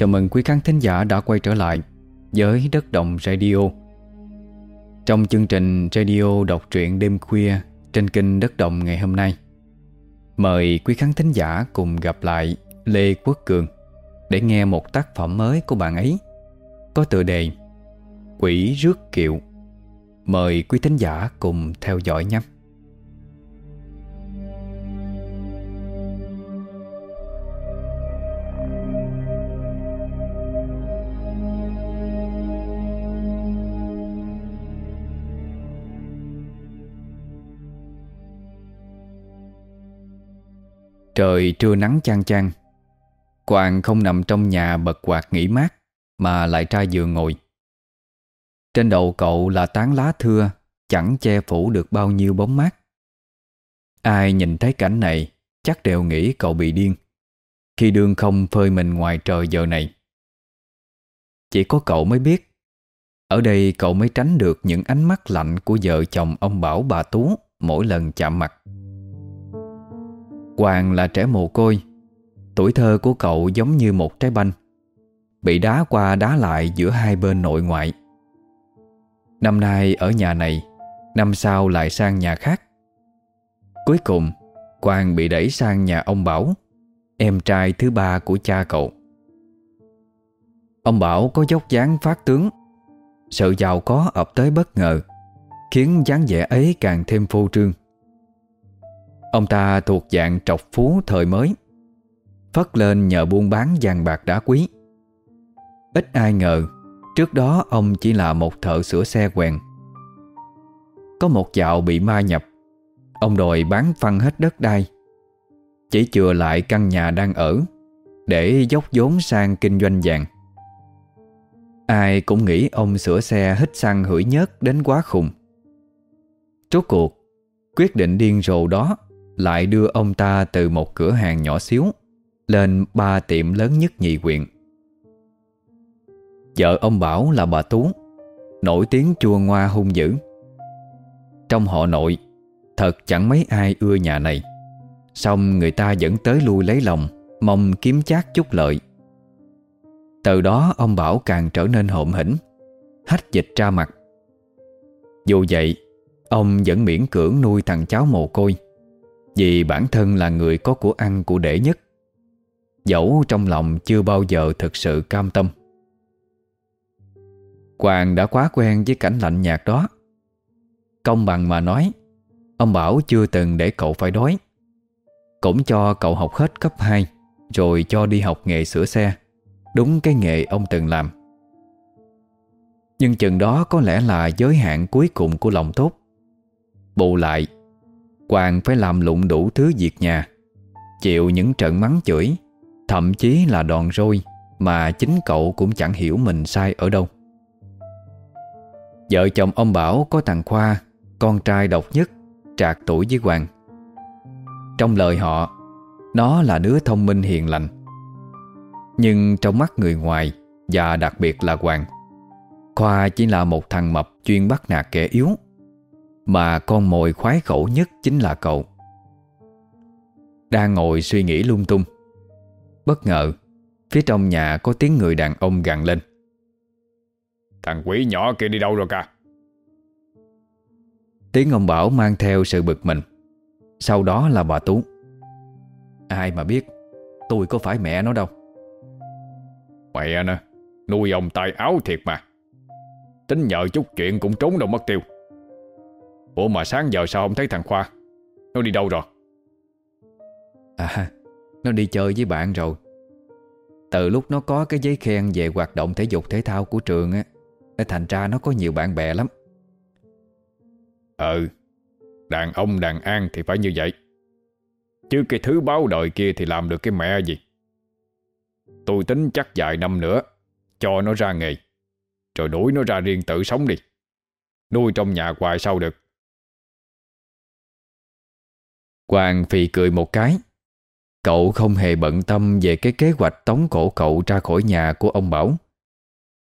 Chào mừng quý khán thính giả đã quay trở lại với Đất Động Radio. Trong chương trình radio đọc truyện đêm khuya trên kênh Đất Động ngày hôm nay, Mời quý khán thính giả cùng gặp lại Lê Quốc Cường Để nghe một tác phẩm mới của bạn ấy, Có tựa đề Quỷ rước kiệu. Mời quý thính giả cùng theo dõi nhé. Trời trưa nắng chang chang. Quang không nằm trong nhà bật quạt nghỉ mát, Mà lại ra giường ngồi. Trên đầu cậu là tán lá thưa, Chẳng che phủ được bao nhiêu bóng mát. Ai nhìn thấy cảnh này, Chắc đều nghĩ cậu bị điên, Khi đương không phơi mình ngoài trời giờ này. Chỉ có cậu mới biết, Ở đây cậu mới tránh được những ánh mắt lạnh Của vợ chồng ông Bảo bà Tú Mỗi lần chạm mặt. Hoàng là trẻ mồ côi. Tuổi thơ của cậu giống như một trái banh. Bị đá qua đá lại giữa hai bên nội ngoại. Năm nay ở nhà này, Năm sau lại sang nhà khác. Cuối cùng Quang bị đẩy sang nhà ông Bảo, Em trai thứ ba của cha cậu. Ông Bảo có dốc dáng phát tướng. Sự giàu có ập tới bất ngờ, Khiến dáng vẻ ấy càng thêm phô trương. Ông ta thuộc dạng trọc phú thời mới. Phất lên nhờ buôn bán vàng bạc đá quý. Ít ai ngờ, Trước đó ông chỉ là một thợ sửa xe quèn. Có một dạo bị ma nhập. Ông đòi bán phân hết đất đai. Chỉ chừa lại căn nhà đang ở, Để dốc vốn sang kinh doanh vàng. Ai cũng nghĩ ông sửa xe hít xăng hửi nhớt đến quá khùng. Rốt cuộc, Quyết định điên rồ đó lại đưa ông ta từ một cửa hàng nhỏ xíu lên ba tiệm lớn nhất nhị quyện. Vợ ông Bảo là bà Tú, nổi tiếng chua ngoa hung dữ. Trong họ nội, thật chẳng mấy ai ưa nhà này. Xong người ta vẫn tới lui lấy lòng, mong kiếm chát chút lợi. Từ đó ông Bảo càng trở nên hộm hỉnh, hách dịch ra mặt. Dù vậy, ông vẫn miễn cưỡng nuôi thằng cháu mồ côi vì bản thân là người có của ăn của để nhất. Dẫu trong lòng chưa bao giờ thực sự cam tâm. Quang đã quá quen với cảnh lạnh nhạt đó. Công bằng mà nói, Ông Bảo chưa từng để cậu phải đói. Cũng cho cậu học hết cấp 2 Rồi cho đi học nghề sửa xe, Đúng cái nghề ông từng làm. Nhưng chừng đó có lẽ là giới hạn cuối cùng của lòng tốt. Bù lại Quang phải làm lụng đủ thứ việc nhà, Chịu những trận mắng chửi, Thậm chí là đòn roi Mà chính cậu cũng chẳng hiểu mình sai ở đâu. Vợ chồng ông Bảo có thằng Khoa, Con trai độc nhất, Trạc tuổi với Hoàng. Trong lời họ, Nó là đứa thông minh hiền lành, Nhưng trong mắt người ngoài Và đặc biệt là Hoàng, Khoa chỉ là một thằng mập chuyên bắt nạt kẻ yếu mà con mồi khoái khẩu nhất chính là cậu. Đang ngồi suy nghĩ lung tung Bất ngờ Phía trong nhà có tiếng người đàn ông gằn lên. Thằng quỷ nhỏ kia đi đâu rồi cả? Tiếng ông Bảo mang theo sự bực mình. Sau đó là bà Tú. Ai mà biết Tôi có phải mẹ nó đâu. Mẹ nè Nuôi ông tay áo thiệt mà. Tính nhờ chút chuyện cũng trốn đâu mất tiêu Ủa mà sáng giờ sao không thấy thằng Khoa? Nó đi đâu rồi? À Nó đi chơi với bạn rồi. Từ lúc nó có cái giấy khen Về hoạt động thể dục thể thao của trường á Thành ra nó có nhiều bạn bè lắm. Ừ Đàn ông đàn an thì phải như vậy. Chứ cái thứ báo đời kia Thì làm được cái mẹ gì? Tôi tính chắc vài năm nữa Cho nó ra nghề. Rồi đuổi nó ra riêng tự sống đi. Nuôi trong nhà hoài sao được Hoàng phì cười một cái. Cậu không hề bận tâm về cái kế hoạch tống cổ cậu ra khỏi nhà của ông Bảo.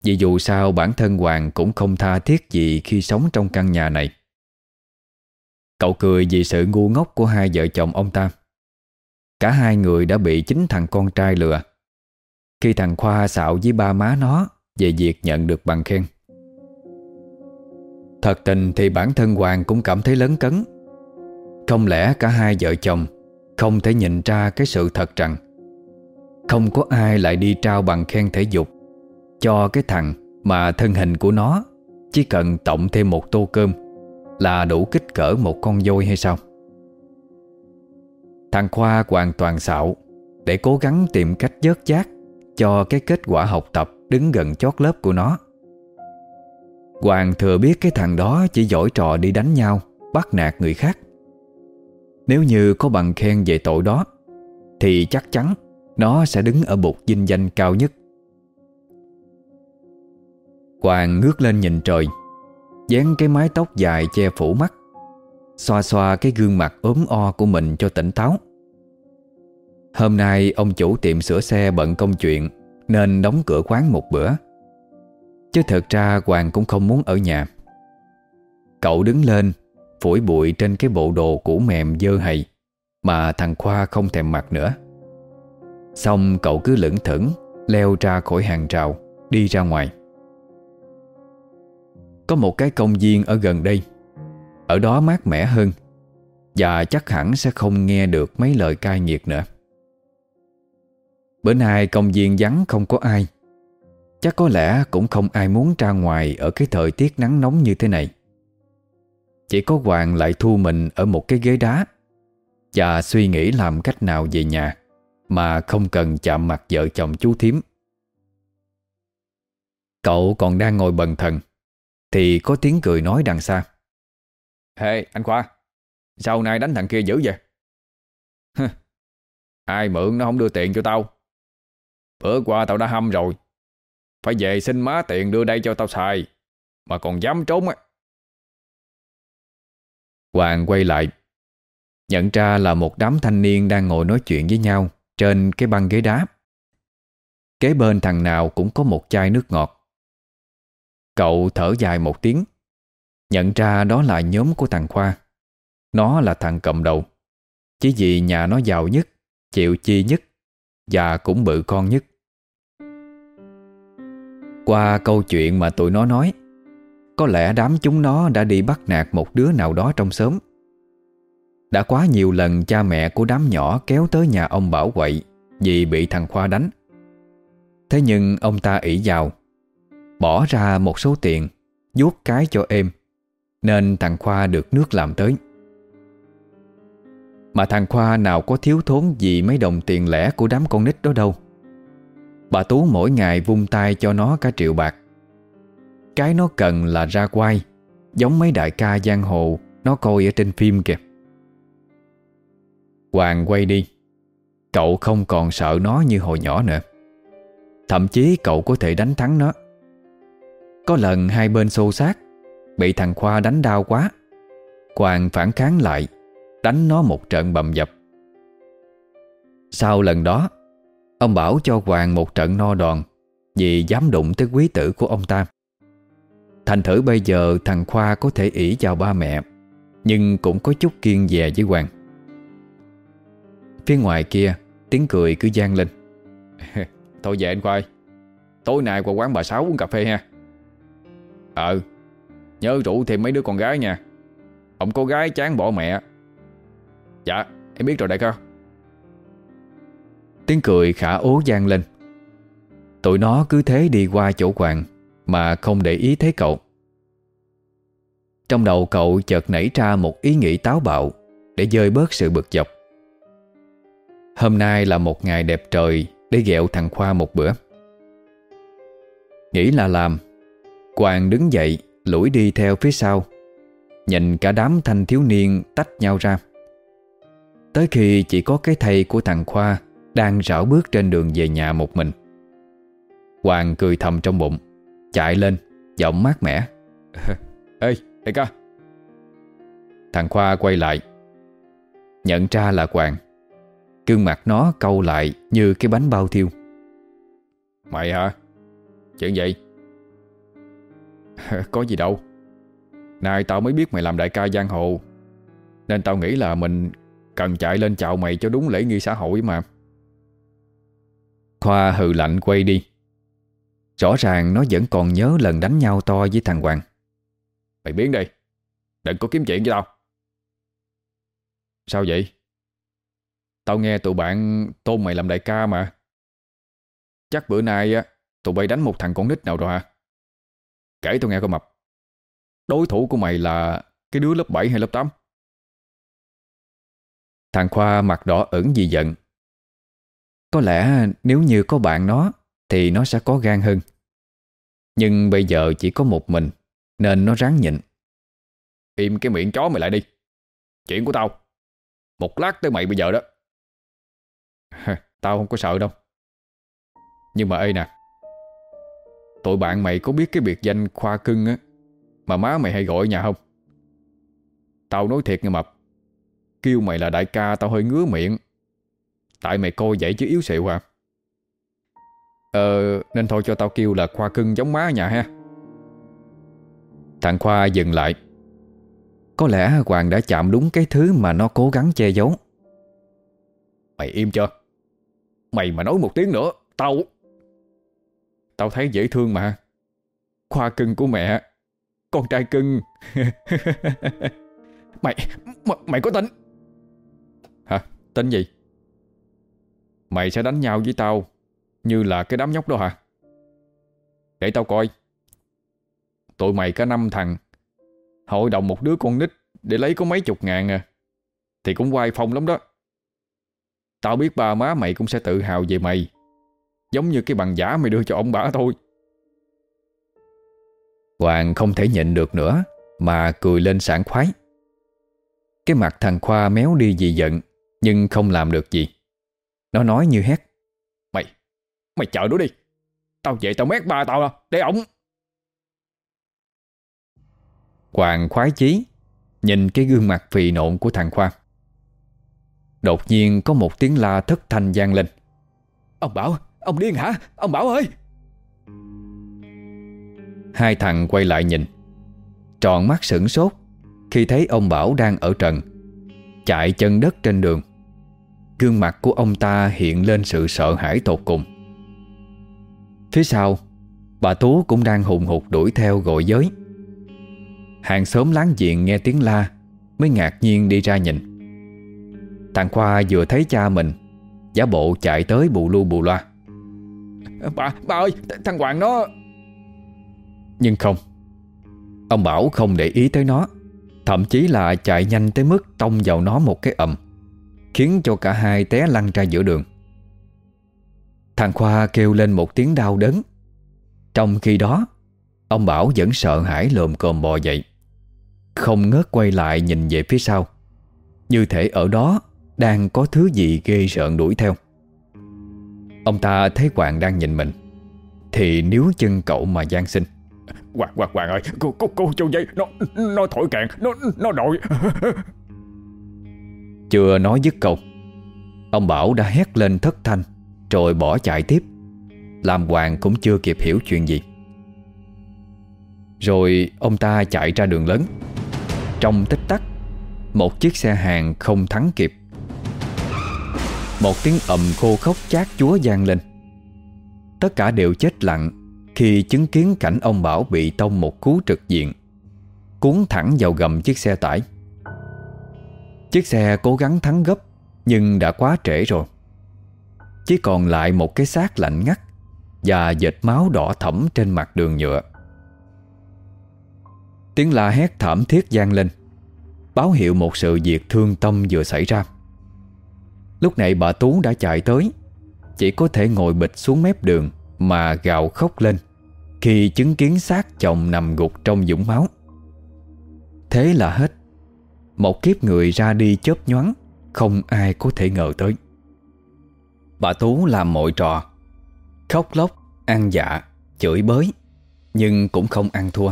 Vì dù sao bản thân Hoàng cũng không tha thiết gì khi sống trong căn nhà này. Cậu cười vì sự ngu ngốc của hai vợ chồng ông ta. Cả hai người đã bị chính thằng con trai lừa. Khi thằng Khoa xạo với ba má nó Về việc nhận được bằng khen. Thật tình thì bản thân Hoàng cũng cảm thấy lớn cấn. Không lẽ cả hai vợ chồng Không thể nhìn ra cái sự thật rằng Không có ai lại đi trao bằng khen thể dục Cho cái thằng mà thân hình của nó Chỉ cần tổng thêm một tô cơm Là đủ kích cỡ một con voi hay sao? Thằng Khoa hoàn toàn xạo Để cố gắng tìm cách dớt chát Cho cái kết quả học tập Đứng gần chót lớp của nó. Hoàng thừa biết cái thằng đó Chỉ giỏi trò đi đánh nhau, Bắt nạt người khác. Nếu như có bằng khen về tội đó, Thì chắc chắn Nó sẽ đứng ở bục dinh danh cao nhất. Hoàng ngước lên nhìn trời, Dán cái mái tóc dài che phủ mắt, Xoa xoa cái gương mặt ốm o của mình cho tỉnh táo. Hôm nay ông chủ tiệm sửa xe bận công chuyện Nên đóng cửa quán một bữa. Chứ thật ra Hoàng cũng không muốn ở nhà. Cậu đứng lên Phủi bụi trên cái bộ đồ cũ mềm dơ hầy, Mà thằng Khoa không thèm mặc nữa. Xong cậu cứ lững thững, Leo ra khỏi hàng rào, Đi ra ngoài. Có một cái công viên ở gần đây, Ở đó mát mẻ hơn, Và chắc hẳn sẽ không nghe được Mấy lời cai nghiệt nữa. Bữa nay công viên vắng không có ai, Chắc có lẽ cũng không ai muốn ra ngoài Ở cái thời tiết nắng nóng như thế này. Chỉ có Hoàng lại thu mình Ở một cái ghế đá. Và suy nghĩ làm cách nào về nhà Mà không cần chạm mặt vợ chồng chú thím. Cậu còn đang ngồi bần thần Thì có tiếng cười nói đằng xa. Hey, anh Khoa, Sao nay đánh thằng kia dữ vậy? Ai mượn nó không đưa tiền cho tao? Bữa qua tao đã hâm rồi. Phải về xin má tiền đưa đây cho tao xài, Mà còn dám trốn á. Hoàng quay lại. Nhận ra là một đám thanh niên đang ngồi nói chuyện với nhau Trên cái băng ghế đá. Kế bên thằng nào cũng có một chai nước ngọt. Cậu thở dài một tiếng. Nhận ra đó là nhóm của thằng Khoa. Nó là thằng cầm đầu. Chỉ vì nhà nó giàu nhất, Chịu chi nhất Và cũng bự con nhất. Qua câu chuyện mà tụi nó nói có lẽ đám chúng nó đã đi bắt nạt một đứa nào đó trong xóm. Đã quá nhiều lần cha mẹ của đám nhỏ kéo tới nhà ông bảo quậy Vì bị thằng Khoa đánh. Thế nhưng ông ta ỷ vào, Bỏ ra một số tiền, vuốt cái cho em Nên thằng Khoa được nước làm tới. Mà thằng Khoa nào có thiếu thốn gì mấy đồng tiền lẻ của đám con nít đó đâu. Bà Tú mỗi ngày vung tay cho nó cả triệu bạc. Cái nó cần là ra quay. Giống mấy đại ca giang hồ, Nó coi ở trên phim kìa. Hoàng quay đi. Cậu không còn sợ nó như hồi nhỏ nữa. Thậm chí cậu có thể đánh thắng nó. Có lần hai bên xô xát, Bị thằng Khoa đánh đau quá. Hoàng phản kháng lại, Đánh nó một trận bầm dập. Sau lần đó, Ông bảo cho Hoàng một trận no đòn Vì dám đụng tới quý tử của ông ta. Thành thử bây giờ thằng Khoa có thể ỷ vào ba mẹ, Nhưng cũng có chút kiên dè với Hoàng. Phía ngoài kia, Tiếng cười cứ gian lên. Thôi về anh Khoa Tối nay qua quán bà Sáu uống cà phê ha. Ờ Nhớ rủ thêm mấy đứa con gái nha. Ông có gái chán bỏ mẹ. Dạ em biết rồi đại ca. Tiếng cười khả ố gian lên. Tụi nó cứ thế đi qua chỗ Hoàng. Mà không để ý thấy cậu. Trong đầu cậu chợt nảy ra một ý nghĩ táo bạo Để dơi bớt sự bực dọc. Hôm nay là một ngày đẹp trời Để ghẹo thằng Khoa một bữa. Nghĩ là làm, quang đứng dậy, Lủi đi theo phía sau, Nhìn cả đám thanh thiếu niên tách nhau ra. Tới khi chỉ có cái thầy của thằng Khoa đang rảo bước trên đường về nhà một mình Hoàng cười thầm trong bụng. Chạy lên, Giọng mát mẻ. Ê đại ca. Thằng Khoa quay lại, Nhận ra là Hoàng. Cương mặt nó câu lại Như cái bánh bao thiêu. Mày hả? Chuyện vậy Có gì đâu. Này tao mới biết mày làm đại ca giang hồ, Nên tao nghĩ là mình Cần chạy lên chào mày cho đúng lễ nghi xã hội mà. Khoa hừ lạnh quay đi. Rõ ràng nó vẫn còn nhớ lần đánh nhau to với thằng Hoàng. Mày biến đi. Đừng có kiếm chuyện với tao. Sao vậy? Tao nghe tụi bạn tôn mày làm đại ca mà. Chắc bữa nay á Tụi bay đánh một thằng con nít nào rồi hả? Kể tao nghe coi mập. Đối thủ của mày là Cái đứa lớp 7 hay lớp 8 Thằng Khoa mặt đỏ ửng vì giận. Có lẽ nếu như có bạn nó Thì nó sẽ có gan hơn nhưng bây giờ chỉ có một mình, Nên nó ráng nhịn. Im cái miệng chó mày lại đi. Chuyện của tao. Một lát tới mày bây giờ đó. Tao không có sợ đâu. Nhưng mà ê nè, Tụi bạn mày có biết cái biệt danh khoa cưng á, Mà má mày hay gọi nhà không? Tao nói thiệt nghe mập. Kêu mày là đại ca tao hơi ngứa miệng. Tại mày coi vậy chứ yếu xịu à Ờ Nên thôi cho tao kêu là khoa cưng giống má nhà ha. Thằng Khoa dừng lại. Có lẽ Hoàng đã chạm đúng cái thứ mà nó cố gắng che giấu. Mày im chưa? Mày mà nói một tiếng nữa Tao Tao thấy dễ thương mà. Khoa cưng của mẹ. Con trai cưng. Mày Mày, mày có tính Hả? Tính gì? Mày sẽ đánh nhau với tao. Như là cái đám nhóc đó hả? Để tao coi. Tụi mày cả năm thằng, Hội đồng một đứa con nít Để lấy có mấy chục ngàn à. Thì cũng quay phong lắm đó. Tao biết ba má mày cũng sẽ tự hào về mày. Giống như cái bằng giả mày đưa cho ông bà thôi. Hoàng không thể nhịn được nữa, Mà cười lên sảng khoái. Cái mặt thằng Khoa méo đi vì giận, Nhưng không làm được gì. Nó nói như hét mày chờ nó đi. Tao về tao mét ba tao à Để ổng. Hoàng khoái chí Nhìn cái gương mặt phì nộn của thằng Khoa. Đột nhiên có một tiếng la thất thanh gian lên. Ông Bảo, ông điên hả? Ông Bảo ơi! Hai thằng quay lại nhìn. Tròn mắt sửng sốt Khi thấy ông Bảo đang ở trần Chạy chân đất trên đường. Gương mặt của ông ta hiện lên sự sợ hãi tột cùng. Phía sau Bà Tú cũng đang hùng hục đuổi theo gọi giới. Hàng xóm láng giềng nghe tiếng la Mới ngạc nhiên đi ra nhìn. Thằng Khoa vừa thấy cha mình Giả bộ chạy tới bù lu bù loa. Bà, bà ơi, thằng Hoàng nó. Nhưng không Ông Bảo không để ý tới nó Thậm chí là chạy nhanh tới mức tông vào nó một cái ầm Khiến cho cả hai té lăn ra giữa đường Thằng Khoa kêu lên một tiếng đau đớn. Trong khi đó Ông Bảo vẫn sợ hãi lồm cồm bò dậy. Không ngớt quay lại nhìn về phía sau. Như thể ở đó Đang có thứ gì ghê rợn đuổi theo. Ông ta thấy Hoàng đang nhìn mình. Thì níu chân cậu mà gian sinh Hoàng, Hoàng, Hoàng ơi Cô, cô, cô châu dây Nó, nó thổi cạn Nó, nó đội. Chưa nói dứt câu Ông Bảo đã hét lên thất thanh rồi bỏ chạy tiếp. Làm Hoàng cũng chưa kịp hiểu chuyện gì. Rồi ông ta chạy ra đường lớn. Trong tích tắc, Một chiếc xe hàng không thắng kịp. Một tiếng ầm khô khốc chát chúa gian lên. Tất cả đều chết lặng Khi chứng kiến cảnh ông Bảo bị tông một cú trực diện, Cuốn thẳng vào gầm chiếc xe tải. Chiếc xe cố gắng thắng gấp, Nhưng đã quá trễ rồi. Chỉ còn lại một cái xác lạnh ngắt Và dệt máu đỏ thẫm trên mặt đường nhựa. Tiếng la hét thảm thiết vang lên, Báo hiệu một sự việc thương tâm vừa xảy ra. Lúc này bà Tú đã chạy tới, Chỉ có thể ngồi bịch xuống mép đường Mà gào khóc lên Khi chứng kiến xác chồng nằm gục trong dũng máu. Thế là hết, Một kiếp người ra đi chớp nhoáng, Không ai có thể ngờ tới. Bà Tú làm mọi trò. Khóc lóc, ăn dạ, chửi bới Nhưng cũng không ăn thua.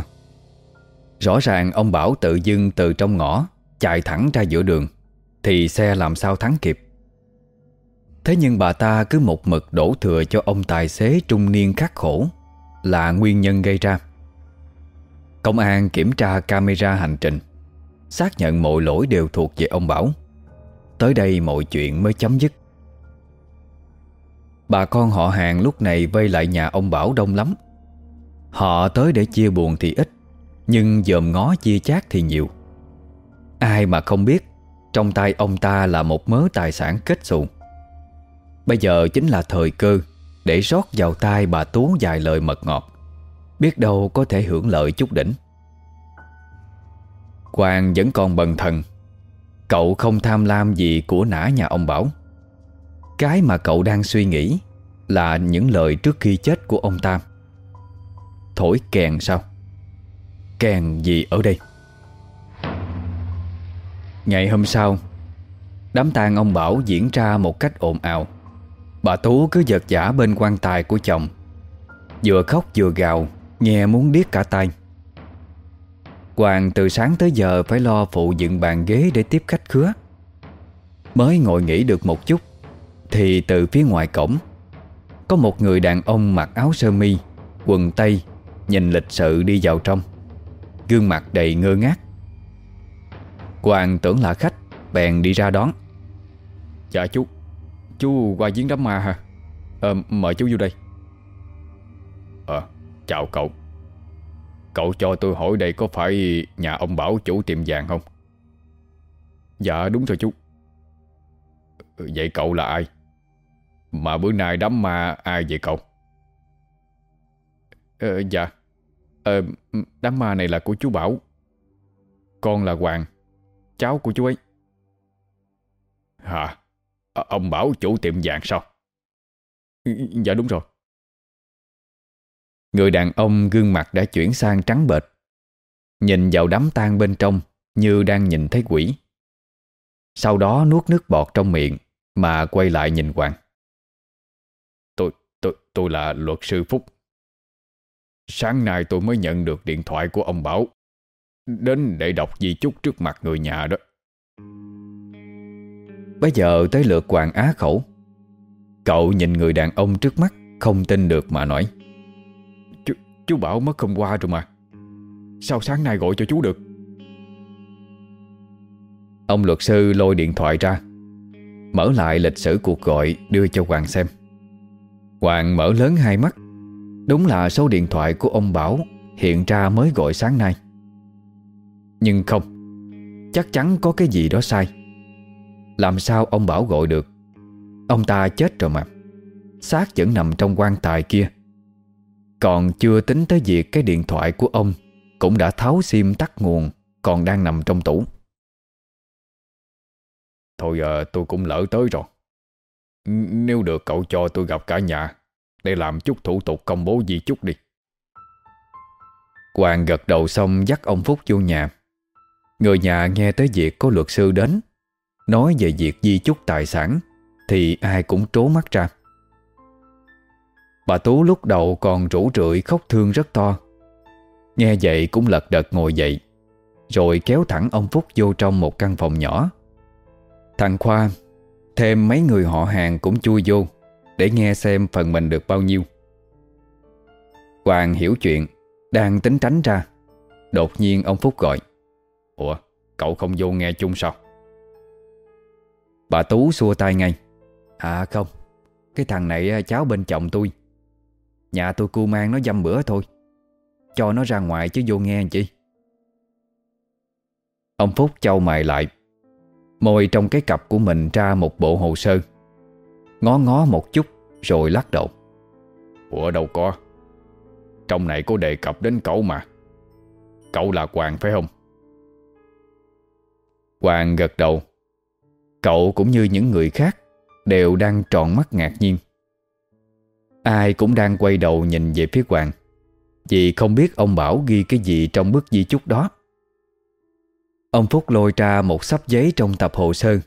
Rõ ràng ông Bảo tự dưng từ trong ngõ Chạy thẳng ra giữa đường Thì xe làm sao thắng kịp. Thế nhưng bà ta cứ một mực đổ thừa cho ông tài xế trung niên khắc khổ Là nguyên nhân gây ra. Công an kiểm tra camera hành trình Xác nhận mọi lỗi đều thuộc về ông Bảo. Tới đây mọi chuyện mới chấm dứt. Bà con họ hàng lúc này vây lại nhà ông Bảo đông lắm. Họ tới để chia buồn thì ít, Nhưng dòm ngó chia chác thì nhiều. Ai mà không biết, Trong tay ông ta là một mớ tài sản kết xù. Bây giờ chính là thời cơ Để rót vào tay bà Tú vài lời mật ngọt, Biết đâu có thể hưởng lợi chút đỉnh. Quang vẫn còn bần thần, Cậu không tham lam gì của nã nhà ông Bảo. Cái mà cậu đang suy nghĩ Là những lời trước khi chết của ông Tam. Thổi kèn sao? Kèn gì ở đây? Ngày hôm sau, Đám tang ông Bảo diễn ra một cách ồn ào. Bà Tú cứ giật giả bên quan tài của chồng. Vừa khóc vừa gào, Nghe muốn điếc cả tay Hoàng từ sáng tới giờ phải lo phụ dựng bàn ghế để tiếp khách khứa. Mới ngồi nghỉ được một chút thì từ phía ngoài cổng Có một người đàn ông mặc áo sơ mi Quần tây Nhìn lịch sự đi vào trong. Gương mặt đầy ngơ ngác. Hoàng tưởng là khách Bèn đi ra đón. Dạ chú. Chú qua giếng đám ma hả Ờ mời chú vô đây. Ờ chào cậu. Cậu cho tôi hỏi đây có phải nhà ông Bảo chủ tiệm vàng không? Dạ đúng rồi chú. Vậy cậu là ai? Mà bữa nay đám ma ai vậy cậu? Ờ, dạ ờ, Đám ma này là của chú Bảo Con là Hoàng Cháu của chú ấy Hả? Ờ, ông Bảo chủ tiệm vàng sao? Ừ, dạ đúng rồi Người đàn ông gương mặt đã chuyển sang trắng bệch Nhìn vào đám tang bên trong Như đang nhìn thấy quỷ Sau đó nuốt nước bọt trong miệng Mà quay lại nhìn Hoàng tôi, là luật sư Phúc. Sáng nay tôi mới nhận được điện thoại của ông Bảo Đến để đọc di chúc trước mặt người nhà đó. Bây giờ tới lượt Hoàng Á khẩu. Cậu nhìn người đàn ông trước mắt Không tin được mà nói. Chú bảo mất hôm qua rồi mà. Sao sáng nay gọi cho chú được? Ông luật sư lôi điện thoại ra Mở lại lịch sử cuộc gọi Đưa cho Hoàng xem. Hoàng mở lớn hai mắt. Đúng là số điện thoại của ông Bảo Hiện ra mới gọi sáng nay. Nhưng không, Chắc chắn có cái gì đó sai. Làm sao ông Bảo gọi được? Ông ta chết rồi mà. Xác vẫn nằm trong quan tài kia. Còn chưa tính tới việc cái điện thoại của ông Cũng đã tháo sim tắt nguồn Còn đang nằm trong tủ. Thôi giờ tôi cũng lỡ tới rồi. Nếu được cậu cho tôi gặp cả nhà, Để làm chút thủ tục công bố di chúc đi. Hoàng gật đầu xong dắt ông Phúc vô nhà. Người nhà nghe tới việc có luật sư đến, Nói về việc di chúc tài sản, Thì ai cũng trố mắt ra. Bà Tú lúc đầu còn rủ rượi khóc thương rất to. Nghe vậy cũng lật đật ngồi dậy, Rồi kéo thẳng ông Phúc vô trong một căn phòng nhỏ. Thằng Khoa Thêm mấy người họ hàng cũng chui vô, Để nghe xem phần mình được bao nhiêu. Hoàng hiểu chuyện, Đang tính tránh ra. Đột nhiên ông Phúc gọi, Ủa, cậu không vô nghe chung sao? Bà Tú xua tay ngay À không, Cái thằng này à, cháu bên chồng tôi. Nhà tôi cu mang nó dăm bữa thôi, Cho nó ra ngoài chứ vô nghe chi. Ông Phúc châu mày lại Môi trong cái cặp của mình ra một bộ hồ sơ. Ngó ngó một chút Rồi lắc đầu. Ủa đâu có. Trong này có đề cập đến cậu mà. Cậu là Hoàng phải không? Hoàng gật đầu. Cậu cũng như những người khác Đều đang tròn mắt ngạc nhiên. Ai cũng đang quay đầu nhìn về phía Hoàng, Vì không biết ông Bảo ghi cái gì trong bức di chúc đó. Ông Phúc lôi ra một sắp giấy trong tập hồ sơ.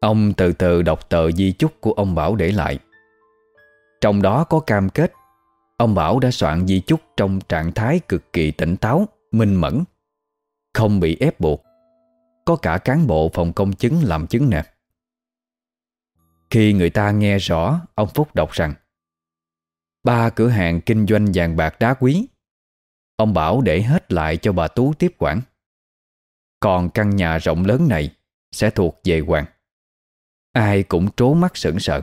Ông từ từ đọc tờ di chúc của ông Bảo để lại. Trong đó có cam kết Ông Bảo đã soạn di chúc trong trạng thái cực kỳ tỉnh táo, minh mẫn Không bị ép buộc. Có cả cán bộ phòng công chứng làm chứng nè. Khi người ta nghe rõ Ông Phúc đọc rằng Ba cửa hàng kinh doanh vàng bạc đá quý Ông bảo để hết lại cho bà Tú tiếp quản. Còn căn nhà rộng lớn này Sẽ thuộc về Hoàng. Ai cũng trố mắt sững sờ.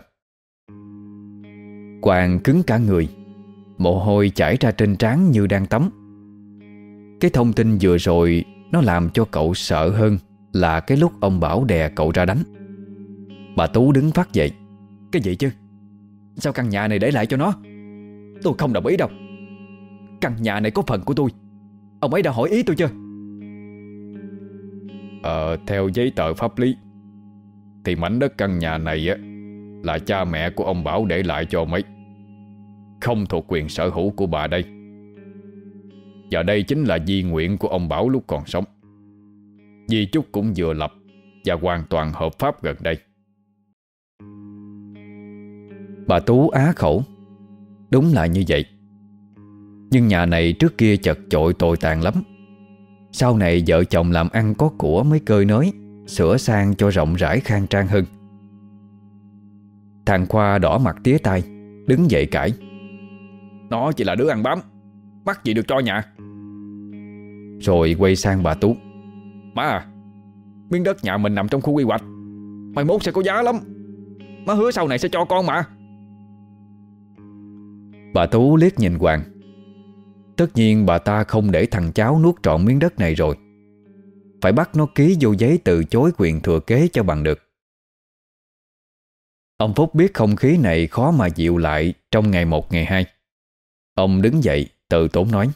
Hoàng cứng cả người, Mồ hôi chảy ra trên trán như đang tắm. Cái thông tin vừa rồi Nó làm cho cậu sợ hơn Là cái lúc ông Bảo đè cậu ra đánh. Bà Tú đứng phát dậy. Cái gì chứ? Sao căn nhà này để lại cho nó? Tôi không đồng ý đâu. Căn nhà này có phần của tôi. Ông ấy đã hỏi ý tôi chưa? Ờ theo giấy tờ pháp lý, Thì mảnh đất căn nhà này á, Là cha mẹ của ông Bảo để lại cho mấy. Không thuộc quyền sở hữu của bà đây. Và đây chính là di nguyện của ông Bảo lúc còn sống. Di chúc cũng vừa lập Và hoàn toàn hợp pháp gần đây. Bà Tú á khẩu, Đúng là như vậy. Nhưng nhà này trước kia chật chội tồi tàn lắm. Sau này vợ chồng làm ăn có của mới cơi nới, Sửa sang cho rộng rãi khang trang hơn. Thằng Khoa đỏ mặt tía tay Đứng dậy cãi. Nó chỉ là đứa ăn bám Mắc gì được cho nhà. Rồi quay sang bà Tú. Má à Miếng đất nhà mình nằm trong khu quy hoạch. Mai mốt sẽ có giá lắm. Má hứa sau này sẽ cho con mà. Bà Tú liếc nhìn Hoàng. Tất nhiên bà ta không để thằng cháu nuốt trọn miếng đất này rồi. Phải bắt nó ký vô giấy từ chối quyền thừa kế cho bằng được. Ông Phúc biết không khí này khó mà dịu lại trong ngày một, ngày hai. Ông đứng dậy tự tốn nói,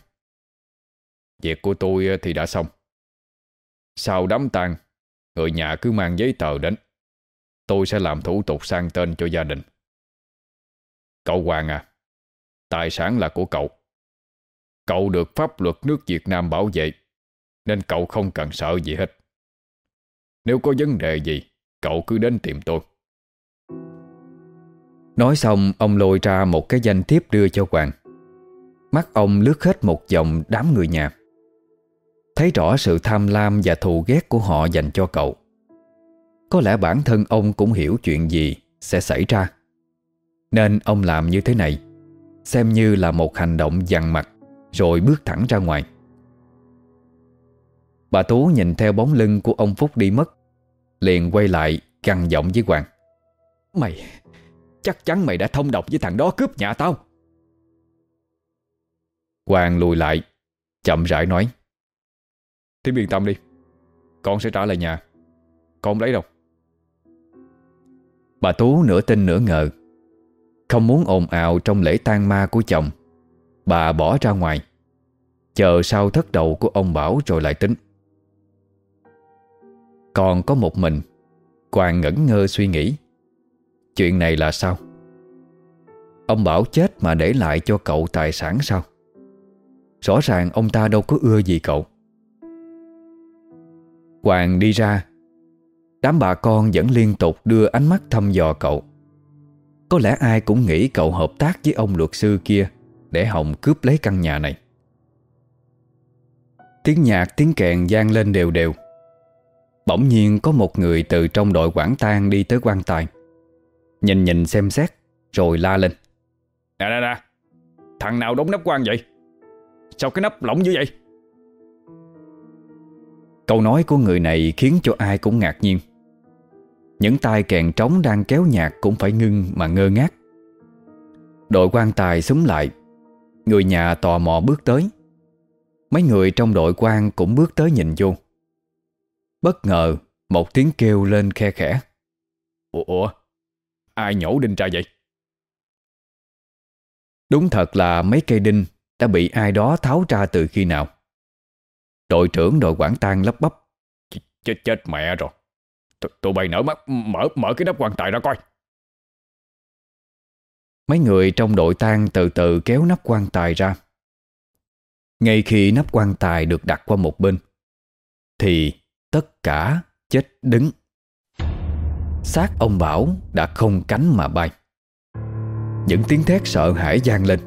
Việc của tôi ờ, thì đã xong. Sau đám tang, Người nhà cứ mang giấy tờ đến. Tôi sẽ làm thủ tục sang tên cho gia đình. Cậu Hoàng à Tài sản là của cậu. Cậu được pháp luật nước Việt Nam bảo vệ, Nên cậu không cần sợ gì hết. Nếu có vấn đề gì, Cậu cứ đến tìm tôi. Nói xong, ông lôi ra một cái danh thiếp đưa cho Hoàng. Mắt ông lướt hết một dòng đám người nhà. Thấy rõ sự tham lam và thù ghét của họ dành cho cậu. Có lẽ bản thân ông cũng hiểu chuyện gì sẽ xảy ra. Nên ông làm như thế này, Xem như là một hành động dằn mặt. Rồi bước thẳng ra ngoài. Bà Tú nhìn theo bóng lưng của ông Phúc đi mất, Liền quay lại gằn giọng với Hoàng. Mày, Chắc chắn mày đã thông độc với thằng đó cướp nhà tao. Hoàng lùi lại, Chậm rãi nói, Thím yên tâm đi, Con sẽ trả lại nhà, Con không lấy đâu. Bà Tú nửa tin nửa ngờ, Không muốn ồn ào trong lễ tang ma của chồng. Bà bỏ ra ngoài. Chờ sau thất đầu của ông Bảo rồi lại tính. Còn có một mình, Quang ngẩn ngơ suy nghĩ. Chuyện này là sao? Ông Bảo chết mà để lại cho cậu tài sản sao? Rõ ràng ông ta đâu có ưa gì cậu. Hoàng đi ra. Đám bà con vẫn liên tục đưa ánh mắt thăm dò cậu. Có lẽ ai cũng nghĩ cậu hợp tác với ông luật sư kia. Để Hồng cướp lấy căn nhà này. Tiếng nhạc, tiếng kèn gian lên đều đều. Bỗng nhiên có một người từ trong đội quản tang đi tới quan tài. Nhìn nhìn xem xét, Rồi la lên. Nè nè nè, Thằng nào đóng nắp quan vậy? Sao cái nắp lỏng như vậy? Câu nói của người này khiến cho ai cũng ngạc nhiên. Những tay kèn trống đang kéo nhạc cũng phải ngưng mà ngơ ngác. Đội quan tài súng lại. Người nhà tò mò bước tới. Mấy người trong đội quan cũng bước tới nhìn vô. Bất ngờ, Một tiếng kêu lên khe khẽ. Ủa Ai nhổ đinh ra vậy? Đúng thật là mấy cây đinh Đã bị ai đó tháo ra từ khi nào. Đội trưởng đội quản tang lấp bắp. Ch, Chết chết mẹ rồi. T, Tụi bay nở mắt, Mở mở cái nắp quan tài ra coi. Mấy người trong đội tang từ từ kéo nắp quan tài ra. Ngay khi nắp quan tài được đặt qua một bên Thì tất cả chết đứng. Xác ông Bảo đã không cánh mà bay. Những tiếng thét sợ hãi gian lên.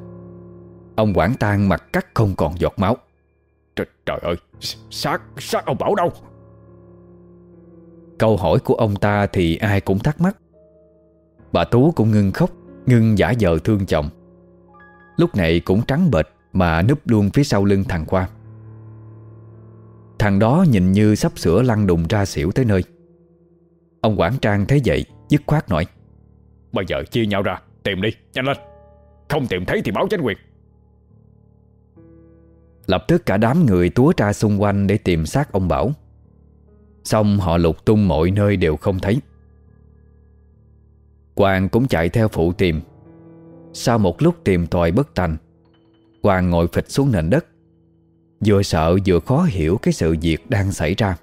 Ông quản tang mặt cắt không còn giọt máu. Trời, trời ơi xác xác ông Bảo đâu? Câu hỏi của ông ta thì ai cũng thắc mắc. Bà Tú cũng ngưng khóc. Ngưng giả vờ thương chồng. Lúc này cũng trắng bệch Mà núp luôn phía sau lưng thằng Khoa. Thằng đó nhìn như sắp sửa lăn đùng ra xỉu tới nơi. Ông quản trang thấy vậy, Dứt khoát nói, Bây giờ chia nhau ra, Tìm đi, nhanh lên. Không tìm thấy thì báo chánh quyền. Lập tức cả đám người túa ra xung quanh để tìm xác ông Bảo. Xong họ lục tung mọi nơi đều không thấy. Hoàng cũng chạy theo phụ tìm. Sau một lúc tìm tòi bất thành Hoàng ngồi phịch xuống nền đất. Vừa sợ vừa khó hiểu cái sự việc đang xảy ra.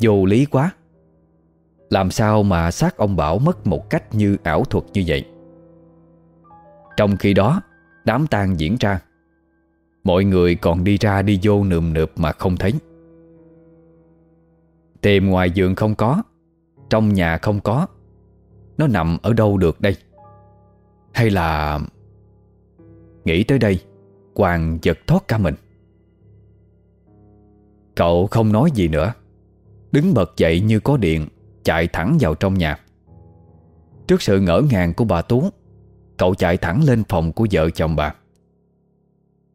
Vô lý quá. Làm sao mà xác ông Bảo mất một cách như ảo thuật như vậy? Trong khi đó, Đám tang diễn ra. Mọi người còn đi ra đi vô nườm nượp mà không thấy. Tìm ngoài giường không có, Trong nhà không có. Nó nằm ở đâu được đây? Hay là Nghĩ tới đây, Hoàng giật thoát cả mình? Cậu không nói gì nữa. Đứng bật dậy như có điện, Chạy thẳng vào trong nhà. Trước sự ngỡ ngàng của bà Tú, Cậu chạy thẳng lên phòng của vợ chồng bà.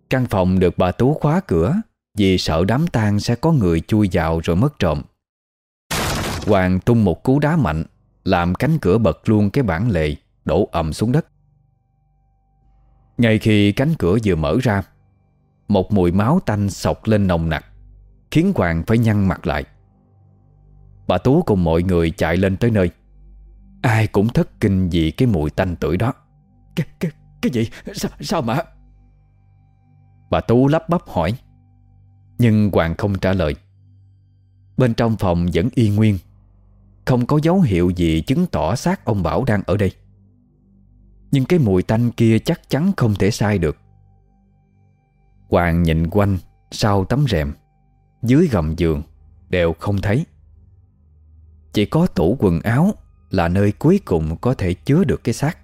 Căn phòng được bà Tú khóa cửa Vì sợ đám tang sẽ có người chui vào rồi mất trộm. Hoàng tung một cú đá mạnh làm cánh cửa bật luôn cái bản lề Đổ ầm xuống đất. Ngay khi cánh cửa vừa mở ra Một mùi máu tanh sọc lên nồng nặc Khiến Hoàng phải nhăn mặt lại. Bà Tú cùng mọi người chạy lên tới nơi. Ai cũng thất kinh vì cái mùi tanh tuổi đó. Cái, cái, cái gì? Sao, sao mà? Bà Tú lắp bắp hỏi. Nhưng Hoàng không trả lời. Bên trong phòng vẫn y nguyên không có dấu hiệu gì chứng tỏ xác ông Bảo đang ở đây. Nhưng cái mùi tanh kia chắc chắn không thể sai được. Hoàng nhìn quanh, Sau tấm rèm, Dưới gầm giường, Đều không thấy. Chỉ có tủ quần áo Là nơi cuối cùng có thể chứa được cái xác.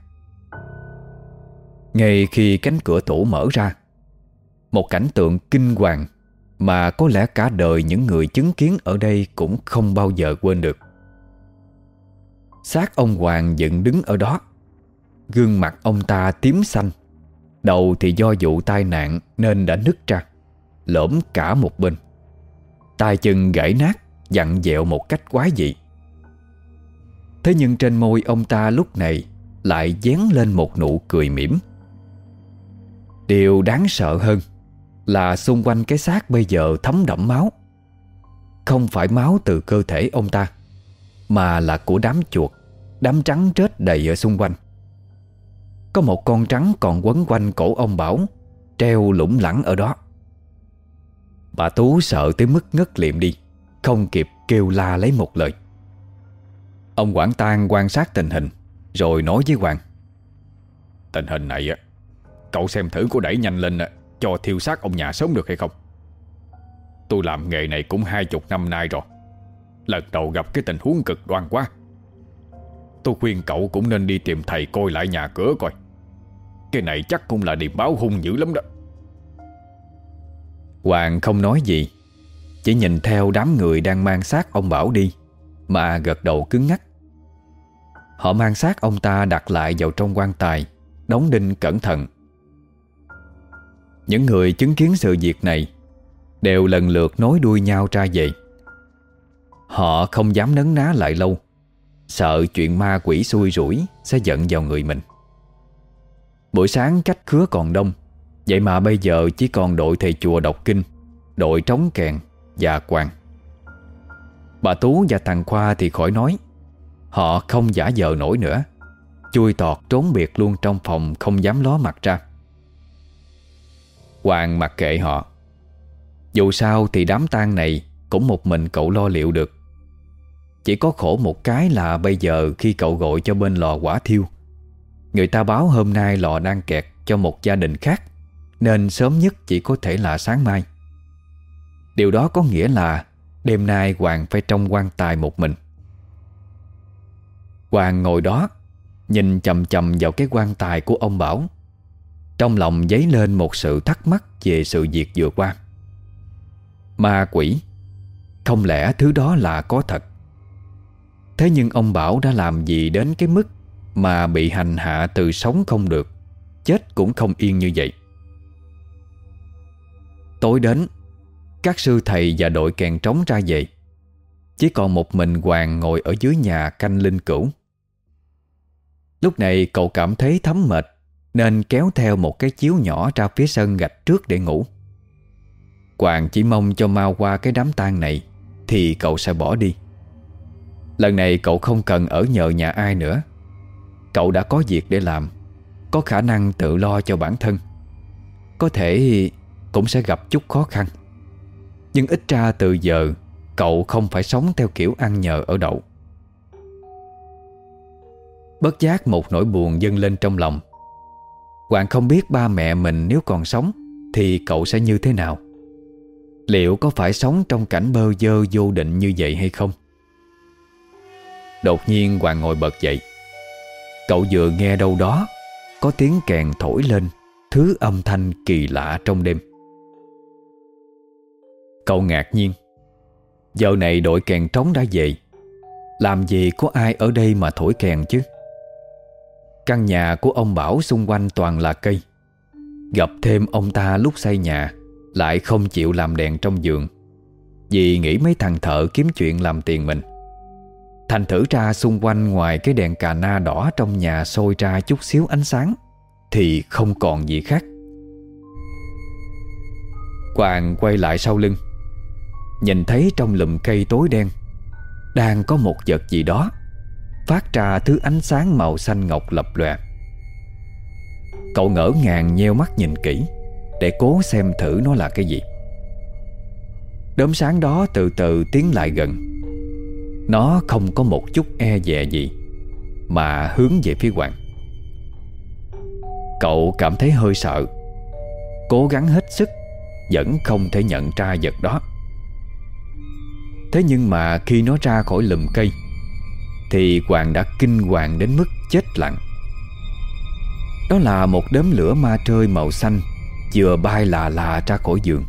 Ngay khi cánh cửa tủ mở ra, Một cảnh tượng kinh hoàng Mà có lẽ cả đời những người chứng kiến ở đây Cũng không bao giờ quên được xác ông Hoàng dựng đứng ở đó. Gương mặt ông ta tím xanh. Đầu thì do vụ tai nạn Nên đã nứt ra, Lõm cả một bên. Tay chân gãy nát, Dặn dẹo một cách quái dị. Thế nhưng trên môi ông ta lúc này Lại dán lên một nụ cười mỉm. Điều đáng sợ hơn Là xung quanh cái xác bây giờ thấm đẫm máu. Không phải máu từ cơ thể ông ta. Mà là của đám chuột, Đám trắng chết đầy ở xung quanh. Có một con trắng còn quấn quanh cổ ông Bảo, Treo lủng lẳng ở đó. Bà Tú sợ tới mức ngất liệm đi, Không kịp kêu la lấy một lời. Ông Quảng Tan quan sát tình hình, Rồi nói với Hoàng. Tình hình này á, Cậu xem thử có đẩy nhanh lên Cho thiêu xác ông nhà sớm được hay không? Tôi làm nghề này cũng hai chục năm nay rồi Lần đầu gặp cái tình huống cực đoan quá. Tôi khuyên cậu cũng nên đi tìm thầy coi lại nhà cửa coi. Cái này chắc cũng là điềm báo hung dữ lắm đó. Hoàng không nói gì, Chỉ nhìn theo đám người đang mang xác ông Bảo đi, Mà gật đầu cứng ngắc. Họ mang xác ông ta đặt lại vào trong quan tài, Đóng đinh cẩn thận. Những người chứng kiến sự việc này Đều lần lượt nối đuôi nhau ra vậy. Họ không dám nấn ná lại lâu. Sợ chuyện ma quỷ xui rủi Sẽ giận vào người mình. Buổi sáng cách khứa còn đông. Vậy mà bây giờ chỉ còn đội thầy chùa đọc kinh, Đội trống kèn và quàng. Bà Tú và thằng Khoa thì khỏi nói. Họ không giả vờ nổi nữa. Chui tọt trốn biệt luôn trong phòng Không dám ló mặt ra. Hoàng mặc kệ họ. Dù sao thì đám tang này Cũng một mình cậu lo liệu được. Chỉ có khổ một cái là Bây giờ khi cậu gọi cho bên lò quả thiêu. Người ta báo hôm nay lò đang kẹt Cho một gia đình khác, Nên sớm nhất chỉ có thể là sáng mai. Điều đó có nghĩa là Đêm nay Hoàng phải trong quan tài một mình. Hoàng ngồi đó, Nhìn chầm chầm vào cái quan tài của ông Bảo. Trong lòng dấy lên một sự thắc mắc Về sự việc vừa qua. Ma quỷ, Không lẽ thứ đó là có thật? Thế nhưng ông Bảo đã làm gì đến cái mức Mà bị hành hạ từ sống không được, Chết cũng không yên như vậy. Tối đến, Các sư thầy và đội kèn trống ra về. Chỉ còn một mình Hoàng ngồi ở dưới nhà canh linh cửu. Lúc này cậu cảm thấy thấm mệt, Nên kéo theo một cái chiếu nhỏ ra phía sân gạch trước để ngủ. Hoàng chỉ mong cho mau qua cái đám tang này Thì cậu sẽ bỏ đi. Lần này cậu không cần ở nhờ nhà ai nữa. Cậu đã có việc để làm, Có khả năng tự lo cho bản thân. Có thể cũng sẽ gặp chút khó khăn. Nhưng ít ra từ giờ, Cậu không phải sống theo kiểu ăn nhờ ở đậu. Bất giác một nỗi buồn dâng lên trong lòng. Hoàng không biết ba mẹ mình nếu còn sống Thì cậu sẽ như thế nào. Liệu có phải sống trong cảnh bơ dơ vô định như vậy hay không? Đột nhiên Hoàng ngồi bật dậy. Cậu vừa nghe đâu đó, Có tiếng kèn thổi lên, Thứ âm thanh kỳ lạ trong đêm. Cậu ngạc nhiên. Giờ này đội kèn trống đã về. Làm gì có ai ở đây mà thổi kèn chứ? Căn nhà của ông Bảo xung quanh toàn là cây. Gặp thêm ông ta lúc xây nhà, Lại không chịu làm đèn trong giường. Vì nghĩ mấy thằng thợ kiếm chuyện làm tiền mình. Thành thử ra xung quanh ngoài cái đèn cà na đỏ trong nhà sôi ra chút xíu ánh sáng, Thì không còn gì khác. Quàng quay lại sau lưng, Nhìn thấy trong lùm cây tối đen, Đang có một vật gì đó, Phát ra thứ ánh sáng màu xanh ngọc lập lòe. Cậu ngỡ ngàng nheo mắt nhìn kỹ, Để cố xem thử nó là cái gì. Đốm sáng đó từ từ tiến lại gần. Nó không có một chút e dè gì, Mà hướng về phía Hoàng. Cậu cảm thấy hơi sợ. Cố gắng hết sức, Vẫn không thể nhận ra vật đó. Thế nhưng mà khi nó ra khỏi lùm cây, Thì Hoàng đã kinh hoàng đến mức chết lặng. Đó là một đốm lửa ma trơi màu xanh, Vừa bay là là ra khỏi giường.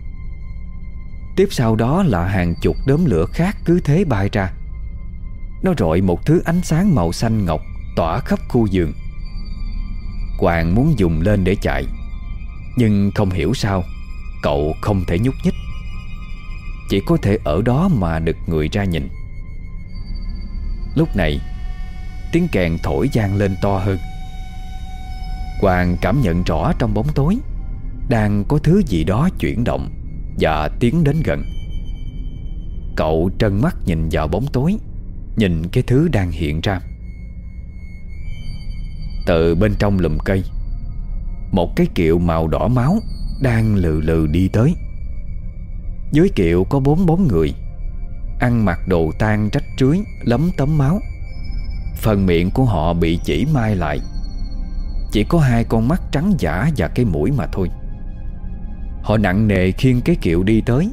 Tiếp sau đó là hàng chục đốm lửa khác cứ thế bay ra. Nó rọi một thứ ánh sáng màu xanh ngọc Tỏa khắp khu giường Hoàng muốn dùng lên để chạy, Nhưng không hiểu sao Cậu không thể nhúc nhích. Chỉ có thể ở đó mà được người ra nhìn. Lúc này, Tiếng kèn thổi gian lên to hơn. Hoàng cảm nhận rõ trong bóng tối, Đang có thứ gì đó chuyển động Và tiến đến gần. Cậu trân mắt nhìn vào bóng tối. Nhìn cái thứ đang hiện ra. Từ bên trong lùm cây, Một cái kiệu màu đỏ máu Đang lừ lừ đi tới. Dưới kiệu có bốn bóng người, Ăn mặc đồ tan trách trưới Lấm tấm máu. Phần miệng của họ bị chỉ mai lại, Chỉ có hai con mắt trắng giả Và cái mũi mà thôi. Họ nặng nề khiêng cái kiệu đi tới.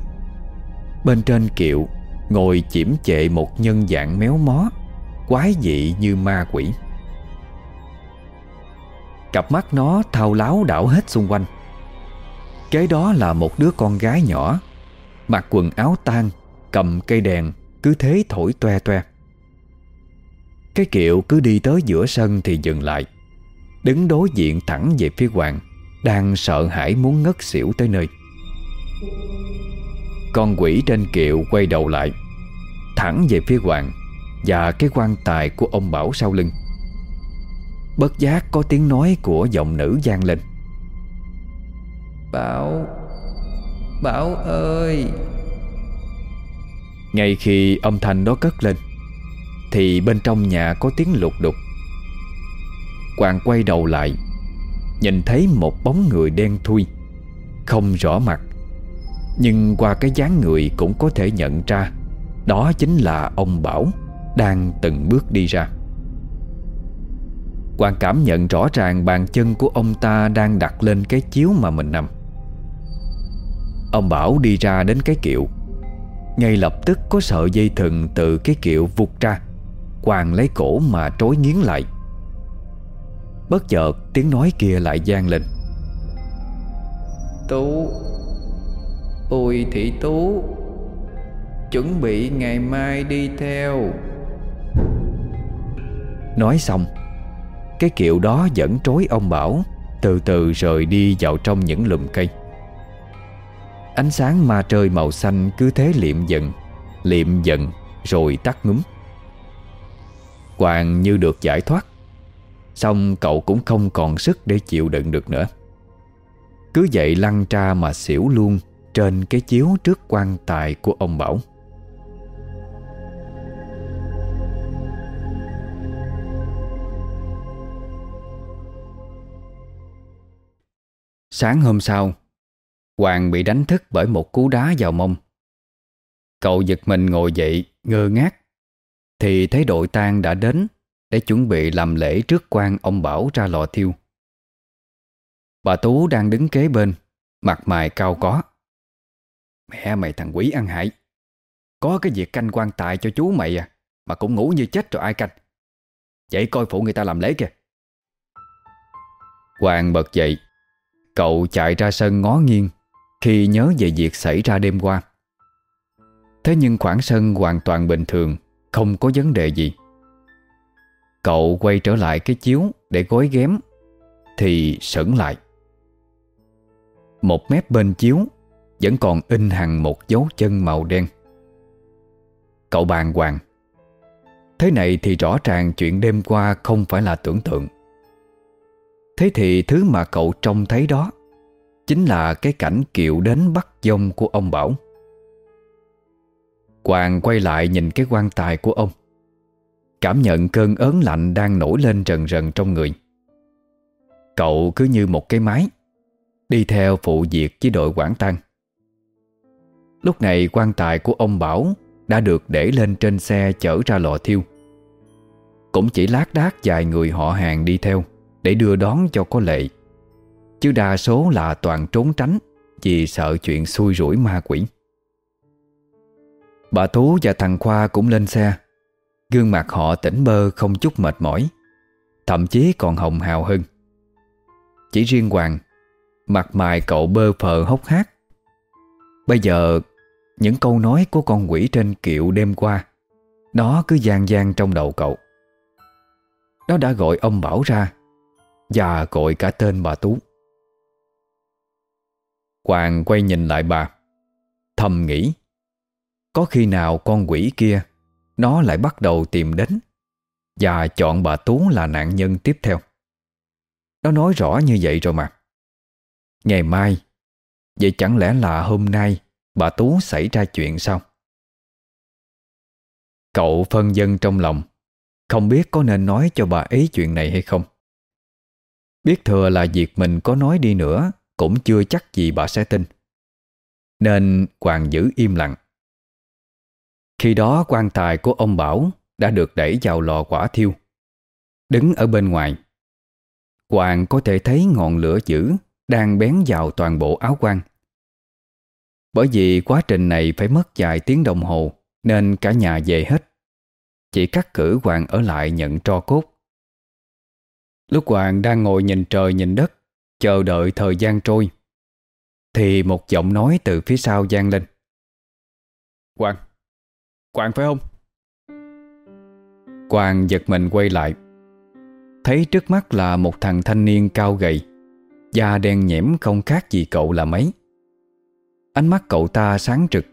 Bên trên kiệu Ngồi chiểm chệ một nhân dạng méo mó, Quái dị như ma quỷ. Cặp mắt nó thao láo đảo hết xung quanh. Kế đó là một đứa con gái nhỏ, Mặc quần áo tan Cầm cây đèn, Cứ thế thổi toe toe. Cái kiệu cứ đi tới giữa sân thì dừng lại, Đứng đối diện thẳng về phía Hoàng, Đang sợ hãi muốn ngất xỉu tới nơi. Con quỷ trên kiệu quay đầu lại Thẳng về phía Hoàng Và cái quan tài của ông Bảo sau lưng. Bất giác có tiếng nói của giọng nữ gian lên. Bảo Bảo ơi! Ngay khi âm thanh đó cất lên Thì bên trong nhà có tiếng lục đục. Quang quay đầu lại Nhìn thấy một bóng người đen thui Không rõ mặt nhưng qua cái dáng người cũng có thể nhận ra, Đó chính là ông Bảo Đang từng bước đi ra. Quang cảm nhận rõ ràng bàn chân của ông ta đang đặt lên cái chiếu mà mình nằm. Ông Bảo đi ra đến cái kiệu. Ngay lập tức có sợi dây thừng từ cái kiệu vụt ra Quang lấy cổ mà trối nghiến lại. Bất chợt tiếng nói kia lại gian lên. Tú Ôi thị Tú. Chuẩn bị ngày mai đi theo. Nói xong, Cái kiệu đó dẫn trối ông Bảo, Từ từ rời đi vào trong những lùm cây. Ánh sáng ma trời màu xanh cứ thế liệm dần Liệm dần rồi tắt ngúm. Hoàng như được giải thoát, Xong cậu cũng không còn sức để chịu đựng được nữa. Cứ vậy lăn ra mà xỉu luôn. Trên cái chiếu trước quan tài của ông Bảo. Sáng hôm sau, Hoàng bị đánh thức bởi một cú đá vào mông. Cậu giật mình ngồi dậy, ngơ ngác, Thì thấy đội tang đã đến Để chuẩn bị làm lễ trước quan ông Bảo ra lò thiêu. Bà Tú đang đứng kế bên, Mặt mày cao có. Mẹ mày thằng quỷ ăn hại. Có cái việc canh quan tài cho chú mày à Mà cũng ngủ như chết rồi ai canh. Vậy coi phụ người ta làm lễ kìa. Hoàng bật dậy. Cậu chạy ra sân ngó nghiêng Khi nhớ về việc xảy ra đêm qua. Thế nhưng khoảng sân hoàn toàn bình thường, Không có vấn đề gì. Cậu quay trở lại cái chiếu Để gối ghém Thì sững lại. Một mép bên chiếu vẫn còn in hằng một dấu chân màu đen. Cậu bàn hoàng. Thế này thì rõ ràng chuyện đêm qua không phải là tưởng tượng. Thế thì thứ mà cậu trông thấy đó Chính là cái cảnh kiệu đến bắt dông của ông Bảo. Hoàng quay lại nhìn cái quan tài của ông, Cảm nhận cơn ớn lạnh đang nổi lên rần rần trong người. Cậu cứ như một cái máy, Đi theo phụ việc với đội quản tăng Lúc này quan tài của ông Bảo Đã được để lên trên xe chở ra lò thiêu. Cũng chỉ lát đác vài người họ hàng đi theo Để đưa đón cho có lệ. Chứ đa số là toàn trốn tránh Vì sợ chuyện xui rủi ma quỷ. Bà Tú và thằng Khoa cũng lên xe. Gương mặt họ tỉnh bơ không chút mệt mỏi, Thậm chí còn hồng hào hơn. Chỉ riêng Hoàng, Mặt mày cậu bơ phờ hốc hác. Bây giờ những câu nói của con quỷ trên kiệu đêm qua, Nó cứ gian gian trong đầu cậu. Nó đã gọi ông Bảo ra Và gọi cả tên bà Tú. Hoàng quay nhìn lại bà, Thầm nghĩ, Có khi nào con quỷ kia Nó lại bắt đầu tìm đến Và chọn bà Tú là nạn nhân tiếp theo? Nó nói rõ như vậy rồi mà. Ngày mai, Vậy chẳng lẽ là hôm nay Bà Tú xảy ra chuyện sao Cậu phân dân trong lòng Không biết có nên nói cho bà ấy chuyện này hay không Biết thừa là việc mình có nói đi nữa cũng chưa chắc gì bà sẽ tin. Nên Hoàng giữ im lặng. Khi đó quan tài của ông Bảo đã được đẩy vào lò quả thiêu. Đứng ở bên ngoài, Hoàng có thể thấy ngọn lửa dữ đang bén vào toàn bộ áo quan. Bởi vì quá trình này phải mất vài tiếng đồng hồ nên cả nhà về hết. Chỉ cắt cử Hoàng ở lại nhận tro cốt. Lúc Hoàng đang ngồi nhìn trời nhìn đất Chờ đợi thời gian trôi Thì một giọng nói từ phía sau gian lên Quang Quang phải không? Quang giật mình quay lại Thấy trước mắt là một thằng thanh niên cao gầy Da đen nhẽm không khác gì cậu là mấy Ánh mắt cậu ta sáng trực.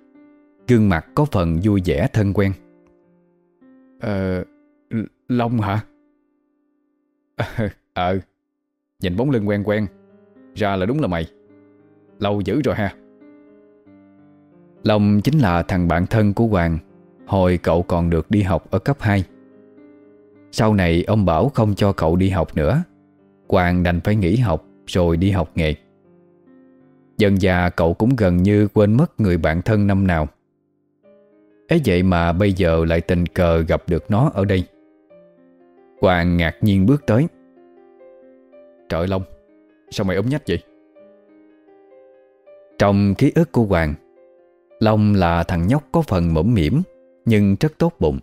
Gương mặt có phần vui vẻ thân quen. Ờ... Long hả? Ờ... Nhìn bóng lưng quen quen Ra là đúng là mày. Lâu dữ rồi ha. Long chính là thằng bạn thân của Hoàng Hồi cậu còn được đi học ở cấp 2 Sau này ông Bảo không cho cậu đi học nữa. Hoàng đành phải nghỉ học Rồi đi học nghề Dần già cậu cũng gần như quên mất người bạn thân năm nào. Ấy vậy mà bây giờ lại tình cờ gặp được nó ở đây. Hoàng ngạc nhiên bước tới. Trời Long, Sao mày ốm nhách vậy? Trong ký ức của Hoàng, Long là thằng nhóc có phần mẫm mỉm, Nhưng rất tốt bụng.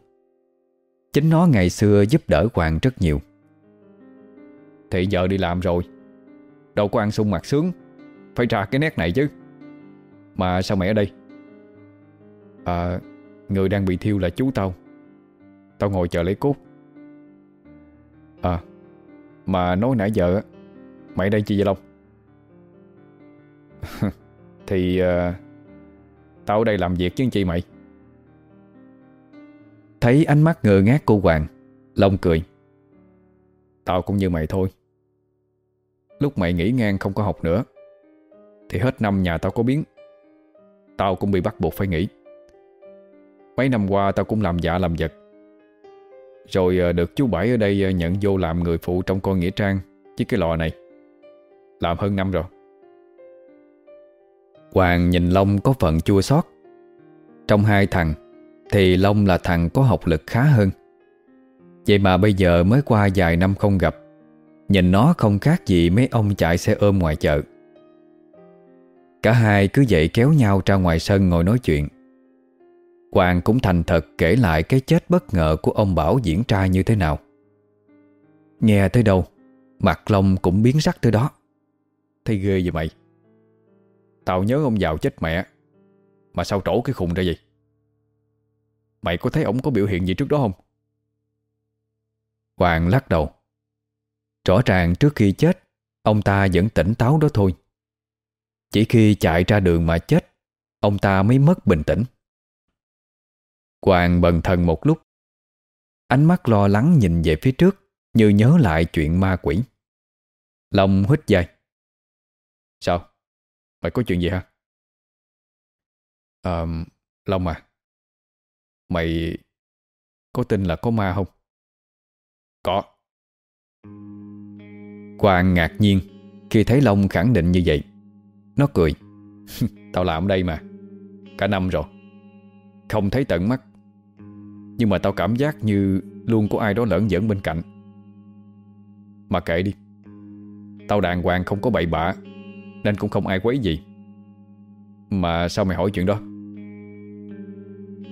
Chính nó ngày xưa giúp đỡ Hoàng rất nhiều. Thì giờ đi làm rồi, Đâu có ăn sung mặt sướng. Phải ra cái nét này chứ. Mà sao mày ở đây? À Người đang bị thiêu là chú tao. Tao ngồi chờ lấy cốt. À Mà nói nãy giờ Mày đây chi vậy Long? Thì uh, Tao ở đây làm việc chứ chi mày? Thấy ánh mắt ngơ ngác của Hoàng Long cười. Tao cũng như mày thôi. Lúc mày nghỉ ngang không có học nữa thì hết năm nhà tao có biến. Tao cũng bị bắt buộc phải nghỉ. Mấy năm qua tao cũng làm dạ làm vật. Rồi ờ, được chú Bảy ở đây ờ, nhận vô làm người phụ trong con Nghĩa Trang Chứ cái lò này. Làm hơn năm rồi. Hoàng nhìn Long có phần chua xót. Trong hai thằng, Thì Long là thằng có học lực khá hơn. Vậy mà bây giờ mới qua vài năm không gặp, Nhìn nó không khác gì mấy ông chạy xe ôm ngoài chợ. Cả hai cứ dậy kéo nhau ra ngoài sân ngồi nói chuyện. Hoàng cũng thành thật kể lại cái chết bất ngờ của ông Bảo diễn ra như thế nào. Nghe tới đâu Mặt Long cũng biến sắc tới đó. Thấy ghê vậy mày. Tao nhớ ông giàu chết mẹ, Mà sao trổ cái khùng ra vậy? Mày có thấy ông có biểu hiện gì trước đó không? Hoàng lắc đầu. Rõ ràng trước khi chết, Ông ta vẫn tỉnh táo đó thôi. Chỉ khi chạy ra đường mà chết Ông ta mới mất bình tĩnh quang bần thần một lúc Ánh mắt lo lắng nhìn về phía trước Như nhớ lại chuyện ma quỷ Long hít dài Sao? Mày có chuyện gì hả? À, Long à Mày có tin là có ma không? Có Quang ngạc nhiên Khi thấy Long khẳng định như vậy nó cười. cười Tao làm ở đây mà. Cả năm rồi. Không thấy tận mắt. Nhưng mà tao cảm giác như Luôn có ai đó lẫn dẫn bên cạnh. Mà kệ đi. Tao đàng hoàng không có bậy bạ, Nên cũng không ai quấy gì. Mà sao mày hỏi chuyện đó?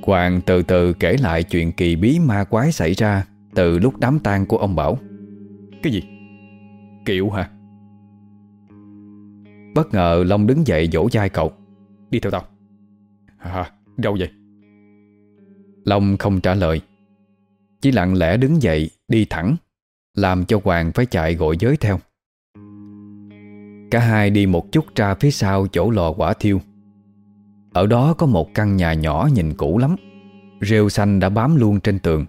Hoàng từ từ kể lại chuyện kỳ bí ma quái xảy ra Từ lúc đám tang của ông Bảo. Cái gì? Kiệu hả? Bất ngờ Long đứng dậy vỗ vai cậu. Đi theo tao. À Đâu vậy? Long không trả lời. Chỉ lặng lẽ đứng dậy, Đi thẳng, Làm cho Hoàng phải chạy gọi giới theo. Cả hai đi một chút ra phía sau chỗ lò quả thiêu. Ở đó có một căn nhà nhỏ nhìn cũ lắm. Rêu xanh đã bám luôn trên tường.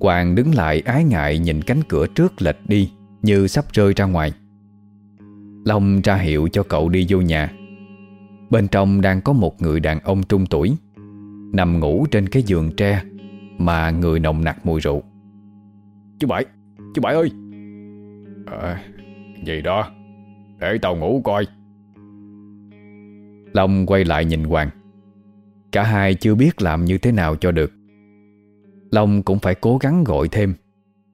Hoàng đứng lại ái ngại nhìn cánh cửa trước lệch đi, Như sắp rơi ra ngoài. Long ra hiệu cho cậu đi vô nhà. Bên trong đang có một người đàn ông trung tuổi Nằm ngủ trên cái giường tre Mà người nồng nặc mùi rượu. Chú Bảy Chú Bảy ơi! À, Gì đó? Để tao ngủ coi. Long quay lại nhìn Hoàng. Cả hai chưa biết làm như thế nào cho được. Long cũng phải cố gắng gọi thêm.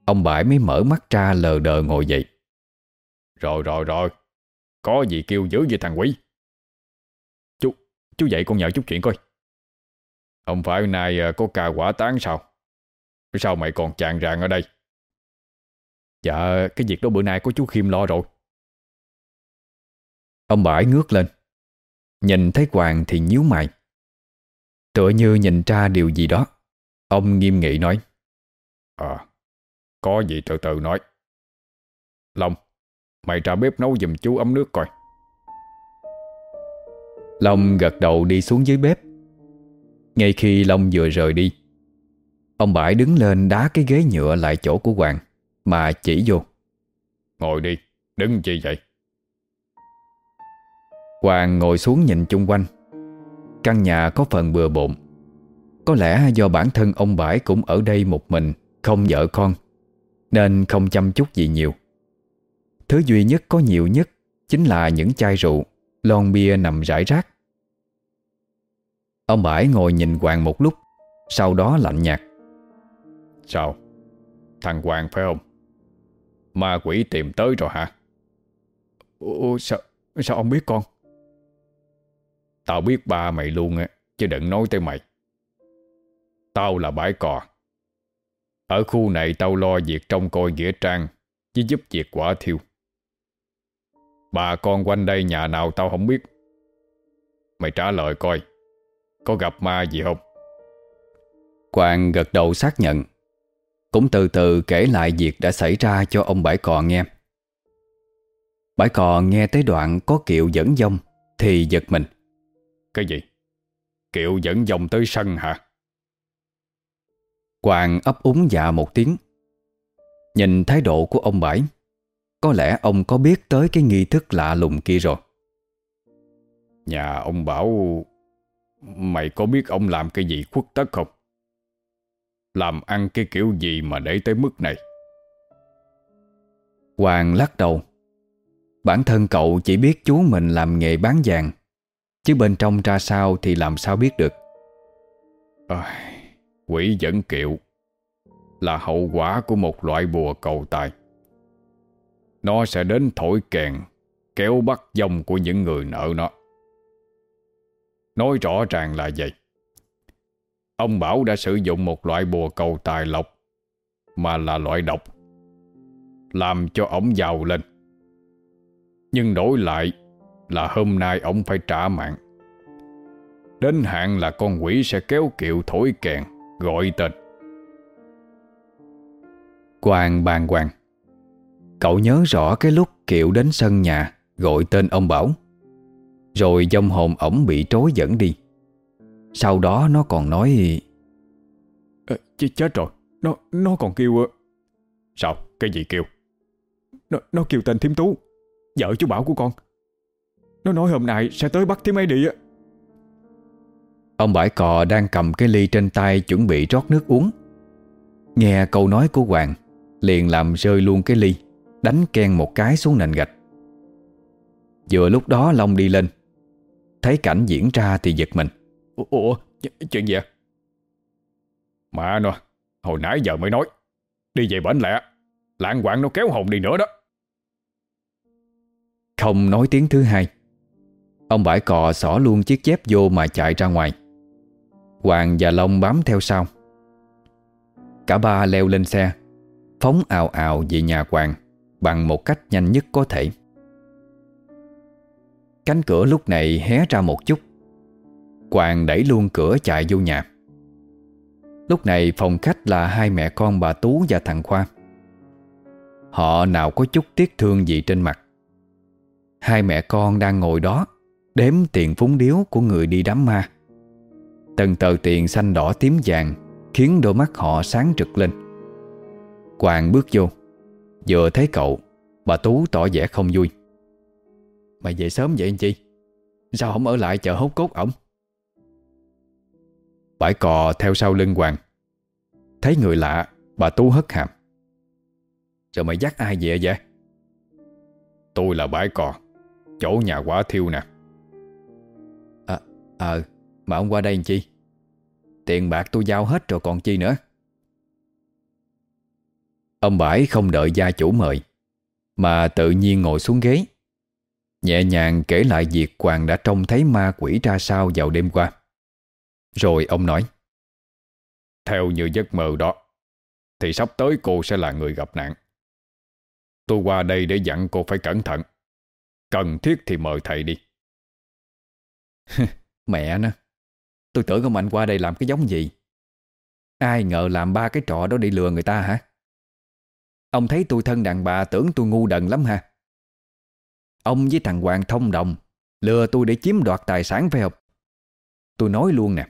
Ông Bãi mới mở mắt ra lờ đờ ngồi dậy. Rồi rồi rồi có gì kêu dữ về thằng quỷ. Chú Chú dậy con nhờ chút chuyện coi. Không phải nay à, có ca quả tán sao? Sao mày còn chạng ràng ở đây? Dạ cái việc đó bữa nay có chú Khiêm lo rồi. Ông Bãi ngước lên. Nhìn thấy Hoàng thì nhíu mày. Tựa như nhìn ra điều gì đó. Ông nghiêm nghị nói. À Có gì từ từ nói. Long Mày ra bếp nấu giùm chú ấm nước coi. Long gật đầu đi xuống dưới bếp. Ngay khi Long vừa rời đi Ông Bãi đứng lên đá cái ghế nhựa lại chỗ của Hoàng Mà chỉ vô. Ngồi đi, đứng chi vậy? Hoàng ngồi xuống nhìn chung quanh. Căn nhà có phần bừa bộn. Có lẽ do bản thân ông Bãi cũng ở đây một mình Không vợ con Nên không chăm chút gì nhiều. Thứ duy nhất có nhiều nhất Chính là những chai rượu Lon bia nằm rải rác. Ông Bãi ngồi nhìn Hoàng một lúc Sau đó lạnh nhạt. Sao? Thằng Hoàng phải không? Ma quỷ tìm tới rồi hả? Ủa sao Sao ông biết con? Tao biết ba mày luôn á Chứ đừng nói tới mày. Tao là bãi cò. Ở khu này tao lo việc trông coi nghĩa trang Với giúp việc quả thiêu Bà con quanh đây nhà nào tao không biết. Mày trả lời coi Có gặp ma gì không? Quang gật đầu xác nhận. Cũng từ từ kể lại việc đã xảy ra cho ông Bãi Cò nghe. Bãi Cò nghe tới đoạn có kiệu dẫn dông Thì giật mình. Cái gì? Kiệu dẫn dông tới sân hả? Quang ấp úng dạ một tiếng. Nhìn thái độ của ông Bãi Có lẽ ông có biết tới cái nghi thức lạ lùng kia rồi Nhà ông bảo Mày có biết ông làm cái gì khuất tất không? Làm ăn cái kiểu gì mà để tới mức này? Hoàng lắc đầu Bản thân cậu chỉ biết chú mình làm nghề bán vàng Chứ bên trong ra sao thì làm sao biết được à, Quỷ dẫn kiệu Là hậu quả của một loại bùa cầu tài nó sẽ đến thổi kèn, Kéo bắt dòng của những người nợ nó. Nói rõ ràng là vậy. Ông Bảo đã sử dụng một loại bùa cầu tài lộc, Mà là loại độc, Làm cho ổng giàu lên. Nhưng đổi lại Là hôm nay ổng phải trả mạng. Đến hạn là con quỷ sẽ kéo kiệu thổi kèn, Gọi tên. Quang bàn hoàng. Cậu nhớ rõ cái lúc kiệu đến sân nhà Gọi tên ông Bảo. Rồi dông hồn ổng bị trối dẫn đi. Sau đó nó còn nói à, Chết rồi. Nó nó còn kêu Sao? Cái gì kêu? Nó, nó kêu tên Thiếm Tú Vợ chú Bảo của con. Nó nói hôm nay sẽ tới bắt Thiếm ấy đi á. Ông bãi cò đang cầm cái ly trên tay Chuẩn bị rót nước uống. Nghe câu nói của Hoàng Liền làm rơi luôn cái ly Đánh ken một cái xuống nền gạch. Vừa lúc đó Long đi lên Thấy cảnh diễn ra thì giật mình. Ủa chuyện gì ạ? Mà nó Hồi nãy giờ mới nói Đi về bển lẹ Lạng quạng nó kéo hồn đi nữa đó. Không nói tiếng thứ hai Ông bãi cò xỏ luôn chiếc dép vô mà chạy ra ngoài. Hoàng và Long bám theo sau. Cả ba leo lên xe Phóng ào ào về nhà Hoàng Bằng một cách nhanh nhất có thể. Cánh cửa lúc này hé ra một chút. Quàng đẩy luôn cửa chạy vô nhà. Lúc này phòng khách là hai mẹ con bà Tú và thằng Khoa. Họ nào có chút tiếc thương gì trên mặt. Hai mẹ con đang ngồi đó, Đếm tiền phúng điếu của người đi đám ma. Từng tờ tiền xanh đỏ tím vàng Khiến đôi mắt họ sáng trực lên. Quàng bước vô. Vừa thấy cậu Bà Tú tỏ vẻ không vui. Mày về sớm vậy anh chị? Sao không ở lại chờ hốt cốt ổng? Bãi cò theo sau lưng Hoàng. Thấy người lạ Bà Tú hất hàm. Rồi mày dắt ai về vậy? Tôi là bãi cò Chỗ nhà quả thiêu nè. À, à mà ông qua đây làm chi Tiền bạc tôi giao hết rồi còn chi nữa? Ông Bãi không đợi gia chủ mời Mà tự nhiên ngồi xuống ghế. Nhẹ nhàng kể lại việc Hoàng đã trông thấy ma quỷ ra sao vào đêm qua. Rồi ông nói Theo như giấc mơ đó Thì sắp tới cô sẽ là người gặp nạn. Tôi qua đây để dặn cô phải cẩn thận. Cần thiết thì mời thầy đi. Mẹ nó Tôi tưởng ông anh qua đây làm cái giống gì? Ai ngờ làm ba cái trò đó đi lừa người ta hả Ông thấy tôi thân đàn bà tưởng tôi ngu đần lắm ha. Ông với thằng Hoàng thông đồng, Lừa tôi để chiếm đoạt tài sản, phải không? Tôi nói luôn nè.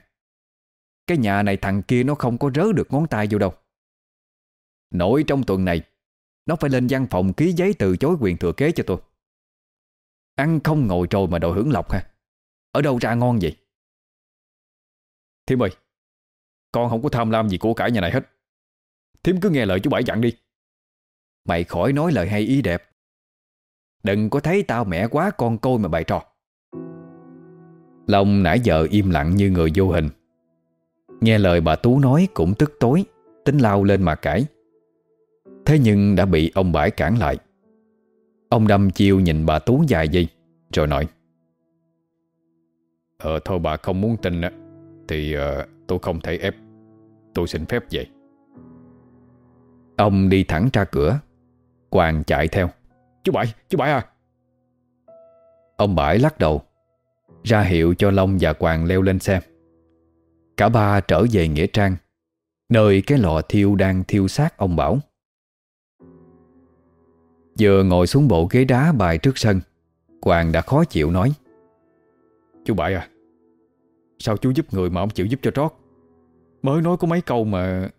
Cái nhà này thằng kia nó không có rớ được ngón tay vô đâu. Nổi trong tuần này, Nó phải lên văn phòng ký giấy từ chối quyền thừa kế cho tôi. Ăn không ngồi trồi mà đòi hưởng lộc ha. Ở đâu ra ngon vậy? Thiếm ơi, Con không có tham lam gì của cải nhà này hết. Thiếm cứ nghe lời chú Bảy dặn đi. Mày khỏi nói lời hay ý đẹp. Đừng có thấy tao mẹ quá con côi mà bày trò. Long nãy giờ im lặng như người vô hình. Nghe lời bà Tú nói cũng tức tối Tính lao lên mà cãi. Thế nhưng đã bị ông bãi cản lại. Ông đâm chiêu nhìn bà Tú dài giây Rồi nói. Ờ thôi bà không muốn tin á Thì uh, tôi không thể ép. Tôi xin phép vậy. Ông đi thẳng ra cửa. Quang chạy theo. Chú Bảy, chú Bảy à. Ông bảy lắc đầu Ra hiệu cho Long và Quang leo lên xe. Cả ba trở về Nghĩa Trang Nơi cái lò thiêu đang thiêu xác ông Bảo. Vừa ngồi xuống bộ ghế đá bài trước sân Quang đã khó chịu nói. Chú Bảy à Sao chú giúp người mà ông chịu giúp cho trót? Mới nói có mấy câu mà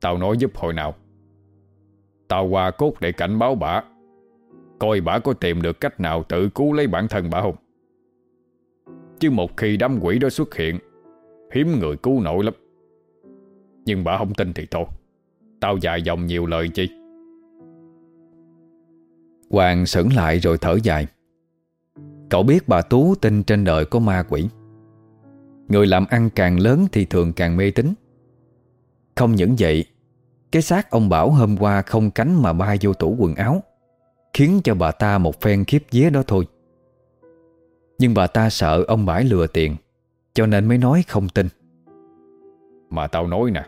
Tao nói giúp hồi nào. Tao qua cốt để cảnh báo bà. Coi bà có tìm được cách nào tự cứu lấy bản thân bà không? Chứ một khi đám quỷ đó xuất hiện, Hiếm người cứu nổi lắm. Nhưng bà không tin thì thôi. Tao dài dòng nhiều lời chi. Hoàng sững lại rồi thở dài. Cậu biết bà Tú tin trên đời có ma quỷ. Người làm ăn càng lớn thì thường càng mê tín. Không những vậy cái xác ông Bảo hôm qua không cánh mà bay vô tủ quần áo, Khiến cho bà ta một phen khiếp vía đó thôi. Nhưng bà ta sợ ông Bãi lừa tiền, Cho nên mới nói không tin. Mà tao nói nè,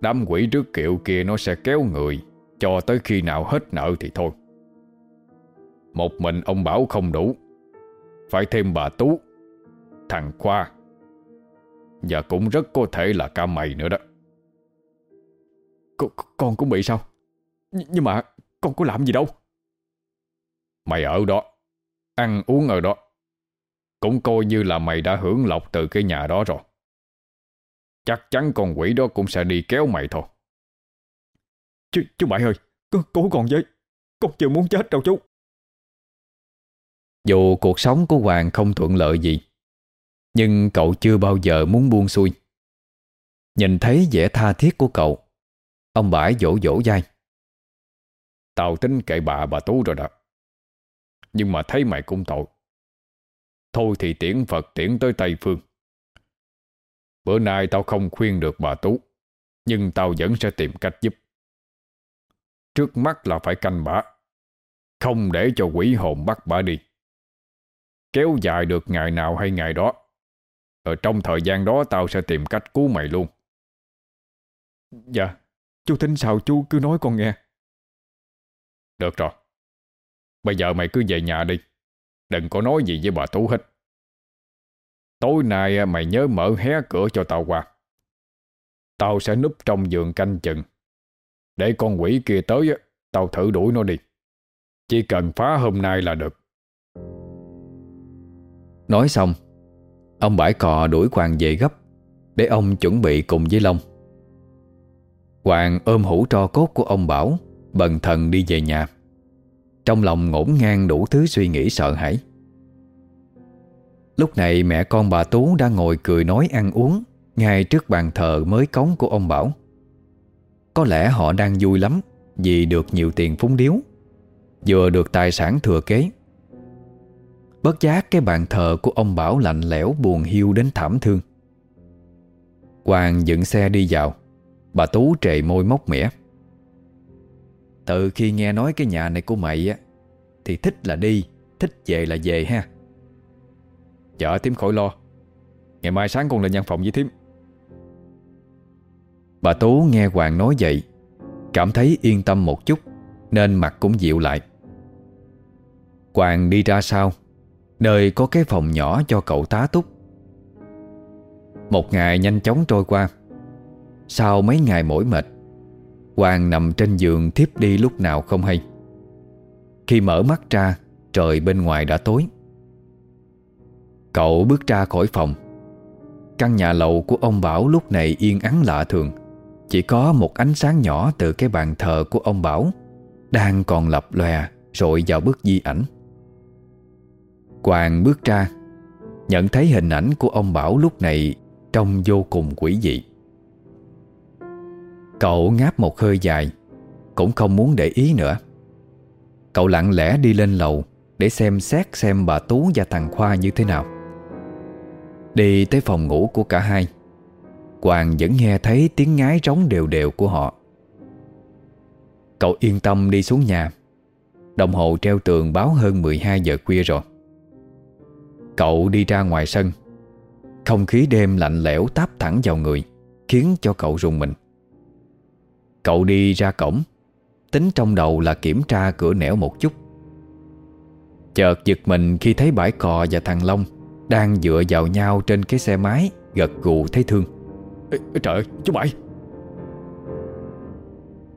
Đám quỷ trước kiệu kia nó sẽ kéo người, Cho tới khi nào hết nợ thì thôi. Một mình ông Bảo không đủ, Phải thêm bà Tú, Thằng Khoa. Và cũng rất có thể là ca mày nữa đó con, con cũng bị sao? Nhưng mà con có làm gì đâu? Mày ở đó Ăn uống ở đó Cũng coi như là mày đã hưởng lộc từ cái nhà đó rồi. Chắc chắn con quỷ đó cũng sẽ đi kéo mày thôi. Chú, chú Bảy ơi Cố còn với Con chưa muốn chết đâu chú. Dù cuộc sống của Hoàng không thuận lợi gì Nhưng cậu chưa bao giờ muốn buông xuôi. Nhìn thấy vẻ tha thiết của cậu Ông Bãi dỗ dỗ dai Tao tính kệ bà bà Tú rồi đó. Nhưng mà thấy mày cũng tội. Thôi thì tiễn Phật tiễn tới Tây Phương. Bữa nay tao không khuyên được bà Tú Nhưng tao vẫn sẽ tìm cách giúp. Trước mắt là phải canh bà Không để cho quỷ hồn bắt bà đi. Kéo dài được ngày nào hay ngày đó Ở trong thời gian đó tao sẽ tìm cách cứu mày luôn. Dạ Chú tính sao chú cứ nói con nghe. Được rồi. Bây giờ mày cứ về nhà đi. Đừng có nói gì với bà Tú hết. Tối nay mày nhớ mở hé cửa cho tao qua. Tao sẽ núp trong giường canh chừng. Để con quỷ kia tới Tao thử đuổi nó đi. Chỉ cần phá hôm nay là được. Nói xong Ông bãi cò đuổi Hoàng về gấp Để ông chuẩn bị cùng với Long Hoàng ôm hũ tro cốt của ông Bảo, Bần thần đi về nhà. Trong lòng ngổn ngang đủ thứ suy nghĩ sợ hãi. Lúc này mẹ con bà Tú đang ngồi cười nói ăn uống, Ngay trước bàn thờ mới cống của ông Bảo. Có lẽ họ đang vui lắm, Vì được nhiều tiền phúng điếu, Vừa được tài sản thừa kế. Bất giác cái bàn thờ của ông Bảo lạnh lẽo buồn hiu đến thảm thương. Hoàng dựng xe đi vào. Bà Tú trề môi móc mỉa. Từ khi nghe nói cái nhà này của mày á, Thì thích là đi, Thích về là về ha. Dạ thím khỏi lo. Ngày mai sáng con lên văn phòng với thím. Bà Tú nghe Hoàng nói vậy, Cảm thấy yên tâm một chút, Nên mặt cũng dịu lại. Hoàng đi ra sau, Nơi có cái phòng nhỏ cho cậu tá túc. Một ngày nhanh chóng trôi qua. Sau mấy ngày mỏi mệt, Hoàng nằm trên giường thiếp đi lúc nào không hay. Khi mở mắt ra, Trời bên ngoài đã tối. Cậu bước ra khỏi phòng. Căn nhà lầu của ông Bảo lúc này yên ắng lạ thường. Chỉ có một ánh sáng nhỏ từ cái bàn thờ của ông Bảo Đang còn lập lòe rồi vào bức di ảnh. Quàng bước ra, Nhận thấy hình ảnh của ông Bảo lúc này Trông vô cùng quỷ dị. Cậu ngáp một hơi dài, Cũng không muốn để ý nữa. Cậu lặng lẽ đi lên lầu Để xem xét xem bà Tú và thằng Khoa như thế nào. Đi tới phòng ngủ của cả hai, Hoàng vẫn nghe thấy tiếng ngái trống đều đều của họ. Cậu yên tâm đi xuống nhà, Đồng hồ treo tường báo hơn 12 giờ khuya rồi. Cậu đi ra ngoài sân, Không khí đêm lạnh lẽo táp thẳng vào người, Khiến cho cậu rùng mình. Cậu đi ra cổng. Tính trong đầu là kiểm tra cửa nẻo một chút. Chợt giật mình khi thấy bãi cò và thằng Long Đang dựa vào nhau trên cái xe máy Gật gù thấy thương. Ê, Trời ơi chú Bảy.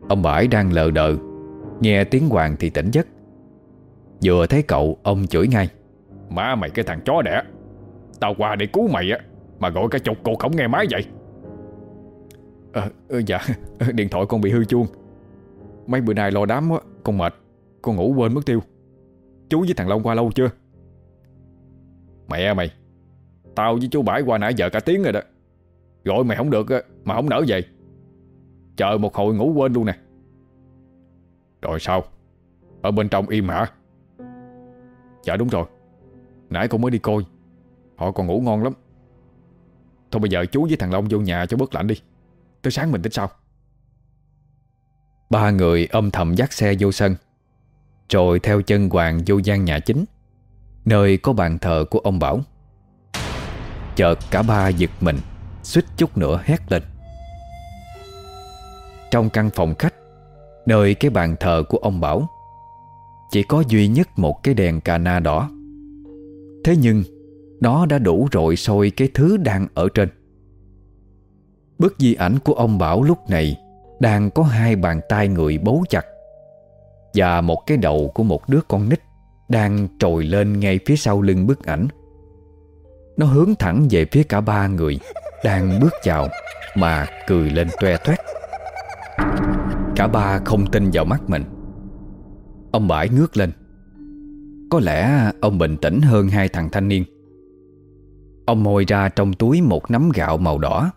Ông Bãi đang lờ đờ Nghe tiếng Hoàng thì tỉnh giấc. Vừa thấy cậu ông chửi ngay. Má mày cái thằng chó đẻ. Tao qua để cứu mày á Mà gọi cả chục cô không nghe máy vậy à, Dạ. Ừ, điện thoại con bị hư chuông. Mấy bữa nay lo đám quá Con mệt. Con ngủ quên mất tiêu. Chú với thằng Long qua lâu chưa? Mẹ mày Tao với chú Bãi qua nãy giờ cả tiếng rồi đó. Gọi mày không được Mà không nở về. Chờ một hồi ngủ quên luôn nè. Rồi sao? Ở bên trong im hả? Dạ đúng rồi. Nãy con mới đi coi. Họ còn ngủ ngon lắm. Thôi bây giờ chú với thằng Long vô nhà cho bớt lạnh đi. Tới sáng mình tính sau. Ba người âm thầm dắt xe vô sân, Rồi theo chân Hoàng vô gian nhà chính, Nơi có bàn thờ của ông Bảo. Chợt cả ba giật mình, Suýt chút nữa hét lên. Trong căn phòng khách, Nơi cái bàn thờ của ông Bảo, Chỉ có duy nhất một cái đèn cà na đỏ. Thế nhưng, Nó đã đủ rọi soi cái thứ đang ở trên. Bức di ảnh của ông Bảo lúc này Đang có hai bàn tay người bấu chặt Và một cái đầu của một đứa con nít Đang trồi lên ngay phía sau lưng bức ảnh. Nó hướng thẳng về phía cả ba người Đang bước vào Mà cười lên toe toét. Cả ba không tin vào mắt mình. Ông Bãi ngước lên. Có lẽ ông bình tĩnh hơn hai thằng thanh niên. Ông môi ra trong túi một nắm gạo màu đỏ.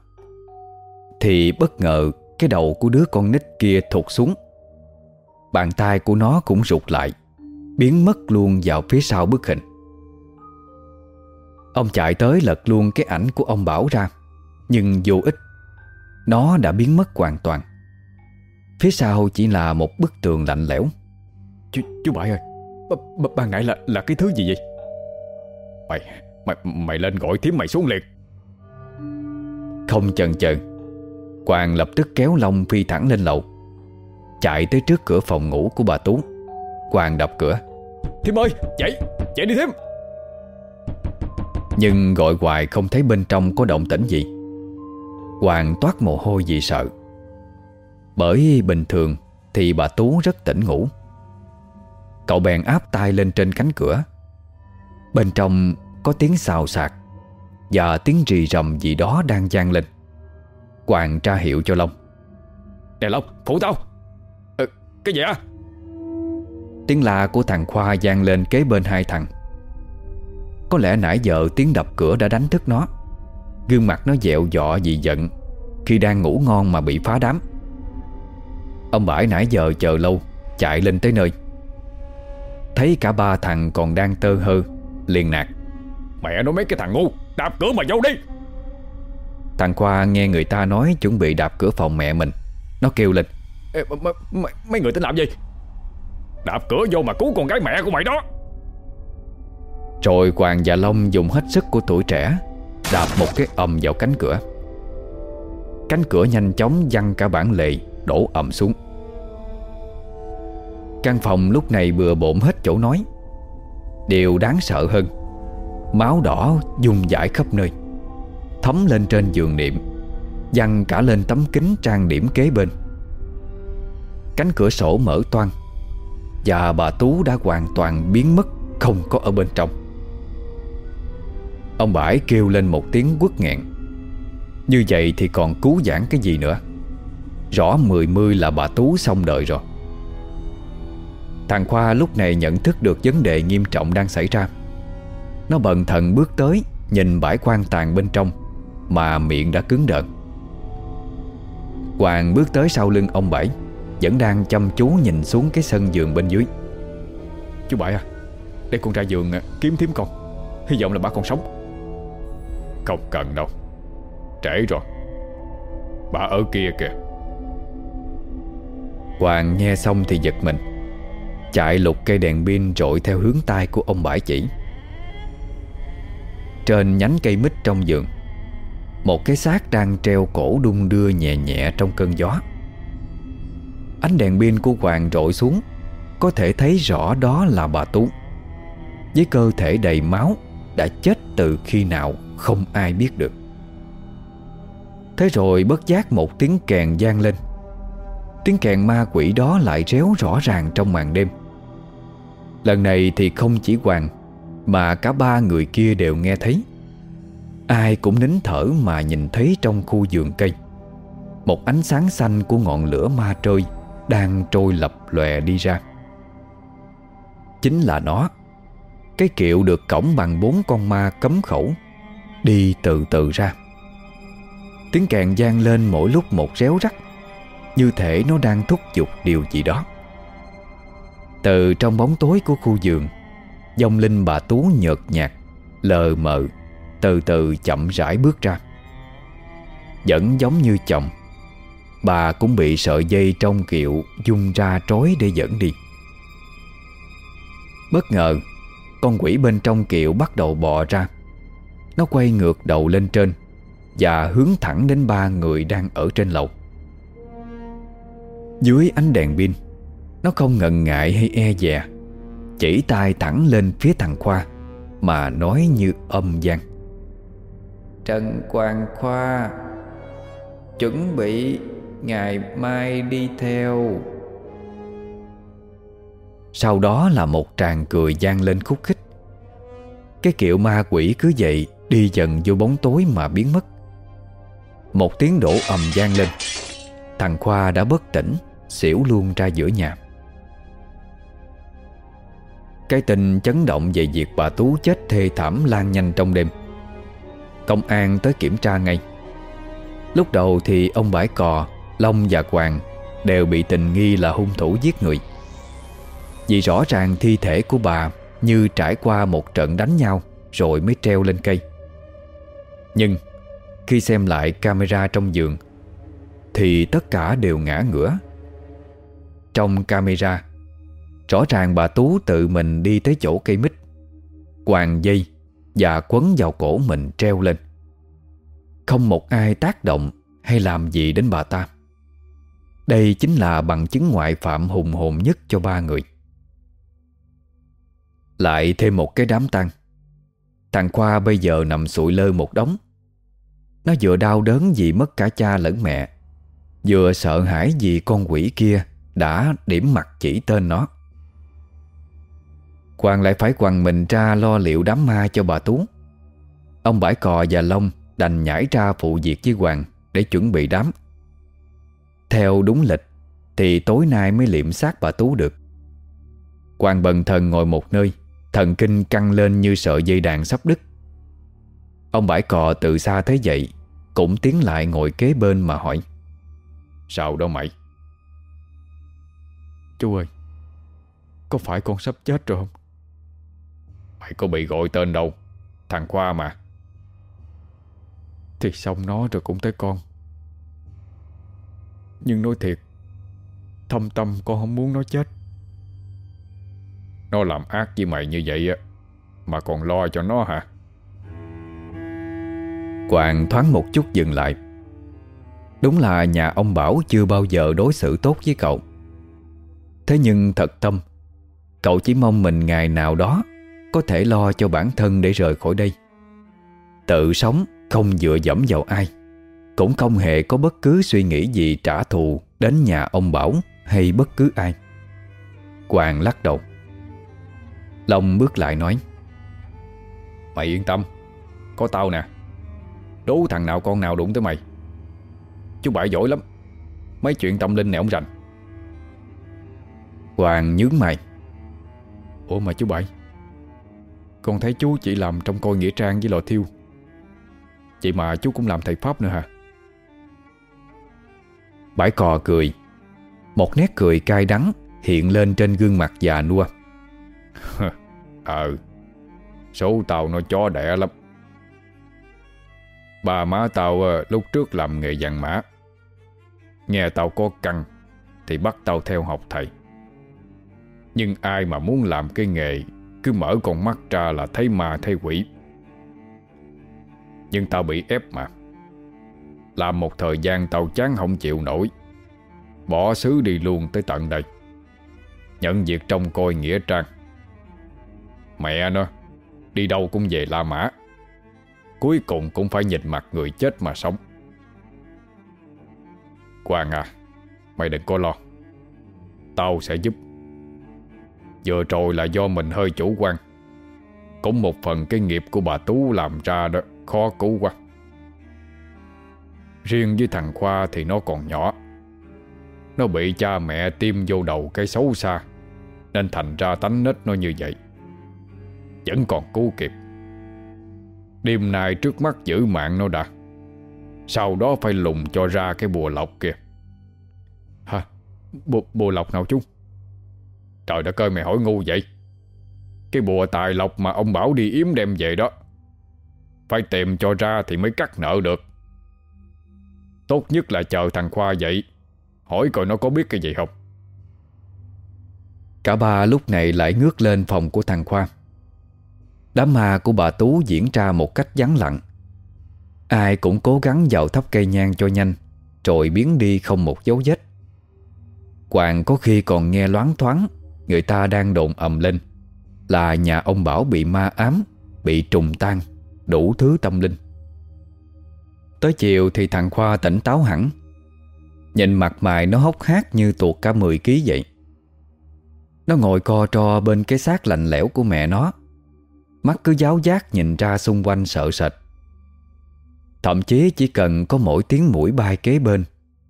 Thì bất ngờ Cái đầu của đứa con nít kia thụt xuống. Bàn tay của nó cũng rụt lại Biến mất luôn vào phía sau bức hình. Ông chạy tới lật luôn cái ảnh của ông Bảo ra Nhưng vô ích. Nó đã biến mất hoàn toàn. Phía sau chỉ là một bức tường lạnh lẽo. Chú, chú Bảy ơi b, Ban nãy là là cái thứ gì vậy? Mày Mày, mày lên gọi thím mày xuống liền. Không chần chờ Hoàng lập tức kéo Long phi thẳng lên lầu. Chạy tới trước cửa phòng ngủ của bà Tú. Hoàng đập cửa. Thím ơi chạy Chạy đi thím Nhưng gọi hoài không thấy bên trong có động tĩnh gì. Hoàng toát mồ hôi vì sợ. Bởi bình thường Thì bà Tú rất tỉnh ngủ. Cậu bèn áp tay lên trên cánh cửa. Bên trong có tiếng xào xạc Và tiếng rì rầm gì đó đang vang lên Hoàng tra hiệu cho Long. Nè Long phụ tao. Ừ, Cái gì á? Tiếng la của thằng Khoa vang lên kế bên hai thằng. Có lẽ nãy giờ tiếng đập cửa đã đánh thức nó. Gương mặt nó dẹo dọ vì giận Khi đang ngủ ngon mà bị phá đám. Ông Bãi nãy giờ chờ lâu Chạy lên tới nơi. Thấy cả ba thằng còn đang tơ hơ Liền nạt. Mẹ nói mấy cái thằng ngu Đạp cửa mà vô đi Thằng Khoa nghe người ta nói Chuẩn bị đạp cửa phòng mẹ mình. Nó kêu lên. Ê, m- m- m- Mấy người tính làm gì? Đạp cửa vô mà cứu con gái mẹ của mày đó. Rồi Hoàng và Long dùng hết sức của tuổi trẻ Đạp một cái ầm vào cánh cửa. Cánh cửa nhanh chóng văng cả bản lề Đổ ầm xuống. Căn phòng lúc này bừa bộn hết chỗ nói. Điều đáng sợ hơn Máu đỏ dùng dãi khắp nơi Thấm lên trên giường niệm, Dằn cả lên tấm kính trang điểm kế bên. Cánh cửa sổ mở toang, Và bà Tú đã hoàn toàn biến mất, Không có ở bên trong. Ông Bãi kêu lên một tiếng quất nghẹn. Như vậy thì còn cứu giãn cái gì nữa? Rõ mười mươi là bà Tú xong đời rồi. Thằng Khoa lúc này nhận thức được vấn đề nghiêm trọng đang xảy ra. Nó bần thần bước tới, Nhìn bãi quan tàn bên trong. Mà miệng đã cứng đợn Hoàng bước tới sau lưng ông Bảy, Vẫn đang chăm chú nhìn xuống cái sân giường bên dưới. Chú Bảy à Để con ra giường à, kiếm thím con. Hy vọng là bà còn sống. Không cần đâu, Trễ rồi. Bà ở kia kìa. Hoàng nghe xong thì giật mình. Chạy lục cây đèn pin trội theo hướng tay của ông Bãi chỉ. Trên nhánh cây mít trong giường một cái xác đang treo cổ đung đưa nhẹ nhẹ trong cơn gió. Ánh đèn pin của Hoàng rội xuống, Có thể thấy rõ đó là bà Tú. Với cơ thể đầy máu, Đã chết từ khi nào không ai biết được. Thế rồi bất giác một tiếng kèn gian lên. Tiếng kèn ma quỷ đó lại réo rõ ràng trong màn đêm. Lần này thì không chỉ Hoàng, Mà cả ba người kia đều nghe thấy. Ai cũng nín thở mà nhìn thấy trong khu vườn cây. Một ánh sáng xanh của ngọn lửa ma trơi Đang trôi lập lòe đi ra. Chính là nó. Cái kiệu được cổng bằng bốn con ma cấm khẩu, Đi từ từ ra. Tiếng kèn gian lên mỗi lúc một réo rắt, Như thể nó đang thúc giục điều gì đó. Từ trong bóng tối của khu giường Dòng linh bà Tú nhợt nhạt, Lờ mờ. Từ từ chậm rãi bước ra. Vẫn giống như chồng, Bà cũng bị sợi dây trong kiệu Dung ra trói để dẫn đi. Bất ngờ, Con quỷ bên trong kiệu bắt đầu bò ra. Nó quay ngược đầu lên trên Và hướng thẳng đến ba người đang ở trên lầu. Dưới ánh đèn pin, Nó không ngần ngại hay e dè, Chỉ tay thẳng lên phía thằng Khoa Mà nói như âm gian. Trần Quang Khoa. Chuẩn bị, Ngày mai đi theo. Sau đó là một tràng cười gian lên khúc khích. Cái kiểu ma quỷ cứ vậy Đi dần vô bóng tối mà biến mất. Một tiếng đổ ầm gian lên. Thằng Khoa đã bất tỉnh, Xỉu luôn ra giữa nhà. Cái tình chấn động về việc bà Tú chết thê thảm lan nhanh trong đêm. Công an tới kiểm tra ngay. Lúc đầu thì ông Bãi Cò, Long và Hoàng Đều bị tình nghi là hung thủ giết người. Vì rõ ràng thi thể của bà Như trải qua một trận đánh nhau Rồi mới treo lên cây. Nhưng Khi xem lại camera trong giường Thì tất cả đều ngã ngửa. Trong camera, Rõ ràng bà Tú tự mình đi tới chỗ cây mít, Quàng dây và quấn vào cổ mình treo lên. Không một ai tác động Hay làm gì đến bà ta. Đây chính là bằng chứng ngoại phạm hùng hồn nhất cho ba người. Lại thêm một cái đám tang. Thằng Khoa bây giờ nằm sụi lơ một đống. Nó vừa đau đớn vì mất cả cha lẫn mẹ, Vừa sợ hãi vì con quỷ kia Đã điểm mặt chỉ tên nó. Quang lại phải quằn mình ra lo liệu đám ma cho bà Tú. Ông Bãi Cò và Long đành nhảy ra phụ việc với Hoàng Để chuẩn bị đám. Theo đúng lịch Thì tối nay mới liệm xác bà Tú được. Quang bần thần ngồi một nơi, Thần kinh căng lên như sợ dây đàn sắp đứt. Ông bãi cò từ xa thấy vậy, Cũng tiến lại ngồi kế bên mà hỏi. Sao đó mày? Chú ơi, Có phải con sắp chết rồi không? Phải có bị gọi tên đâu. Thằng Khoa mà. Thì xong nó rồi cũng tới con. Nhưng nói thiệt, Thâm tâm con không muốn nó chết. Nó làm ác với mày như vậy á, Mà còn lo cho nó hả? Quang thoáng một chút dừng lại. Đúng là nhà ông Bảo chưa bao giờ đối xử tốt với cậu. Thế nhưng thật tâm, Cậu chỉ mong mình ngày nào đó có thể lo cho bản thân để rời khỏi đây. Tự sống không dựa dẫm vào ai, cũng không hề có bất cứ suy nghĩ gì trả thù Đến nhà ông Bảo hay bất cứ ai. Hoàng lắc đầu. Long bước lại nói, Mày yên tâm, Có tao nè. Đố thằng nào con nào đụng tới mày. Chú Bảy giỏi lắm, Mấy chuyện tâm linh này ông rành. Hoàng nhướng mày, Ủa mà chú Bảy con thấy chú chỉ làm trong coi nghĩa trang với lò thiêu. Vậy mà chú cũng làm thầy Pháp nữa hả? Bãi cò cười. Một nét cười cay đắng Hiện lên trên gương mặt già nua. Ờ Số tao nó chó đẻ lắm. Bà má tao ờ, lúc trước làm nghề dàn mã. Nghe tao có căng Thì bắt tao theo học thầy. Nhưng ai mà muốn làm cái nghề cứ mở con mắt ra là thấy ma, thấy quỷ. Nhưng tao bị ép mà. Làm một thời gian tao chán không chịu nổi. Bỏ xứ đi luôn tới tận đây. Nhận việc trông coi Nghĩa Trang. Mẹ nó, Đi đâu cũng về La Mã. Cuối cùng cũng phải nhìn mặt người chết mà sống. Quang à Mày đừng có lo. Tao sẽ giúp. Vừa rồi là do mình hơi chủ quan. Cũng một phần cái nghiệp của bà Tú làm ra đó Khó cứu quá. Riêng với thằng Khoa thì nó còn nhỏ. Nó bị cha mẹ tiêm vô đầu cái xấu xa Nên thành ra tánh nết nó như vậy. Vẫn còn cứu kịp. Đêm nay trước mắt giữ mạng nó đã. Sau đó phải lùng cho ra cái bùa lọc kìa. Hả? Bùa, bùa lọc nào chú? Trời đất ơi, mày hỏi ngu vậy? Cái bùa tài lộc mà ông bảo đi yếm đem về đó, Phải tìm cho ra thì mới cắt nợ được. Tốt nhất là chờ thằng Khoa dậy, Hỏi coi nó có biết cái gì không. Cả ba lúc này lại ngước lên phòng của thằng Khoa. Đám ma của bà Tú diễn ra một cách vắng lặng. Ai cũng cố gắng vào thắp cây nhang cho nhanh, Rồi biến đi không một dấu vết. Quàng có khi còn nghe loáng thoáng Người ta đang đồn ầm lên. Là nhà ông Bảo bị ma ám, Bị trùng tan, Đủ thứ tâm linh. Tới chiều thì thằng Khoa tỉnh táo hẳn. Nhìn mặt mày nó hốc hác như tuột cả 10 kg vậy. Nó ngồi co tro bên cái xác lạnh lẽo của mẹ nó. Mắt cứ giáo giác nhìn ra xung quanh sợ sệt. Thậm chí chỉ cần có mỗi tiếng mũi bay kế bên,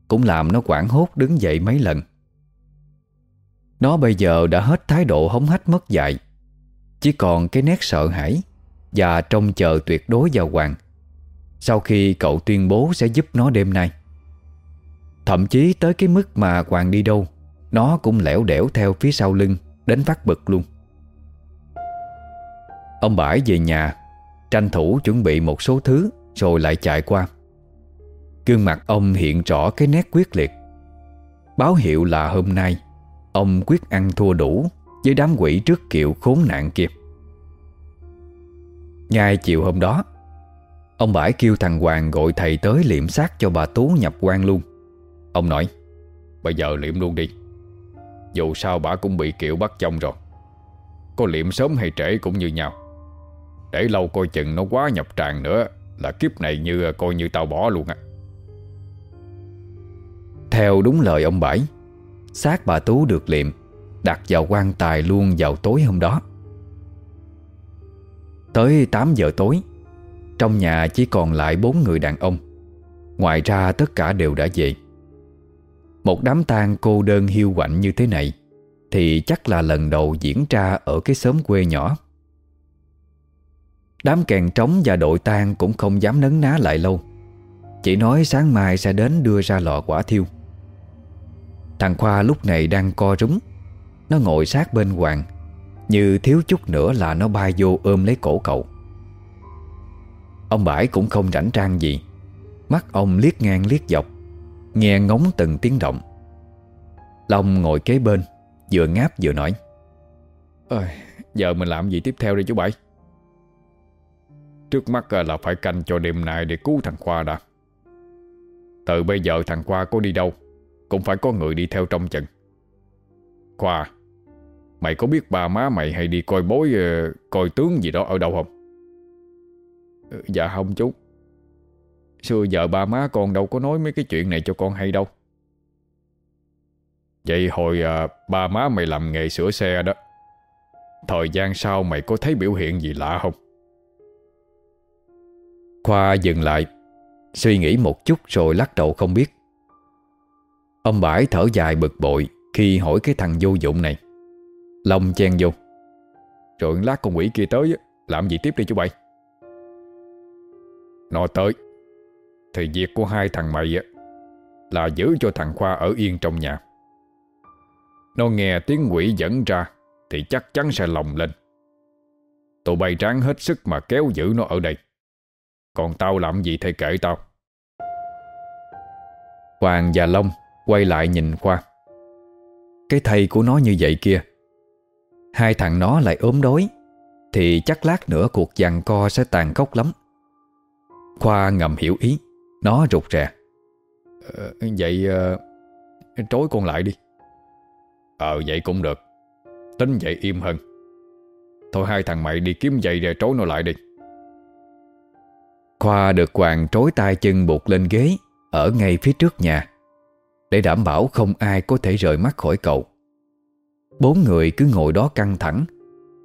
Cũng làm nó quảng hốt đứng dậy mấy lần. Nó bây giờ đã hết thái độ hống hách mất dạy. Chỉ còn cái nét sợ hãi Và trông chờ tuyệt đối vào Hoàng Sau khi cậu tuyên bố sẽ giúp nó đêm nay. Thậm chí tới cái mức mà Hoàng đi đâu, Nó cũng lẻo đẻo theo phía sau lưng Đến phát bực luôn. Ông bãi về nhà, Tranh thủ chuẩn bị một số thứ Rồi lại chạy qua. Gương mặt ông hiện rõ cái nét quyết liệt. Báo hiệu là hôm nay Ông quyết ăn thua đủ Với đám quỷ trước kiệu khốn nạn kia. Ngay chiều hôm đó, Ông bãi kêu thằng Hoàng gọi thầy tới liệm xác cho bà Tú nhập quan luôn. Ông nói, Bây giờ liệm luôn đi. Dù sao bà cũng bị kiệu bắt chồng rồi. Có liệm sớm hay trễ cũng như nhau. Để lâu coi chừng nó quá nhập tràn nữa Là kiếp này như, coi như tao bỏ luôn á. Theo đúng lời ông Bãi xác bà Tú được liệm, Đặt vào quan tài luôn vào tối hôm đó. Tới 8 giờ tối, Trong nhà chỉ còn lại bốn người đàn ông. Ngoài ra tất cả đều đã về. Một đám tang cô đơn hiu quạnh như thế này Thì chắc là lần đầu diễn ra Ở cái xóm quê nhỏ. Đám kèn trống và đội tang Cũng không dám nấn ná lại lâu. Chỉ nói sáng mai sẽ đến đưa ra lọ quả thiêu. Thằng Khoa lúc này đang co rúng, Nó ngồi sát bên Hoàng Như thiếu chút nữa là nó bay vô ôm lấy cổ cậu. Ông Bãi cũng không rảnh trang gì. Mắt ông liếc ngang liếc dọc Nghe ngóng từng tiếng động. Long ngồi kế bên Vừa ngáp vừa nói Ơi, Giờ mình làm gì tiếp theo đi chú Bảy Trước mắt à, là phải canh cho đêm nay Để cứu thằng Khoa đã. Từ bây giờ thằng Khoa có đi đâu cũng phải có người đi theo trong chừng. Khoa Mày có biết bà má mày hay đi coi bối ờ, Coi tướng gì đó ở đâu không? Ờ, dạ không chú. Xưa giờ ba má con đâu có nói mấy cái chuyện này cho con hay đâu. Vậy hồi ờ, à, ba má mày làm nghề sửa xe đó Thời gian sau mày có thấy biểu hiện gì lạ không? Khoa dừng lại Suy nghĩ một chút rồi lắc đầu không biết. Ông Bãi thở dài bực bội Khi hỏi cái thằng vô dụng này. Long chen vô. Rồi lát con quỷ kia tới Làm gì tiếp đi chú Bảy? Nó tới. Thì việc của hai thằng mày Là giữ cho thằng Khoa ở yên trong nhà. Nó nghe tiếng quỷ dẫn ra, Thì chắc chắn sẽ lòng lên. Tụi bay tráng hết sức mà kéo giữ nó ở đây. Còn tao làm gì thì kệ tao. Hoàng và Long quay lại nhìn Khoa Cái thầy của nó như vậy kia. Hai thằng nó lại ốm đói Thì chắc lát nữa cuộc giằng co sẽ tàn khốc lắm. Khoa ngầm hiểu ý Nó rụt rè. Ờ, Vậy uh, Trối con lại đi. Ờ vậy cũng được. Tính vậy im hơn. Thôi hai thằng mày đi kiếm giày để trối nó lại đi. Khoa được Hoàng trối tay chân buộc lên ghế Ở ngay phía trước nhà. Để đảm bảo không ai có thể rời mắt khỏi cậu. Bốn người cứ ngồi đó căng thẳng,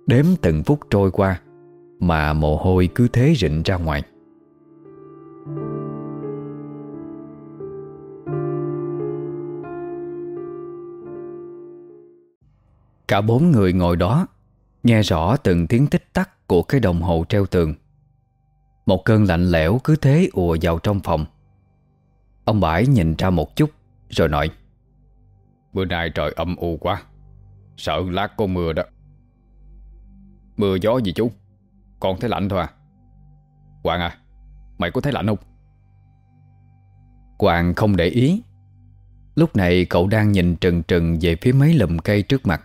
Đếm từng phút trôi qua, Mà mồ hôi cứ thế rịn ra ngoài. Cả bốn người ngồi đó, Nghe rõ từng tiếng tích tắc Của cái đồng hồ treo tường. Một cơn lạnh lẽo cứ thế ùa vào trong phòng. Ông Bãi nhìn ra một chút. Rồi nói, Bữa nay trời âm u quá, Sợ lát có mưa đó. Mưa gió gì chú? Con thấy lạnh thôi à? Quang à Mày có thấy lạnh không? Quang không để ý. Lúc này cậu đang nhìn trừng trừng Về phía mấy lùm cây trước mặt.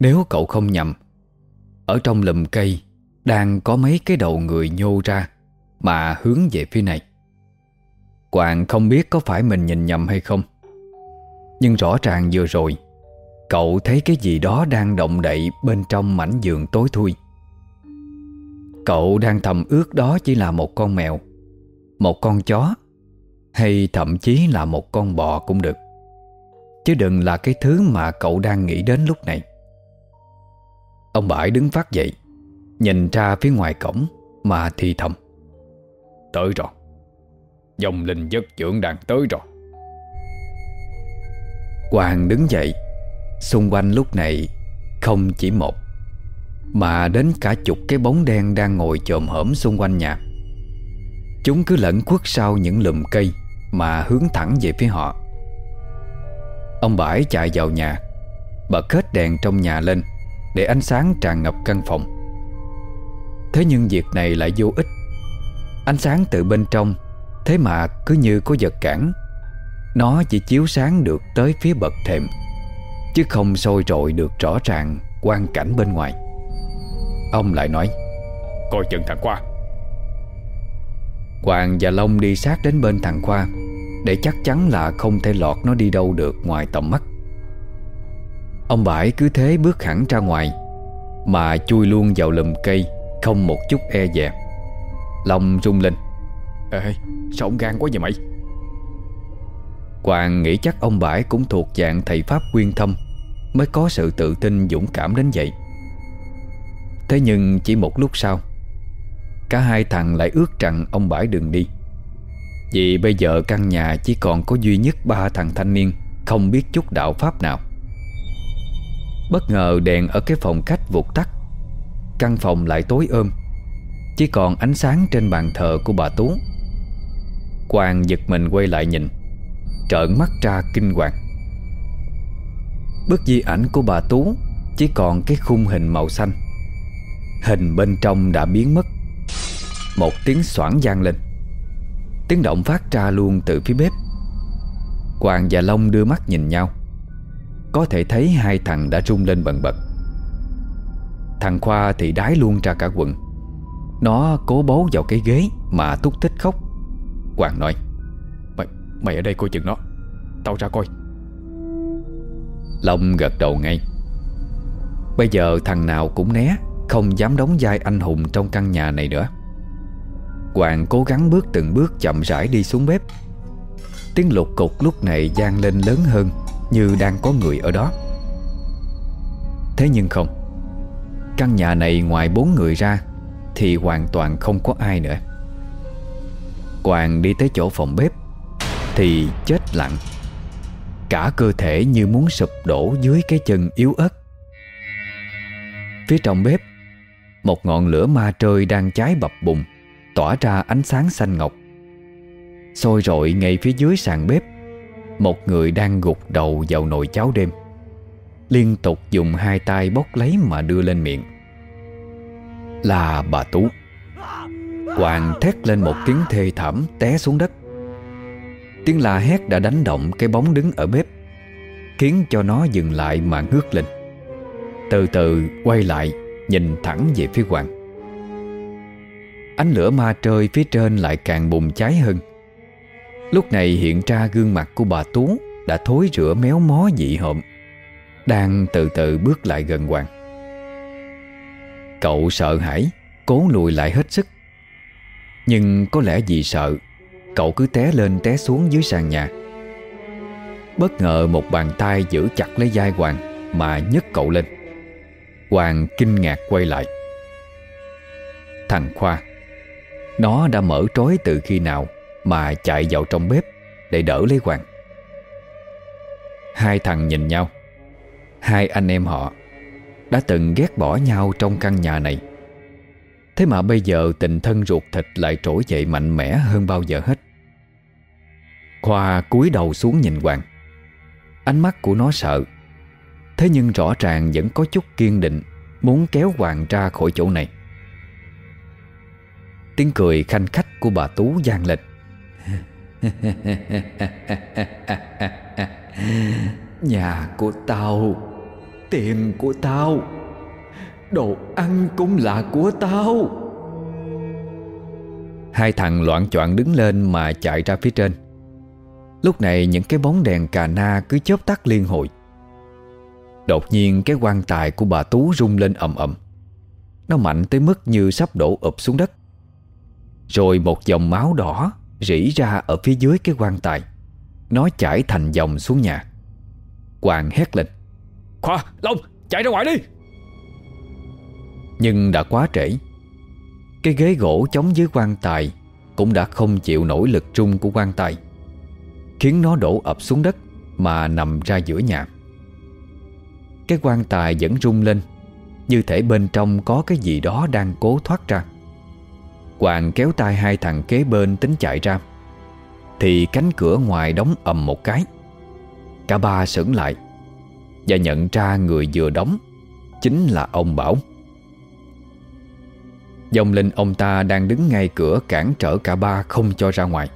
Nếu cậu không nhầm, Ở trong lùm cây Đang có mấy cái đầu người nhô ra Mà hướng về phía này. Hoàng không biết có phải mình nhìn nhầm hay không. Nhưng rõ ràng vừa rồi, Cậu thấy cái gì đó đang động đậy Bên trong mảnh giường tối thui. Cậu đang thầm ước đó chỉ là một con mèo, Một con chó, Hay thậm chí là một con bò cũng được. Chứ đừng là cái thứ mà cậu đang nghĩ đến lúc này. Ông Bãi đứng phát dậy, Nhìn ra phía ngoài cổng Mà thì thầm. Tới rồi. Dòng linh giấc trưởng đang tới rồi. Hoàng đứng dậy. Xung quanh lúc này, Không chỉ một, Mà đến cả chục cái bóng đen Đang ngồi chồm hổm xung quanh nhà. Chúng cứ lẫn quất sau những lùm cây Mà hướng thẳng về phía họ. Ông Bãi chạy vào nhà, Bật hết đèn trong nhà lên Để ánh sáng tràn ngập căn phòng. Thế nhưng việc này lại vô ích. Ánh sáng từ bên trong Thế mà cứ như có vật cản Nó chỉ chiếu sáng được tới phía bậc thềm Chứ không sôi trội được rõ ràng quang cảnh bên ngoài. Ông lại nói Coi chừng thằng Khoa. Hoàng và Long đi sát đến bên thằng Khoa Để chắc chắn là không thể lọt nó đi đâu được ngoài tầm mắt. Ông Bãi cứ thế bước hẳn ra ngoài Mà chui luôn vào lùm cây Không một chút e dè. Long rung lên Ê, sao ông gan quá vậy mày? Hoàng nghĩ chắc ông Bãi cũng thuộc dạng thầy Pháp quyên thâm Mới có sự tự tin dũng cảm đến vậy. Thế nhưng chỉ một lúc sau Cả hai thằng lại ước rằng ông Bãi đừng đi. Vì bây giờ căn nhà chỉ còn có duy nhất ba thằng thanh niên Không biết chút đạo Pháp nào. Bất ngờ đèn ở cái phòng khách vụt tắt Căn phòng lại tối ôm Chỉ còn ánh sáng trên bàn thờ của bà Tú. Quang giật mình quay lại nhìn, Trợn mắt ra kinh hoàng. Bức di ảnh của bà Tú Chỉ còn cái khung hình màu xanh. Hình bên trong đã biến mất. Một tiếng xoảng gian lên. Tiếng động phát ra luôn từ phía bếp. Quang và Long đưa mắt nhìn nhau. Có thể thấy hai thằng đã rung lên bần bật. Thằng Khoa thì đái luôn ra cả quần. Nó cố bấu vào cái ghế Mà túc tích khóc. Hoàng nói. Mày, mày ở đây coi chừng nó. Tao ra coi. Long gật đầu ngay. Bây giờ thằng nào cũng né Không dám đóng vai anh hùng trong căn nhà này nữa. Hoàng cố gắng bước từng bước chậm rãi đi xuống bếp. Tiếng lục cục lúc này gian lên lớn hơn Như đang có người ở đó. Thế nhưng không Căn nhà này ngoài bốn người ra Thì hoàn toàn không có ai nữa. Hoàng đi tới chỗ phòng bếp Thì chết lặng. Cả cơ thể như muốn sụp đổ dưới cái chân yếu ớt. Phía trong bếp, Một ngọn lửa ma trơi đang cháy bập bùng, Tỏa ra ánh sáng xanh ngọc. Sôi rội ngay phía dưới sàn bếp, Một người đang gục đầu vào nồi cháo đêm. Liên tục dùng hai tay bốc lấy mà đưa lên miệng. Là bà Tú. Hoàng thét lên một tiếng thê thảm, té xuống đất. Tiếng la hét đã đánh động cái bóng đứng ở bếp, Khiến cho nó dừng lại mà ngước lên. Từ từ quay lại, Nhìn thẳng về phía Hoàng. Ánh lửa ma trời phía trên lại càng bùng cháy hơn. Lúc này hiện ra gương mặt của bà Tú Đã thối rửa méo mó dị hợm, Đang từ từ bước lại gần Hoàng. Cậu sợ hãi, Cố lùi lại hết sức. Nhưng có lẽ vì sợ, Cậu cứ té lên té xuống dưới sàn nhà. Bất ngờ một bàn tay giữ chặt lấy vai Hoàng Mà nhấc cậu lên. Hoàng kinh ngạc quay lại. Thằng Khoa, Nó đã mở trói từ khi nào Mà chạy vào trong bếp Để đỡ lấy Hoàng? Hai thằng nhìn nhau. Hai anh em họ Đã từng ghét bỏ nhau trong căn nhà này. Thế mà bây giờ tình thân ruột thịt lại trỗi dậy mạnh mẽ hơn bao giờ hết. Khoa cúi đầu xuống nhìn Hoàng. Ánh mắt của nó sợ. Thế nhưng rõ ràng vẫn có chút kiên định, Muốn kéo Hoàng ra khỏi chỗ này. Tiếng cười khanh khách của bà Tú gian lịch Nhà của tao, Tiền của tao. Đồ ăn cũng là của tao. Hai thằng loạn choạng đứng lên mà chạy ra phía trên. Lúc này những cái bóng đèn cà na cứ chớp tắt liên hồi. Đột nhiên cái quan tài của bà Tú rung lên ầm ầm. Nó mạnh tới mức như sắp đổ ụp xuống đất. Rồi một dòng máu đỏ rỉ ra ở phía dưới cái quan tài. Nó chảy thành dòng xuống nhà. Hoàng hét lên. Khoa, Long, chạy ra ngoài đi! Nhưng đã quá trễ. Cái ghế gỗ chống dưới quan tài Cũng đã không chịu nổi lực trung của quan tài, Khiến nó đổ ập xuống đất Mà nằm ra giữa nhà. Cái quan tài vẫn rung lên, Như thể bên trong có cái gì đó đang cố thoát ra. Hoàng kéo tay hai thằng kế bên tính chạy ra, Thì cánh cửa ngoài đóng ầm một cái. Cả ba sững lại Và nhận ra người vừa đóng Chính là ông Bảo. Dòng linh ông ta đang đứng ngay cửa cản trở cả ba không cho ra ngoài.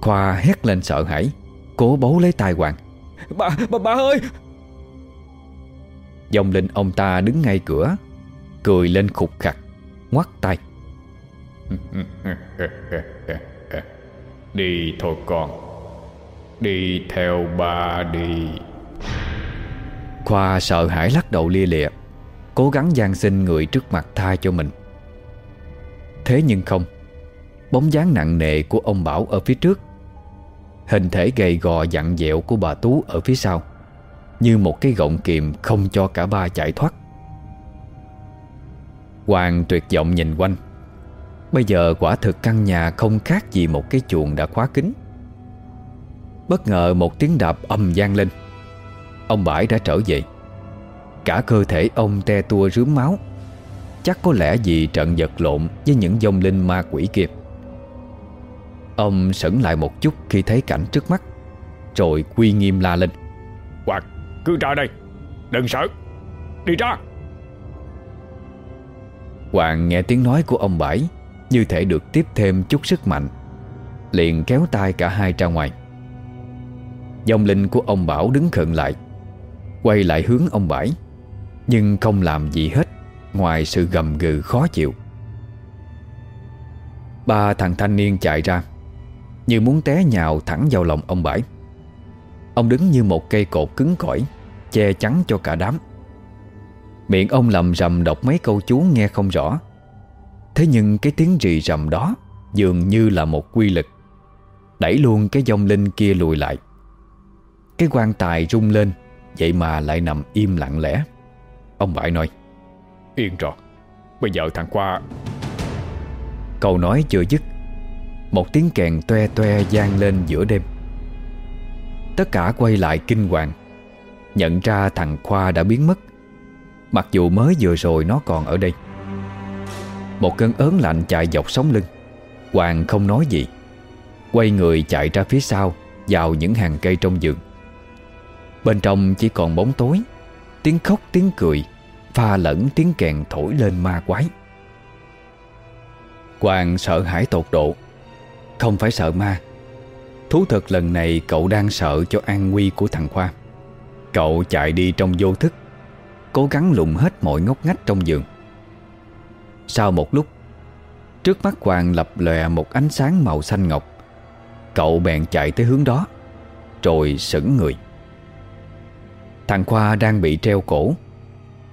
Khoa hét lên sợ hãi Cố bấu lấy tay Hoàng. Bà, bà, bà ơi! Dòng linh ông ta đứng ngay cửa Cười lên khục khặt Ngoắt tay. Đi thôi con. Đi theo ba đi. Khoa sợ hãi lắc đầu lia lịa Cố gắng gian xin người trước mặt tha cho mình Thế nhưng không. Bóng dáng nặng nề của ông Bảo ở phía trước. Hình thể gầy gò dặn dẹo của bà Tú ở phía sau, Như một cái gọng kìm không cho cả ba chạy thoát. Hoàng tuyệt vọng nhìn quanh. Bây giờ quả thực căn nhà không khác gì một cái chuồng đã khóa kín. Bất ngờ một tiếng đạp âm gian lên. Ông Bãi đã trở về. Cả cơ thể ông te tua rướm máu. Chắc có lẽ vì trận vật lộn Với những dông linh ma quỷ kia. Ông sững lại một chút khi thấy cảnh trước mắt Rồi quy nghiêm la lên. Hoàng cứ ra đây. Đừng sợ. Đi ra. Hoàng nghe tiếng nói của ông Bãi Như thể được tiếp thêm chút sức mạnh Liền kéo tay cả hai ra ngoài. Dòng linh của ông Bảo đứng khựng lại Quay lại hướng ông Bãi Nhưng không làm gì hết Ngoài sự gầm gừ khó chịu. Ba thằng thanh niên chạy ra, Như muốn té nhào thẳng vào lòng ông Bãi Ông đứng như một cây cột cứng cỏi, Che chắn cho cả đám. Miệng ông lầm rầm đọc mấy câu chú nghe không rõ. Thế nhưng cái tiếng rì rầm đó Dường như là một quy lực. Đẩy luôn cái dông linh kia lùi lại. Cái quan tài rung lên, Vậy mà lại nằm im lặng lẽ. Ông Bãi nói Yên rồi Bây giờ thằng Khoa Câu nói chưa dứt, Một tiếng kèn toe toe gian lên giữa đêm. Tất cả quay lại kinh hoàng, Nhận ra thằng Khoa đã biến mất. Mặc dù mới vừa rồi nó còn ở đây. Một cơn ớn lạnh chạy dọc sống lưng. Hoàng không nói gì, Quay người chạy ra phía sau, Vào những hàng cây trong giường Bên trong chỉ còn bóng tối, Tiếng khóc tiếng cười Pha lẫn tiếng kèn thổi lên ma quái. Quang sợ hãi tột độ. Không phải sợ ma. Thú thật lần này cậu đang sợ cho an nguy của thằng Khoa. Cậu chạy đi trong vô thức, Cố gắng lùng hết mọi ngóc ngách trong giường. Sau một lúc, Trước mắt Quang lập lòe một ánh sáng màu xanh ngọc. Cậu bèn chạy tới hướng đó, Rồi sững người. Thằng Khoa đang bị treo cổ.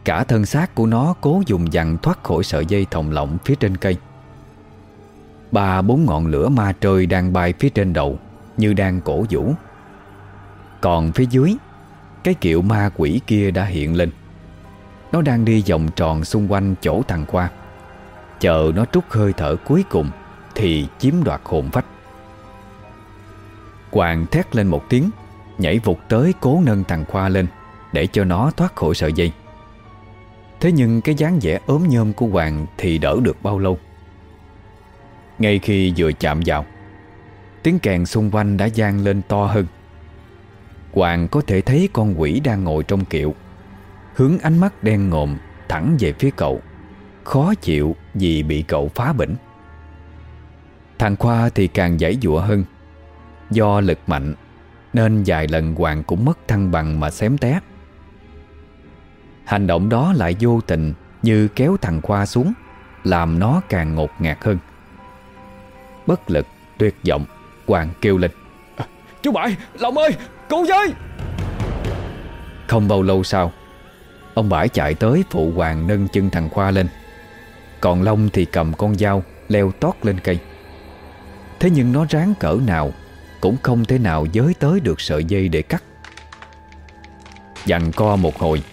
Cả thân xác của nó cố dùng dặn thoát khỏi sợi dây thòng lọng phía trên cây. Ba bốn ngọn lửa ma trời đang bay phía trên đầu, Như đang cổ vũ. Còn phía dưới, Cái kiệu ma quỷ kia đã hiện lên. Nó đang đi vòng tròn xung quanh chỗ thằng Khoa. Chờ nó trút hơi thở cuối cùng Thì chiếm đoạt hồn phách. Hoàng thét lên một tiếng, Nhảy vụt tới cố nâng thằng Khoa lên Để cho nó thoát khỏi sợi dây. Thế nhưng cái dáng vẻ ốm nhôm của Hoàng Thì đỡ được bao lâu? Ngay khi vừa chạm vào, Tiếng kèn xung quanh đã gian lên to hơn. Hoàng có thể thấy con quỷ đang ngồi trong kiệu, Hướng ánh mắt đen ngòm Thẳng về phía cậu. Khó chịu vì bị cậu phá bỉnh. Thằng Khoa thì càng giải dụa hơn. Do lực mạnh, Nên vài lần Hoàng cũng mất thăng bằng mà xém té. Hành động đó lại vô tình Như kéo thằng Khoa xuống Làm nó càng ngột ngạt hơn. Bất lực, tuyệt vọng Hoàng kêu lên. À, Chú Bảy, Long ơi, cứu với! Không bao lâu sau Ông Bãi chạy tới phụ Hoàng nâng chân thằng Khoa lên. Còn Long thì cầm con dao Leo tót lên cây. Thế nhưng nó ráng cỡ nào Cũng không thể nào giới tới được sợi dây để cắt. Dành co một hồi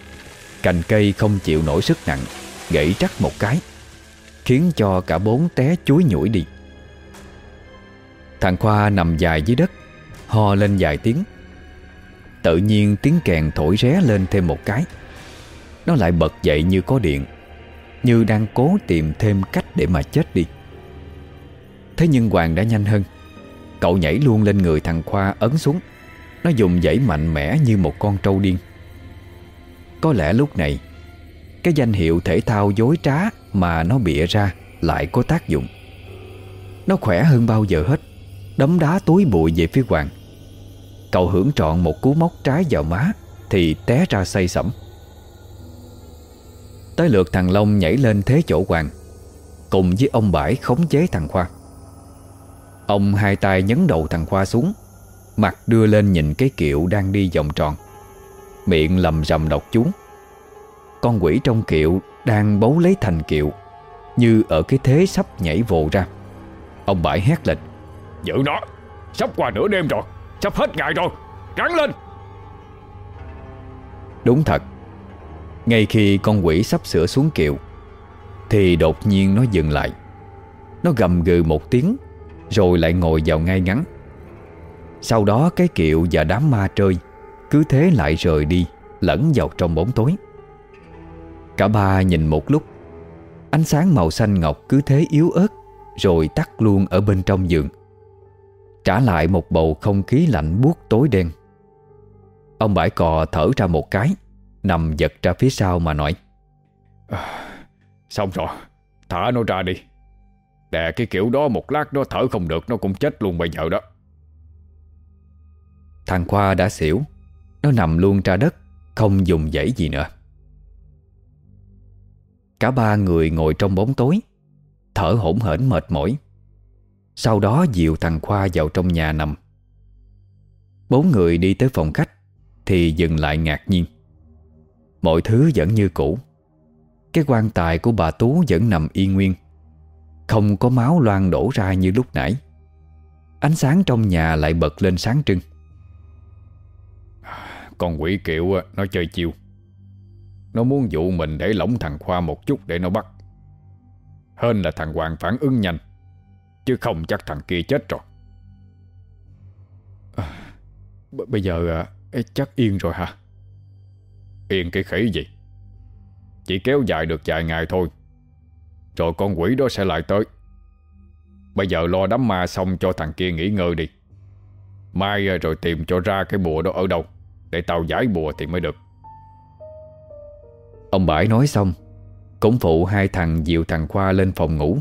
Cành cây không chịu nổi sức nặng, Gãy trắc một cái, Khiến cho cả bốn té chuối nhũi đi. Thằng Khoa nằm dài dưới đất, Ho lên vài tiếng. Tự nhiên tiếng kèn thổi ré lên thêm một cái. Nó lại bật dậy như có điện, Như đang cố tìm thêm cách để mà chết đi. Thế nhưng Hoàng đã nhanh hơn. Cậu nhảy luôn lên người thằng Khoa ấn xuống. Nó dùng dãy mạnh mẽ như một con trâu điên. Có lẽ lúc này, Cái danh hiệu thể thao dối trá Mà nó bịa ra Lại có tác dụng. Nó khỏe hơn bao giờ hết, Đấm đá túi bụi về phía Hoàng. Cậu hưởng trọn một cú móc trái vào má Thì té ra say sẩm. Tới lượt thằng Long nhảy lên thế chỗ Hoàng, Cùng với ông Bãi khống chế thằng Khoa. Ông hai tay nhấn đầu thằng Khoa xuống, Mặt đưa lên nhìn cái kiệu đang đi vòng tròn. Miệng lầm rầm đọc chú Con quỷ trong kiệu đang bấu lấy thành kiệu, Như ở cái thế sắp nhảy vồ ra. Ông Bãi hét lên, Giữ nó, Sắp qua nửa đêm rồi, Sắp hết ngày rồi Gắn lên. Đúng thật, Ngay khi con quỷ sắp sửa xuống kiệu, Thì đột nhiên nó dừng lại. Nó gầm gừ một tiếng, Rồi lại ngồi vào ngay ngắn. Sau đó cái kiệu và đám ma trơi cứ thế lại rời đi Lẫn vào trong bóng tối. Cả ba nhìn một lúc Ánh sáng màu xanh ngọc cứ thế yếu ớt Rồi tắt luôn ở bên trong giường. Trả lại một bầu không khí lạnh buốt tối đen. Ông bãi cò thở ra một cái Nằm giật ra phía sau mà nói à, Xong rồi Thả nó ra đi. Đè cái kiểu đó một lát nó thở không được Nó cũng chết luôn bây giờ đó. Thằng Khoa đã xỉu nó nằm luôn ra đất, Không dùng dãy gì nữa. Cả ba người ngồi trong bóng tối, Thở hổn hển mệt mỏi. Sau đó dìu thằng Khoa vào trong nhà nằm. Bốn người đi tới phòng khách Thì dừng lại ngạc nhiên. Mọi thứ vẫn như cũ. Cái quan tài của bà Tú vẫn nằm yên nguyên. Không có máu loang đổ ra như lúc nãy. Ánh sáng trong nhà lại bật lên sáng trưng. Con quỷ kiệu nó chơi chiêu. Nó muốn dụ mình để lỏng thằng Khoa một chút để nó bắt. Hơn là thằng Hoàng phản ứng nhanh Chứ không chắc thằng kia chết rồi. À, Bây giờ à, chắc yên rồi hả? Yên cái khỉ gì? Chỉ kéo dài được vài ngày thôi Rồi con quỷ đó sẽ lại tới. Bây giờ lo đám ma xong cho thằng kia nghỉ ngơi đi. Mai à, rồi tìm cho ra cái bùa đó ở đâu. Để tao giải bùa thì mới được. Ông Bãi nói xong, Cũng phụ hai thằng dịu thằng Khoa lên phòng ngủ.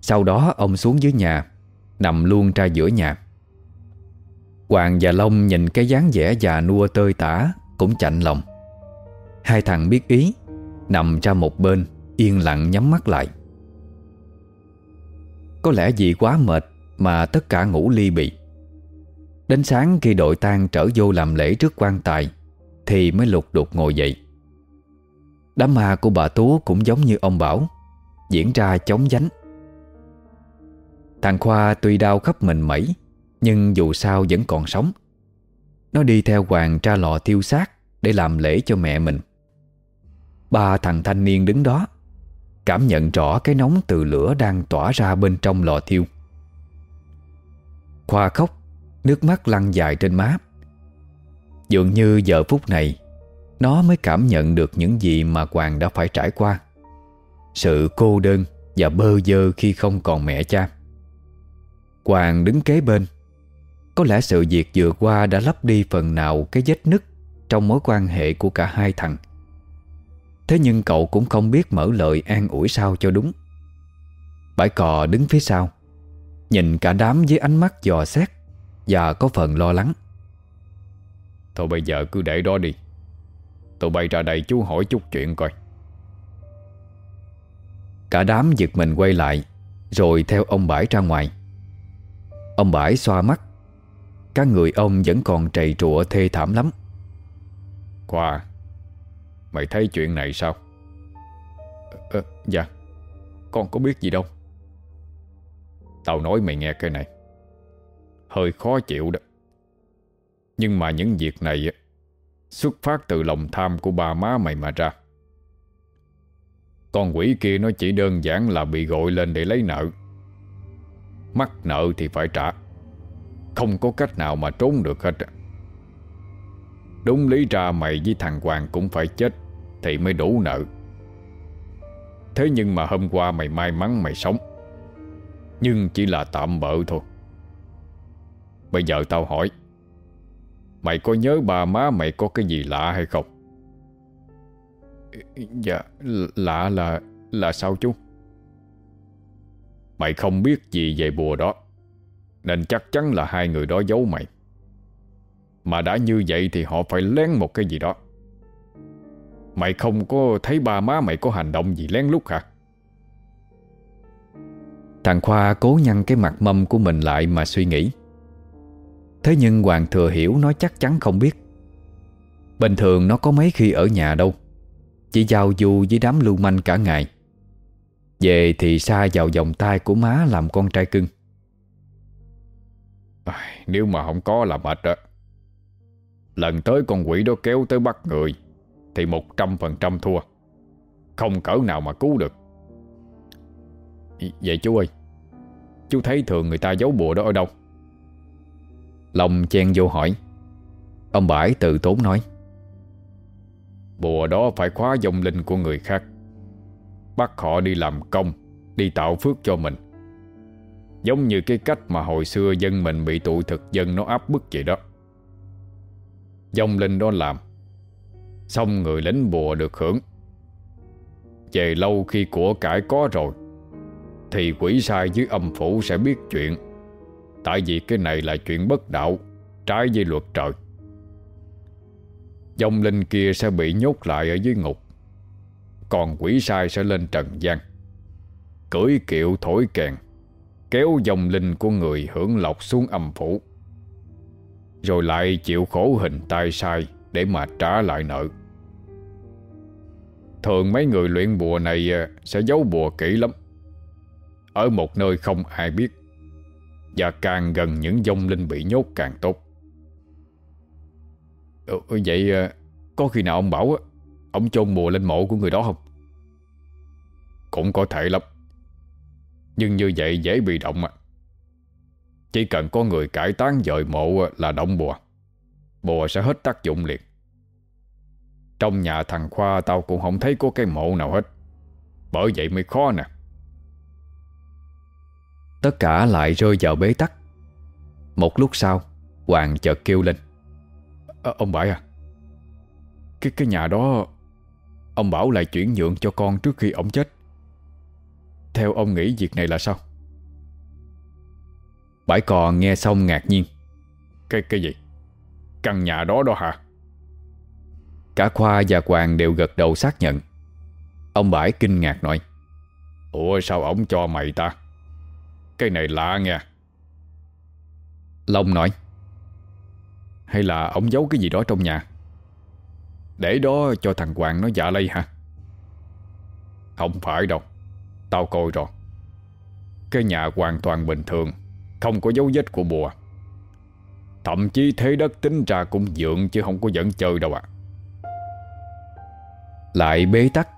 Sau đó, ông xuống dưới nhà, Nằm luôn ra giữa nhà. Hoàng và Long nhìn cái dáng vẻ già nua tơi tả Cũng chạnh lòng. Hai thằng biết ý, Nằm ra một bên, Yên lặng nhắm mắt lại. Có lẽ vì quá mệt Mà tất cả ngủ ly bị Đến sáng khi đội tang trở vô làm lễ trước quan tài, Thì mới lục đục ngồi dậy. Đám ma của bà Tú cũng giống như ông Bảo, Diễn ra chống dánh Thằng Khoa tuy đau khắp mình mẩy, Nhưng dù sao vẫn còn sống. Nó đi theo Hoàng tra lò tiêu xác Để làm lễ cho mẹ mình. Ba thằng thanh niên đứng đó, Cảm nhận rõ cái nóng từ lửa đang tỏa ra bên trong lò thiêu. Khoa khóc Nước mắt lăn dài trên má Dường như giờ phút này, Nó mới cảm nhận được những gì mà Hoàng đã phải trải qua. Sự cô đơn và bơ vơ khi không còn mẹ cha. Hoàng đứng kế bên. Có lẽ sự việc vừa qua đã lấp đi phần nào cái vết nứt Trong mối quan hệ của cả hai thằng. Thế nhưng cậu cũng không biết mở lời an ủi sao cho đúng. Bãi cò đứng phía sau, Nhìn cả đám với ánh mắt dò xét. Và có phần lo lắng. Thôi bây giờ cứ để đó đi. Tụi bay ra đây chú hỏi chút chuyện coi. Cả đám giật mình quay lại Rồi theo ông Bãi ra ngoài. Ông Bãi xoa mắt. Các người ông vẫn còn trầy trụa thê thảm lắm. Khoa Mày thấy chuyện này sao? À, Dạ. Con có biết gì đâu. Tao nói mày nghe cái này Hơi khó chịu đó. Nhưng mà những việc này Xuất phát từ lòng tham của bà má mày mà ra. Con quỷ kia nó chỉ đơn giản là bị gọi lên để lấy nợ. Mắc nợ thì phải trả. Không có cách nào mà trốn được hết Đúng lý ra mày với thằng Hoàng cũng phải chết Thì mới đủ nợ. Thế nhưng mà hôm qua mày may mắn mày sống. Nhưng chỉ là tạm bợ thôi. Bây giờ tao hỏi, Mày có nhớ bà má mày có cái gì lạ hay không? Dạ Lạ là Là sao chú? Mày không biết gì về bùa đó, Nên chắc chắn là hai người đó giấu mày Mà đã như vậy thì họ phải lén một cái gì đó Mày không có thấy ba má mày có hành động gì lén lút hả? Thằng Khoa cố nhăn cái mặt mâm của mình lại mà suy nghĩ Thế nhưng Hoàng Thừa hiểu nó chắc chắn không biết. Bình thường nó có mấy khi ở nhà đâu. Chỉ giao du với đám lưu manh cả ngày. Về thì xa vào vòng tay của má làm con trai cưng. À, Nếu mà không có là mệt đó Lần tới con quỷ đó kéo tới bắt người Thì một trăm phần trăm thua. Không cỡ nào mà cứu được. Vậy chú ơi Chú thấy thường người ta giấu bùa đó ở đâu? Long chen vô hỏi. Ông Bãi tự tốn nói. Bùa đó phải khóa dòng linh của người khác. Bắt họ đi làm công, Đi tạo phước cho mình. Giống như cái cách mà hồi xưa dân mình bị tụi thực dân nó áp bức vậy đó. Dòng linh đó làm, Xong người lính bùa được hưởng. Về lâu khi của cải có rồi, Thì quỷ sai dưới âm phủ sẽ biết chuyện. Tại vì cái này là chuyện bất đạo, Trái với luật trời. Dòng linh kia sẽ bị nhốt lại ở dưới ngục, Còn quỷ sai sẽ lên trần gian. Cưỡi kiệu thổi kèn, Kéo dòng linh của người hưởng lộc xuống âm phủ. Rồi lại chịu khổ hình tai sai Để mà trả lại nợ. Thường mấy người luyện bùa này à, Sẽ giấu bùa kỹ lắm. Ở một nơi không ai biết và càng gần những dông linh bị nhốt càng tốt. Ừ, Vậy ờ, có khi nào ông bảo ờ, Ông chôn bùa lên mộ của người đó không? Cũng có thể lắm. Nhưng như vậy dễ bị động à. Chỉ cần có người cải tán dời mộ ờ, là động bùa. Bùa sẽ hết tác dụng liền. Trong nhà thằng Khoa tao cũng không thấy có cái mộ nào hết. Bởi vậy mới khó nè. Tất cả lại rơi vào bế tắc. Một lúc sau Hoàng chợt kêu lên. À, Ông Bãi à Cái cái nhà đó Ông bảo lại chuyển nhượng cho con trước khi ông chết. Theo ông nghĩ việc này là sao? Bãi cò nghe xong ngạc nhiên. Cái cái gì? Căn nhà đó đó hả? Cả Khoa và Hoàng đều gật đầu xác nhận. Ông Bãi kinh ngạc nói. Ủa sao ông cho mày ta cái này lạ nha Long nói, Hay là ông giấu cái gì đó trong nhà? Để đó cho thằng Hoàng nó dạ lây hả? Không phải đâu, Tao coi rồi. Cái nhà hoàn toàn bình thường, Không có dấu vết của bùa. Thậm chí thế đất tính ra cũng dượng Chứ không có dẫn chơi đâu ạ. Lại bế tắc.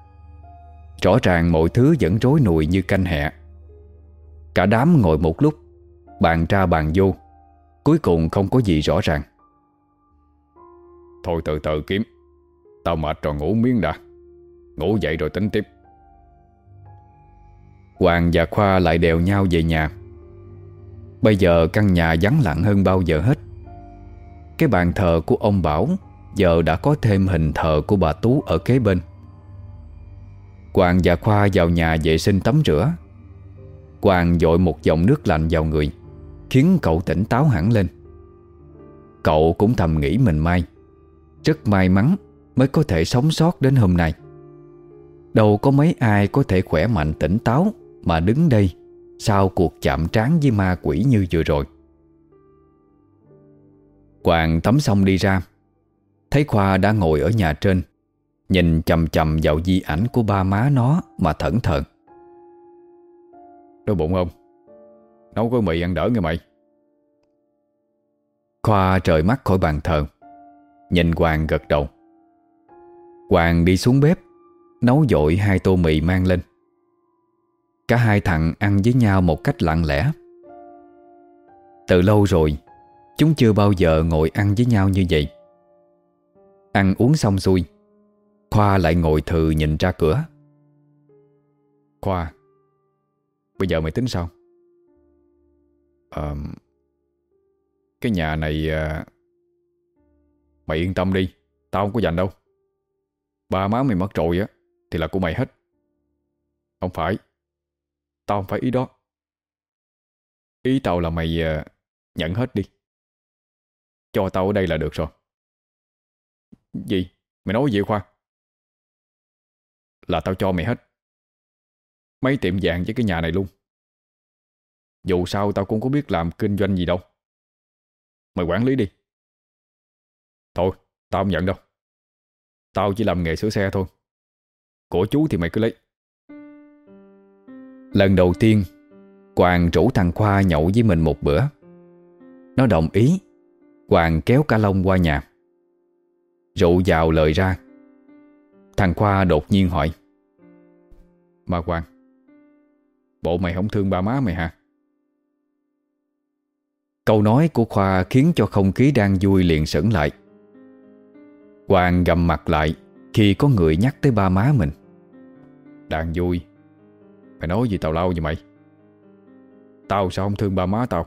Rõ ràng mọi thứ vẫn rối nùi như canh hẹ Cả đám ngồi một lúc Bàn ra bàn vô Cuối cùng không có gì rõ ràng. Thôi từ từ kiếm Tao mệt rồi ngủ miếng đã. Ngủ dậy rồi tính tiếp. Hoàng và Khoa lại đèo nhau về nhà. Bây giờ căn nhà vắng lặng hơn bao giờ hết. Cái bàn thờ của ông Bảo Giờ đã có thêm hình thờ của bà Tú ở kế bên. Hoàng và Khoa vào nhà vệ sinh tắm rửa Quang dội một dòng nước lạnh vào người, Khiến cậu tỉnh táo hẳn lên. Cậu cũng thầm nghĩ mình may, Rất may mắn Mới có thể sống sót đến hôm nay. Đâu có mấy ai có thể khỏe mạnh tỉnh táo Mà đứng đây Sau cuộc chạm trán với ma quỷ như vừa rồi. Quang tắm xong đi ra, Thấy Khoa đã ngồi ở nhà trên, Nhìn chầm chầm vào di ảnh của ba má nó Mà thẩn thờ. Đói bụng không? Nấu gói mì ăn đỡ nghe mày. Khoa trời mắt khỏi bàn thờ, Nhìn Hoàng gật đầu. Hoàng đi xuống bếp, Nấu dội hai tô mì mang lên. Cả hai thằng ăn với nhau một cách lặng lẽ. Từ lâu rồi, Chúng chưa bao giờ ngồi ăn với nhau như vậy. Ăn uống xong xuôi, Khoa lại ngồi thừ nhìn ra cửa. Khoa Bây giờ mày tính sao? à, Cái nhà này à, Mày yên tâm đi Tao không có dành đâu Ba má mày mất rồi á Thì là của mày hết Không phải Tao không phải ý đó Ý tao là mày à, nhận hết đi Cho tao ở đây là được rồi Gì? Mày nói gì Khoa? Là tao cho mày hết Mấy tiệm vàng với cái nhà này luôn. Dù sao tao cũng có biết làm kinh doanh gì đâu. Mày quản lý đi. Thôi, tao không nhận đâu. Tao chỉ làm nghề sửa xe thôi. Của chú thì mày cứ lấy. Lần đầu tiên Quang rủ thằng Khoa nhậu với mình một bữa. Nó đồng ý. Quang kéo cả lông qua nhà. Rượu vào lời ra. Thằng Khoa đột nhiên hỏi, Mà Quang. Bộ mày không thương ba má mày hả? Câu nói của Khoa khiến cho không khí đang vui liền sững lại. Hoàng gầm mặt lại Khi có người nhắc tới ba má mình. Đang vui. Mày nói gì tào lao vậy mày? Tao sao không thương ba má tao?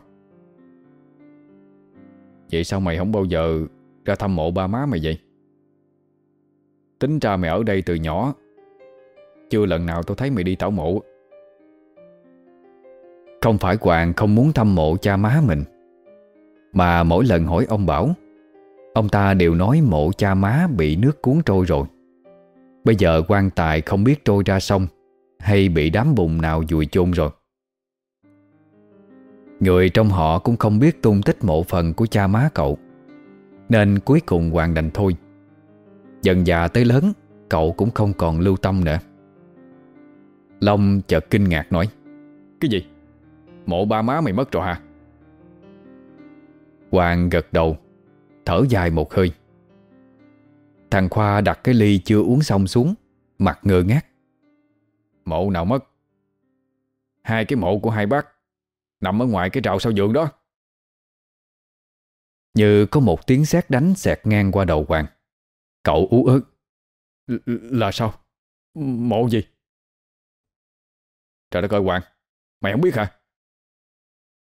Vậy sao mày không bao giờ Ra thăm mộ ba má mày vậy? Tính ra mày ở đây từ nhỏ. Chưa lần nào tôi thấy mày đi tảo mộ. Không phải Hoàng không muốn thăm mộ cha má mình, Mà mỗi lần hỏi ông Bảo, Ông ta đều nói mộ cha má bị nước cuốn trôi rồi. Bây giờ quan tài không biết trôi ra sông Hay bị đám bùn nào dùi chôn rồi. Người trong họ cũng không biết tung tích mộ phần của cha má cậu, Nên cuối cùng Hoàng đành thôi. Dần già tới lớn, Cậu cũng không còn lưu tâm nữa. Long chợt kinh ngạc nói, Cái gì? Mộ ba má mày mất rồi hả? Hoàng gật đầu, Thở dài một hơi Thằng Khoa đặt cái ly chưa uống xong xuống, Mặt ngơ ngác Mộ nào mất? Hai cái mộ của hai bác Nằm ở ngoài cái trào sau giường đó Như có một tiếng sét đánh xẹt ngang qua đầu Hoàng Cậu ú ớt Là sao? Mộ gì? Trời đất ơi Hoàng, Mày không biết hả?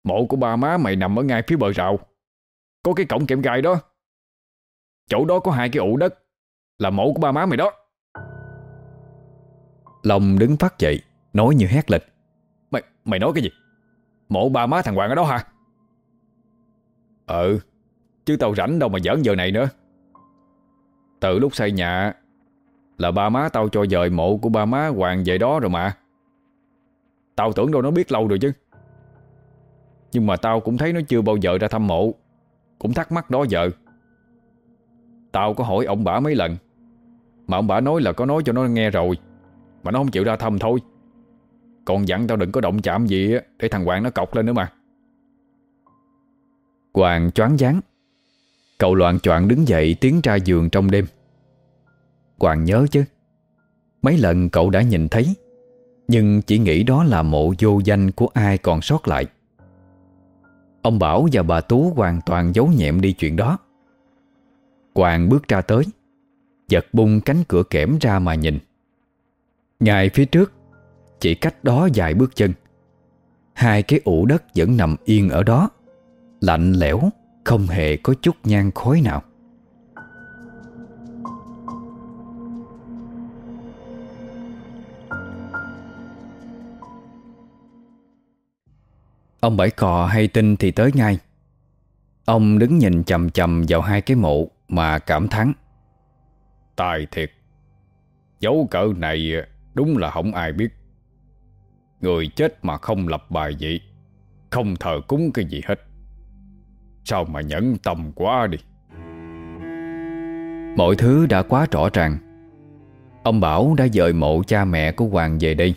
Mộ của ba má mày nằm ở ngay phía bờ rào. Có cái cổng kèm gai đó. Chỗ đó có hai cái ụ đất Là mộ của ba má mày đó. Long đứng phát dậy Nói như hét lịch Mày mày nói cái gì? Mộ ba má thằng Hoàng ở đó hả? Ừ Chứ tao rảnh đâu mà giỡn giờ này nữa. Từ lúc xây nhà Là ba má tao cho dời mộ của ba má Hoàng về đó rồi mà. Tao tưởng đâu nó biết lâu rồi chứ nhưng mà tao cũng thấy nó chưa bao giờ ra thăm mộ. Cũng thắc mắc đó giờ Tao có hỏi ông bả mấy lần. Mà ông bả nói là có nói cho nó nghe rồi. Mà nó không chịu ra thăm thôi. Còn dặn tao đừng có động chạm gì Để thằng Hoàng nó cọc lên nữa mà. Hoàng choáng váng. Cậu loạn choạng đứng dậy tiến ra giường trong đêm. Hoàng nhớ chứ? Mấy lần cậu đã nhìn thấy, Nhưng chỉ nghĩ đó là mộ vô danh của ai còn sót lại. Ông Bảo và bà Tú hoàn toàn giấu nhẹm đi chuyện đó. Quang bước ra tới, Giật bung cánh cửa kẽm ra mà nhìn. Ngay phía trước, Chỉ cách đó vài bước chân. Hai cái ủ đất vẫn nằm yên ở đó, Lạnh lẽo, Không hề có chút nhang khói nào. Ông Bảy Cò hay tin thì tới ngay. Ông đứng nhìn chầm chầm vào hai cái mộ Mà cảm thán. Tài thiệt. Dấu cỡ này đúng là không ai biết. Người chết mà không lập bài vị Không thờ cúng cái gì hết. Sao mà nhẫn tâm quá đi? Mọi thứ đã quá rõ ràng. Ông Bảo đã dời mộ cha mẹ của Hoàng về đây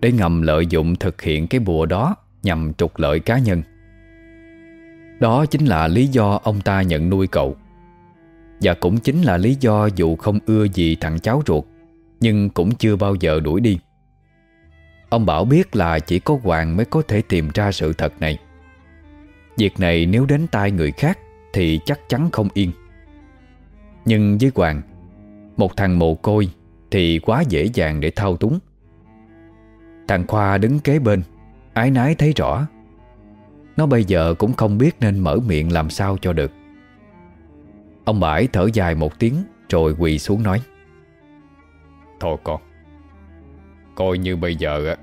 Để ngầm lợi dụng thực hiện cái bùa đó Nhằm trục lợi cá nhân. Đó chính là lý do ông ta nhận nuôi cậu. Và cũng chính là lý do dù không ưa gì thằng cháu ruột, Nhưng cũng chưa bao giờ đuổi đi. Ông Bảo biết là chỉ có Hoàng mới có thể tìm ra sự thật này. Việc này nếu đến tai người khác Thì chắc chắn không yên. Nhưng với Hoàng, Một thằng mồ côi Thì quá dễ dàng để thao túng. Thằng Khoa đứng kế bên Ái nái thấy rõ. Nó bây giờ cũng không biết nên mở miệng làm sao cho được. Ông Bãi thở dài một tiếng, Rồi quỳ xuống nói. Thôi con, Coi như bây giờ á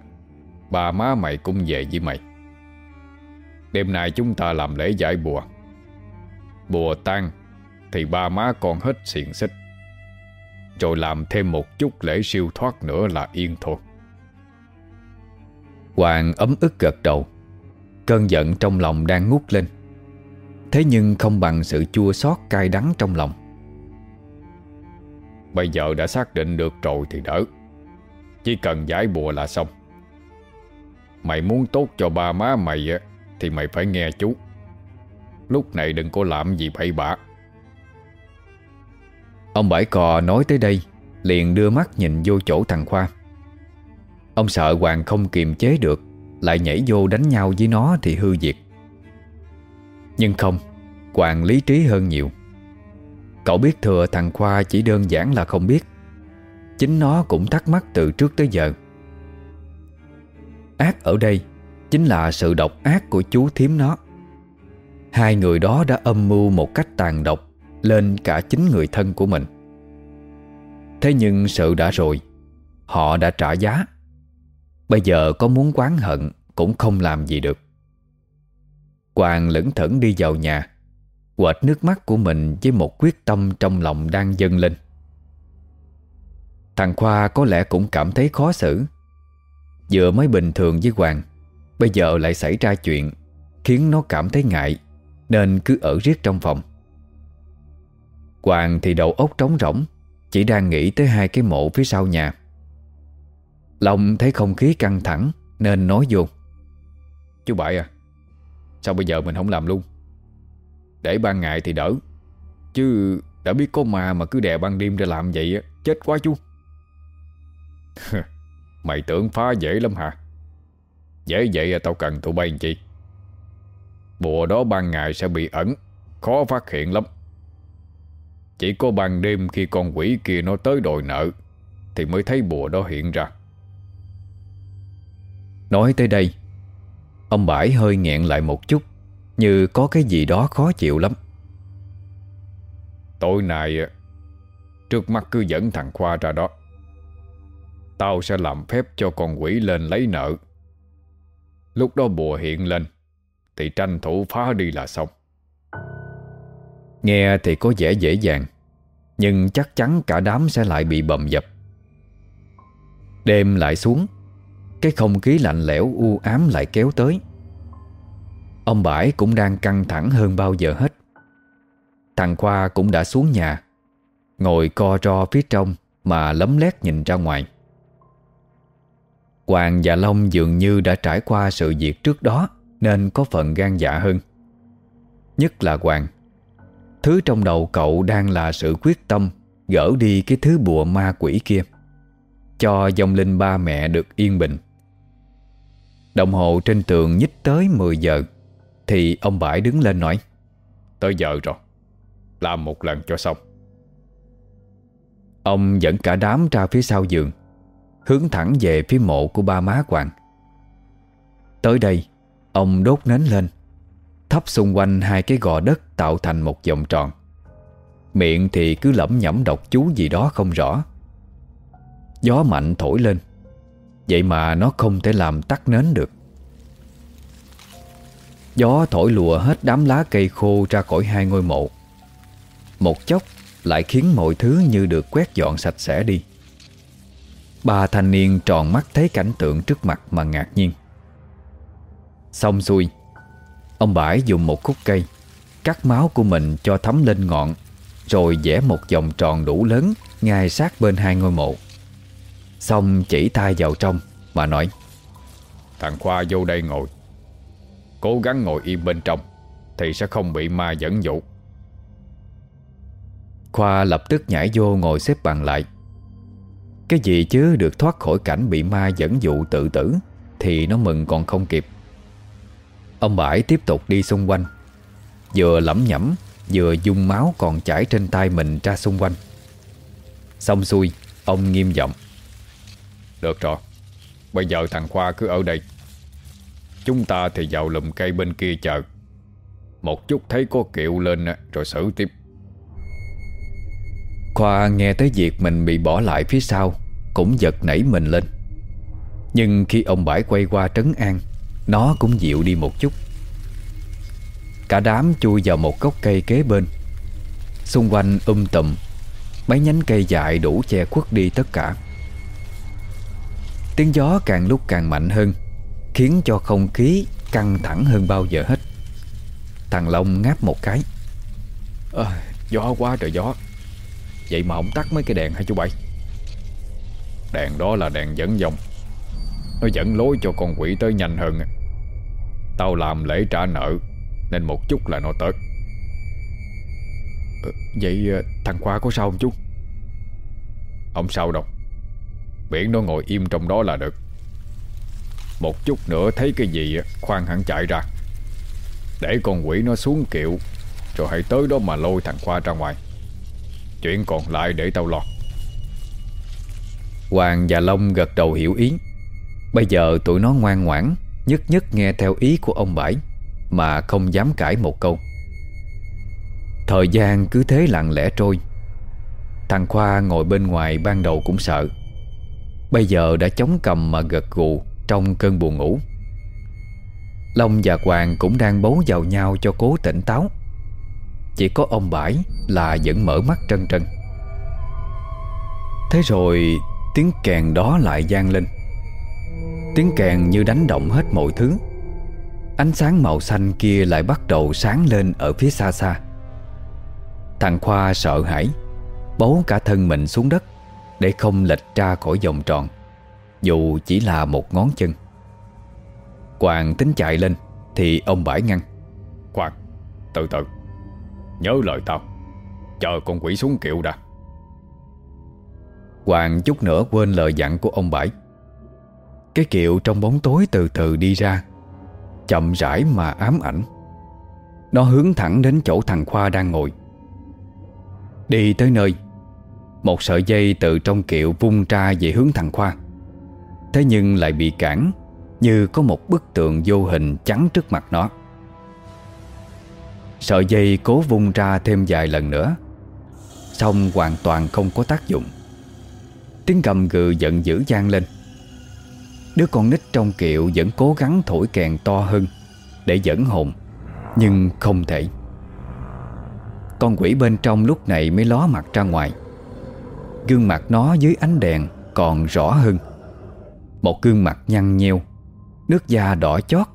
Bà má mày cũng về với mày. Đêm nay chúng ta làm lễ giải bùa. Bùa tan Thì ba má con hết xiềng xích. Rồi làm thêm một chút lễ siêu thoát nữa là yên thôi. Hoàng ấm ức gật đầu. Cơn giận trong lòng đang ngút lên. Thế nhưng không bằng sự chua xót cay đắng trong lòng. Bây giờ đã xác định được rồi thì đỡ. Chỉ cần giải bùa là xong. Mày muốn tốt cho ba má mày á Thì mày phải nghe chú. Lúc này đừng có làm gì bậy bạ. Ông Bãi Cò nói tới đây Liền đưa mắt nhìn vô chỗ thằng Khoa Ông sợ Hoàng không kiềm chế được, Lại nhảy vô đánh nhau với nó thì hư việc Nhưng không, Hoàng lý trí hơn nhiều. Cậu biết thừa thằng Khoa chỉ đơn giản là không biết. Chính nó cũng thắc mắc từ trước tới giờ. Ác ở đây Chính là sự độc ác của chú thím nó. Hai người đó đã âm mưu một cách tàn độc Lên cả chính người thân của mình. Thế nhưng sự đã rồi, Họ đã trả giá. Bây giờ có muốn quán hận Cũng không làm gì được. Hoàng lững thững đi vào nhà, Quệt nước mắt của mình Với một quyết tâm trong lòng đang dâng lên. Thằng Khoa có lẽ cũng cảm thấy khó xử. Vừa mới bình thường với Hoàng Bây giờ lại xảy ra chuyện Khiến nó cảm thấy ngại, Nên cứ ở riết trong phòng. Hoàng thì đầu óc trống rỗng, Chỉ đang nghĩ tới hai cái mộ phía sau nhà. Long thấy không khí căng thẳng Nên nói vô Chú Bảy à Sao bây giờ mình không làm luôn? Để ban ngày thì đỡ. Chứ đã biết có ma mà cứ đè ban đêm ra làm vậy Chết quá chú. Mày tưởng phá dễ lắm hả? Dễ vậy à, tao cần tụi bay làm chi? Bùa đó ban ngày sẽ bị ẩn Khó phát hiện lắm. Chỉ có ban đêm khi con quỷ kia nó tới đòi nợ Thì mới thấy bùa đó hiện ra. Nói tới đây, Ông Bãi hơi nghẹn lại một chút, Như có cái gì đó khó chịu lắm. Tối nay, Trước mắt cứ dẫn thằng Khoa ra đó. Tao sẽ làm phép cho con quỷ lên lấy nợ. Lúc đó bùa hiện lên, Thì tranh thủ phá đi là xong. Nghe thì có vẻ dễ dàng, Nhưng chắc chắn cả đám sẽ lại bị bầm dập. Đêm lại xuống cái không khí lạnh lẽo u ám lại kéo tới. Ông Bãi cũng đang căng thẳng hơn bao giờ hết. Thằng Khoa cũng đã xuống nhà, Ngồi co ro phía trong Mà lấm lét nhìn ra ngoài. Hoàng và Long dường như đã trải qua sự việc trước đó Nên có phần gan dạ hơn. Nhất là Hoàng, Thứ trong đầu cậu đang là sự quyết tâm Gỡ đi cái thứ bùa ma quỷ kia, Cho dòng linh ba mẹ được yên bình. Đồng hồ trên tường nhích tới 10 giờ, Thì ông Bãi đứng lên nói, Tới giờ rồi, Làm một lần cho xong. Ông dẫn cả đám ra phía sau giường, Hướng thẳng về phía mộ của ba má Hoàng Tới đây, Ông đốt nến lên, Thắp xung quanh hai cái gò đất Tạo thành một vòng tròn. Miệng thì cứ lẩm nhẩm đọc chú gì đó không rõ. Gió mạnh thổi lên Vậy mà nó không thể làm tắt nến được. Gió thổi lùa hết đám lá cây khô ra khỏi hai ngôi mộ. Một chốc lại khiến mọi thứ như được quét dọn sạch sẽ đi. Ba thanh niên tròn mắt thấy cảnh tượng trước mặt mà ngạc nhiên. Xong xuôi, Ông Bãi dùng một khúc cây, Cắt máu của mình cho thấm lên ngọn, Rồi vẽ một vòng tròn đủ lớn Ngay sát bên hai ngôi mộ. Xong chỉ tay vào trong Mà nói Thằng Khoa vô đây ngồi. Cố gắng ngồi im bên trong Thì sẽ không bị ma dẫn dụ. Khoa lập tức nhảy vô ngồi xếp bằng lại. Cái gì chứ được thoát khỏi cảnh bị ma dẫn dụ tự tử Thì nó mừng còn không kịp. Ông Bãi tiếp tục đi xung quanh. Vừa lẩm nhẩm Vừa dung máu còn chảy trên tay mình ra xung quanh. Xong xuôi Ông nghiêm giọng được rồi. Bây giờ thằng Khoa cứ ở đây. Chúng ta thì vào lùm cây bên kia chờ. Một chút thấy có kiệu lên, Rồi xử tiếp. Khoa nghe tới việc mình bị bỏ lại phía sau, Cũng giật nảy mình lên. Nhưng khi ông Bãi quay qua trấn an, Nó cũng dịu đi một chút. Cả đám chui vào một gốc cây kế bên. Xung quanh um tùm, Mấy nhánh cây dại đủ che khuất đi tất cả. Tiếng gió càng lúc càng mạnh hơn Khiến cho không khí căng thẳng hơn bao giờ hết. Thằng Long ngáp một cái. À, Gió quá trời gió. Vậy mà không tắt mấy cái đèn hả chú Bảy? Đèn đó là đèn dẫn dòng. Nó dẫn lối cho con quỷ tới nhanh hơn. Tao làm lễ trả nợ Nên một chút là nó tới. Ờ, vậy ờ, thằng Khoa có sao không chú? Không sao đâu? Biển nó ngồi im trong đó là được. Một chút nữa thấy cái gì, Khoan hẳn chạy ra. Để con quỷ nó xuống kiệu, Rồi hãy tới đó mà lôi thằng Khoa ra ngoài. Chuyện còn lại để tao lo. Hoàng và Long gật đầu hiểu ý. Bây giờ tụi nó ngoan ngoãn, Nhất nhất nghe theo ý của ông Bãi Mà không dám cãi một câu. Thời gian cứ thế lặng lẽ trôi. Thằng Khoa ngồi bên ngoài ban đầu cũng sợ. Bây giờ đã chống cầm mà gật gù Trong cơn buồn ngủ. Long và Hoàng cũng đang bấu vào nhau cho cố tỉnh táo. Chỉ có ông Bãi là vẫn mở mắt trân trân. Thế rồi, tiếng kèn đó lại gian lên. Tiếng kèn như đánh động hết mọi thứ. Ánh sáng màu xanh kia lại bắt đầu sáng lên ở phía xa xa. Thằng Khoa sợ hãi, Bấu cả thân mình xuống đất. Để không lệch ra khỏi vòng tròn Dù chỉ là một ngón chân. Quàng tính chạy lên Thì ông Bãi ngăn. Khoan, từ từ Nhớ lời tao Chờ con quỷ xuống kiệu đã. Hoàng chút nữa quên lời dặn của ông Bảy Cái kiệu trong bóng tối từ từ đi ra Chậm rãi mà ám ảnh. Nó hướng thẳng đến chỗ thằng Khoa đang ngồi. Đi tới nơi một sợi dây từ trong kiệu vung ra về hướng thằng Khoa. Thế nhưng lại bị cản, Như có một bức tượng vô hình chắn trước mặt nó. Sợi dây cố vung ra thêm vài lần nữa, Xong hoàn toàn không có tác dụng. Tiếng gầm gừ giận dữ gian lên. Đứa con nít trong kiệu vẫn cố gắng thổi kèn to hơn Để dẫn hồn, Nhưng không thể. Con quỷ bên trong lúc này mới ló mặt ra ngoài. Gương mặt nó dưới ánh đèn còn rõ hơn. Một gương mặt nhăn nheo, Nước da đỏ chót,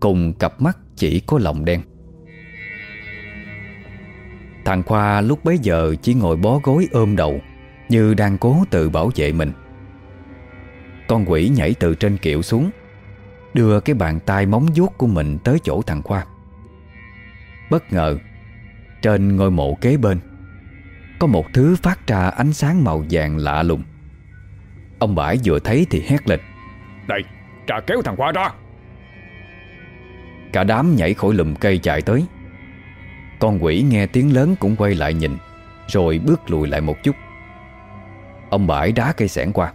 Cùng cặp mắt chỉ có lòng đen. Thằng Khoa lúc bấy giờ chỉ ngồi bó gối ôm đầu, Như đang cố tự bảo vệ mình. Con quỷ nhảy từ trên kiệu xuống, Đưa cái bàn tay móng vuốt của mình tới chỗ thằng Khoa. Bất ngờ, Trên ngôi mộ kế bên có một thứ phát ra ánh sáng màu vàng lạ lùng. Ông Bãi vừa thấy thì hét lên. Đây, trà kéo thằng Khoa ra. Cả đám nhảy khỏi lùm cây chạy tới. Con quỷ nghe tiếng lớn cũng quay lại nhìn Rồi bước lùi lại một chút. Ông bãi đá cây sẻn qua.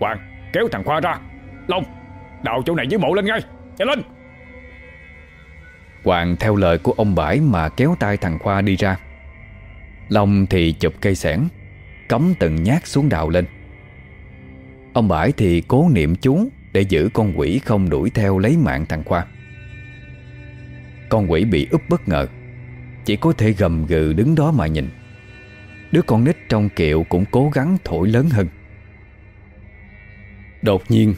Hoàng kéo thằng Khoa ra. Long đào chỗ này dưới mộ lên ngay. Nhanh lên. Hoàng theo lời của ông bãi mà kéo tay thằng Khoa đi ra Long thì chụp cây sẻn Cắm từng nhát xuống đào lên. Ông bãi thì cố niệm chú Để giữ con quỷ không đuổi theo lấy mạng thằng Khoa. Con quỷ bị úp bất ngờ, Chỉ có thể gầm gừ đứng đó mà nhìn. Đứa con nít trong kiệu cũng cố gắng thổi lớn hơn. Đột nhiên,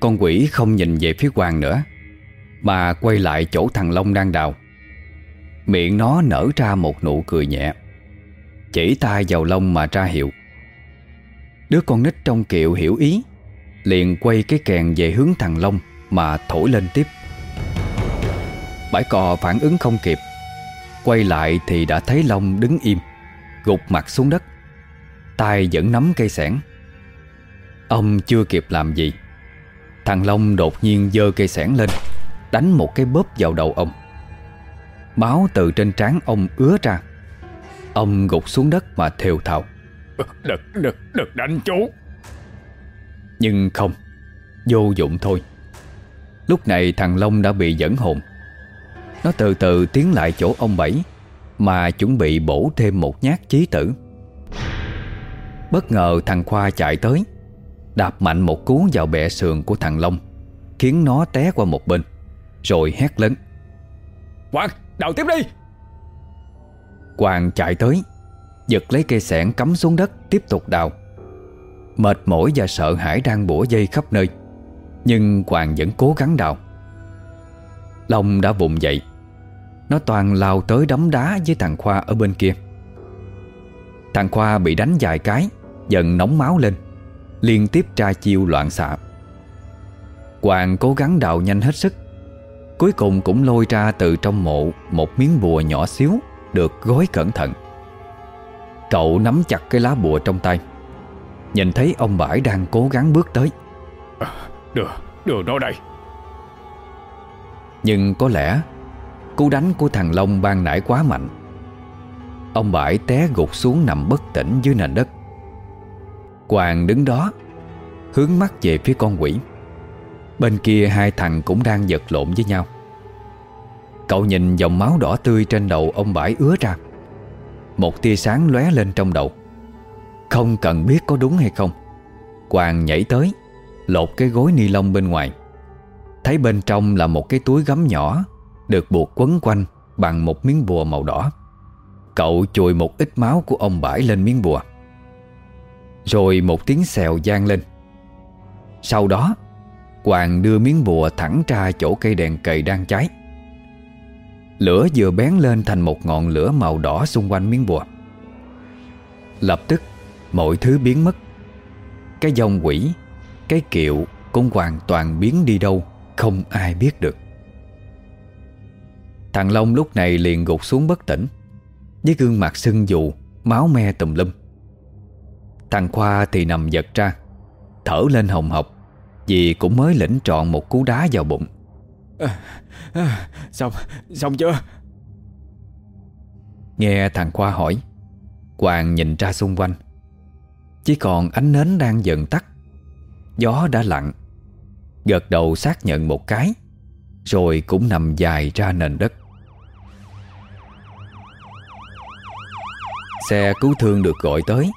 Con quỷ không nhìn về phía Hoàng nữa, Mà quay lại chỗ thằng Long đang đào. Miệng nó nở ra một nụ cười nhẹ. Chỉ tay vào lông mà ra hiệu. Đứa con nít trong kiệu hiểu ý, Liền quay cái kèn về hướng thằng Long Mà thổi lên tiếp. Bãi cò phản ứng không kịp, Quay lại thì đã thấy Long đứng im, Gục mặt xuống đất, tay vẫn nắm cây sẻn Ông chưa kịp làm gì, Thằng Long đột nhiên giơ cây sẻn lên, Đánh một cái bóp vào đầu ông. Máu từ trên trán ông ứa ra. Ông gục xuống đất mà thều thào. Đừng, đừng, đừng đánh chú. Nhưng không Vô dụng thôi. Lúc này thằng Long đã bị dẫn hồn. Nó từ từ tiến lại chỗ ông Bảy Mà chuẩn bị bổ thêm một nhát chí tử. Bất ngờ thằng Khoa chạy tới Đạp mạnh một cú vào bẹ sườn của thằng Long Khiến nó té qua một bên Rồi hét lớn. Quang, đào tiếp đi Quang chạy tới, Giật lấy cây sẻn cắm xuống đất, Tiếp tục đào. Mệt mỏi và sợ hãi đang bủa dây khắp nơi, Nhưng Quang vẫn cố gắng đào. Long đã vùng dậy. Nó toàn lao tới đấm đá với thằng Khoa ở bên kia. Thằng Khoa bị đánh vài cái, Dần nóng máu lên, Liên tiếp tra chiêu loạn xạ. Hoàng cố gắng đào nhanh hết sức, Cuối cùng cũng lôi ra từ trong mộ Một miếng bùa nhỏ xíu. Được gói cẩn thận. Cậu nắm chặt cái lá bùa trong tay. Nhìn thấy ông Bãi đang cố gắng bước tới. Đưa, đưa nó đây. Nhưng có lẽ Cú đánh của thằng Long ban nãy quá mạnh. Ông Bãi té gục xuống nằm bất tỉnh dưới nền đất. Hoàng đứng đó Hướng mắt về phía con quỷ. Bên kia hai thằng cũng đang giật lộn với nhau Cậu nhìn dòng máu đỏ tươi trên đầu ông Bãi ứa ra. Một tia sáng lóe lên trong đầu. Không cần biết có đúng hay không. Quang nhảy tới, Lột cái gối ni lông bên ngoài. Thấy bên trong là một cái túi gấm nhỏ, Được buộc quấn quanh Bằng một miếng bùa màu đỏ. Cậu chùi một ít máu của ông Bãi lên miếng bùa. Rồi một tiếng xèo gian lên. Sau đó, quang đưa miếng bùa thẳng ra chỗ cây đèn cầy đang cháy. Lửa vừa bén lên thành một ngọn lửa màu đỏ xung quanh miếng bùa. Lập tức, mọi thứ biến mất. Cái dòng quỷ, Cái kiệu cũng hoàn toàn biến đi đâu, Không ai biết được. Thằng Long lúc này liền gục xuống bất tỉnh, Với gương mặt sưng dù, Máu me tùm lum. Thằng Khoa thì nằm giật ra, Thở lên hồng hộc, Vì cũng mới lĩnh trọn một cú đá vào bụng à, à, Xong, xong chưa? Nghe thằng Khoa hỏi Hoàng nhìn ra xung quanh. Chỉ còn ánh nến đang dần tắt. Gió đã lặng Gật đầu xác nhận một cái Rồi cũng nằm dài ra nền đất. Xe cứu thương được gọi tới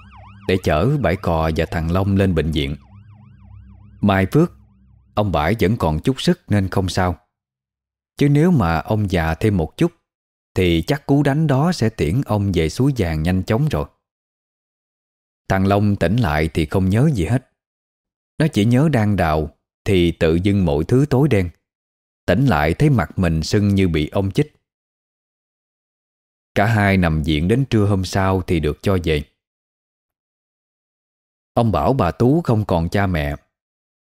Để chở Bãi Cò và thằng Long lên bệnh viện. Mai Phước Ông Bãi vẫn còn chút sức nên không sao. Chứ nếu mà ông già thêm một chút, Thì chắc cú đánh đó sẽ tiễn ông về suối vàng nhanh chóng rồi. Thằng Long tỉnh lại thì không nhớ gì hết. Nó chỉ nhớ đang đào Thì tự dưng mọi thứ tối đen. Tỉnh lại thấy mặt mình sưng như bị ông chích. Cả hai nằm viện đến trưa hôm sau Thì được cho về. Ông bảo bà Tú không còn cha mẹ,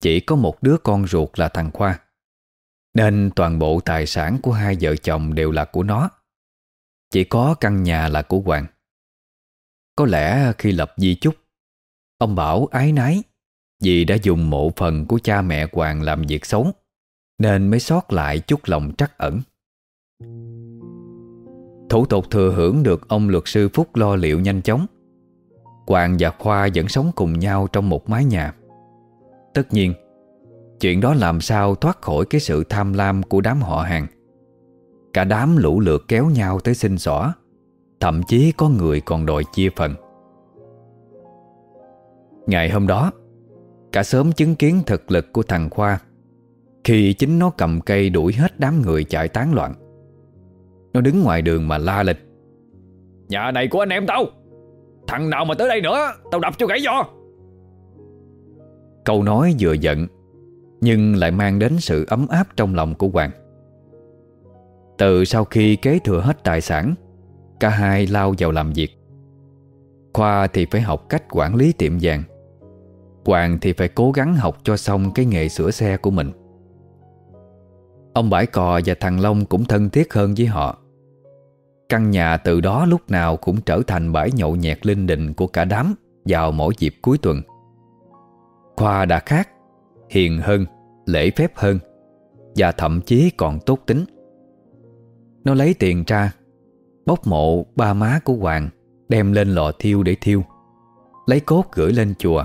Chỉ có một đứa con ruột là thằng Khoa. Nên toàn bộ tài sản của hai vợ chồng đều là của nó. Chỉ có căn nhà là của Hoàng. Có lẽ khi lập di chúc, Ông Bảo ái nái Vì đã dùng mộ phần của cha mẹ Hoàng làm việc xấu, Nên mới sót lại chút lòng trắc ẩn. Thủ tục thừa hưởng được ông luật sư Phúc lo liệu nhanh chóng. Hoàng và Khoa vẫn sống cùng nhau trong một mái nhà. Tất nhiên Chuyện đó làm sao thoát khỏi cái sự tham lam của đám họ hàng. Cả đám lũ lượt kéo nhau tới xin xỏ, Thậm chí có người còn đòi chia phần. Ngày hôm đó, Cả sớm chứng kiến thực lực của thằng Khoa Khi chính nó cầm cây đuổi hết đám người chạy tán loạn. Nó đứng ngoài đường mà la lên Nhà này của anh em tao, Thằng nào mà tới đây nữa, Tao đập cho gãy giò. Câu nói vừa giận nhưng lại mang đến sự ấm áp trong lòng của Hoàng. Từ sau khi kế thừa hết tài sản Cả hai lao vào làm việc. Khoa thì phải học cách quản lý tiệm vàng Hoàng thì phải cố gắng học cho xong cái nghề sửa xe của mình. Ông Bãi Cò và thằng Long cũng thân thiết hơn với họ. Căn nhà từ đó lúc nào cũng trở thành bãi nhậu nhẹt linh đình của cả đám vào mỗi dịp cuối tuần. Khoa đã khác, hiền hơn, lễ phép hơn và thậm chí còn tốt tính. Nó lấy tiền ra, bốc mộ ba má của Hoàng đem lên lò thiêu để thiêu, lấy cốt gửi lên chùa,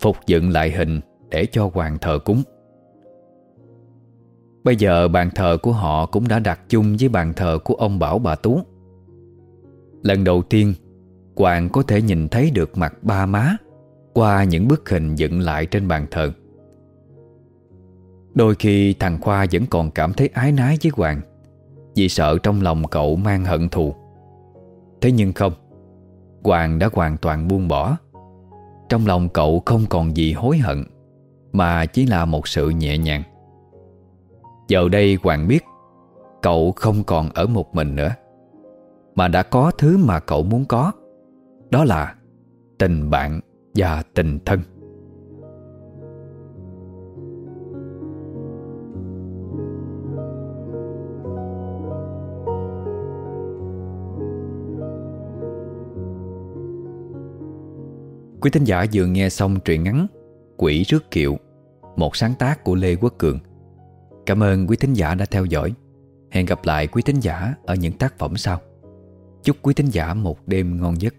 phục dựng lại hình để cho Hoàng thờ cúng. Bây giờ bàn thờ của họ cũng đã đặt chung với bàn thờ của ông Bảo bà Tú Lần đầu tiên Hoàng có thể nhìn thấy được mặt ba má Qua những bức hình dựng lại trên bàn thờ Đôi khi thằng Khoa vẫn còn cảm thấy ái nái với Hoàng, Vì sợ trong lòng cậu mang hận thù. Thế nhưng không, Hoàng đã hoàn toàn buông bỏ. Trong lòng cậu không còn gì hối hận, Mà chỉ là một sự nhẹ nhàng. Giờ đây Hoàng biết Cậu không còn ở một mình nữa, Mà đã có thứ mà cậu muốn có, Đó là Tình bạn và tình thân. Quý thính giả vừa nghe xong truyện ngắn Quỷ rước kiệu, Một sáng tác của Lê Quốc Cường. Cảm ơn quý thính giả đã theo dõi. Hẹn gặp lại quý thính giả ở những tác phẩm sau. Chúc quý thính giả một đêm ngon giấc.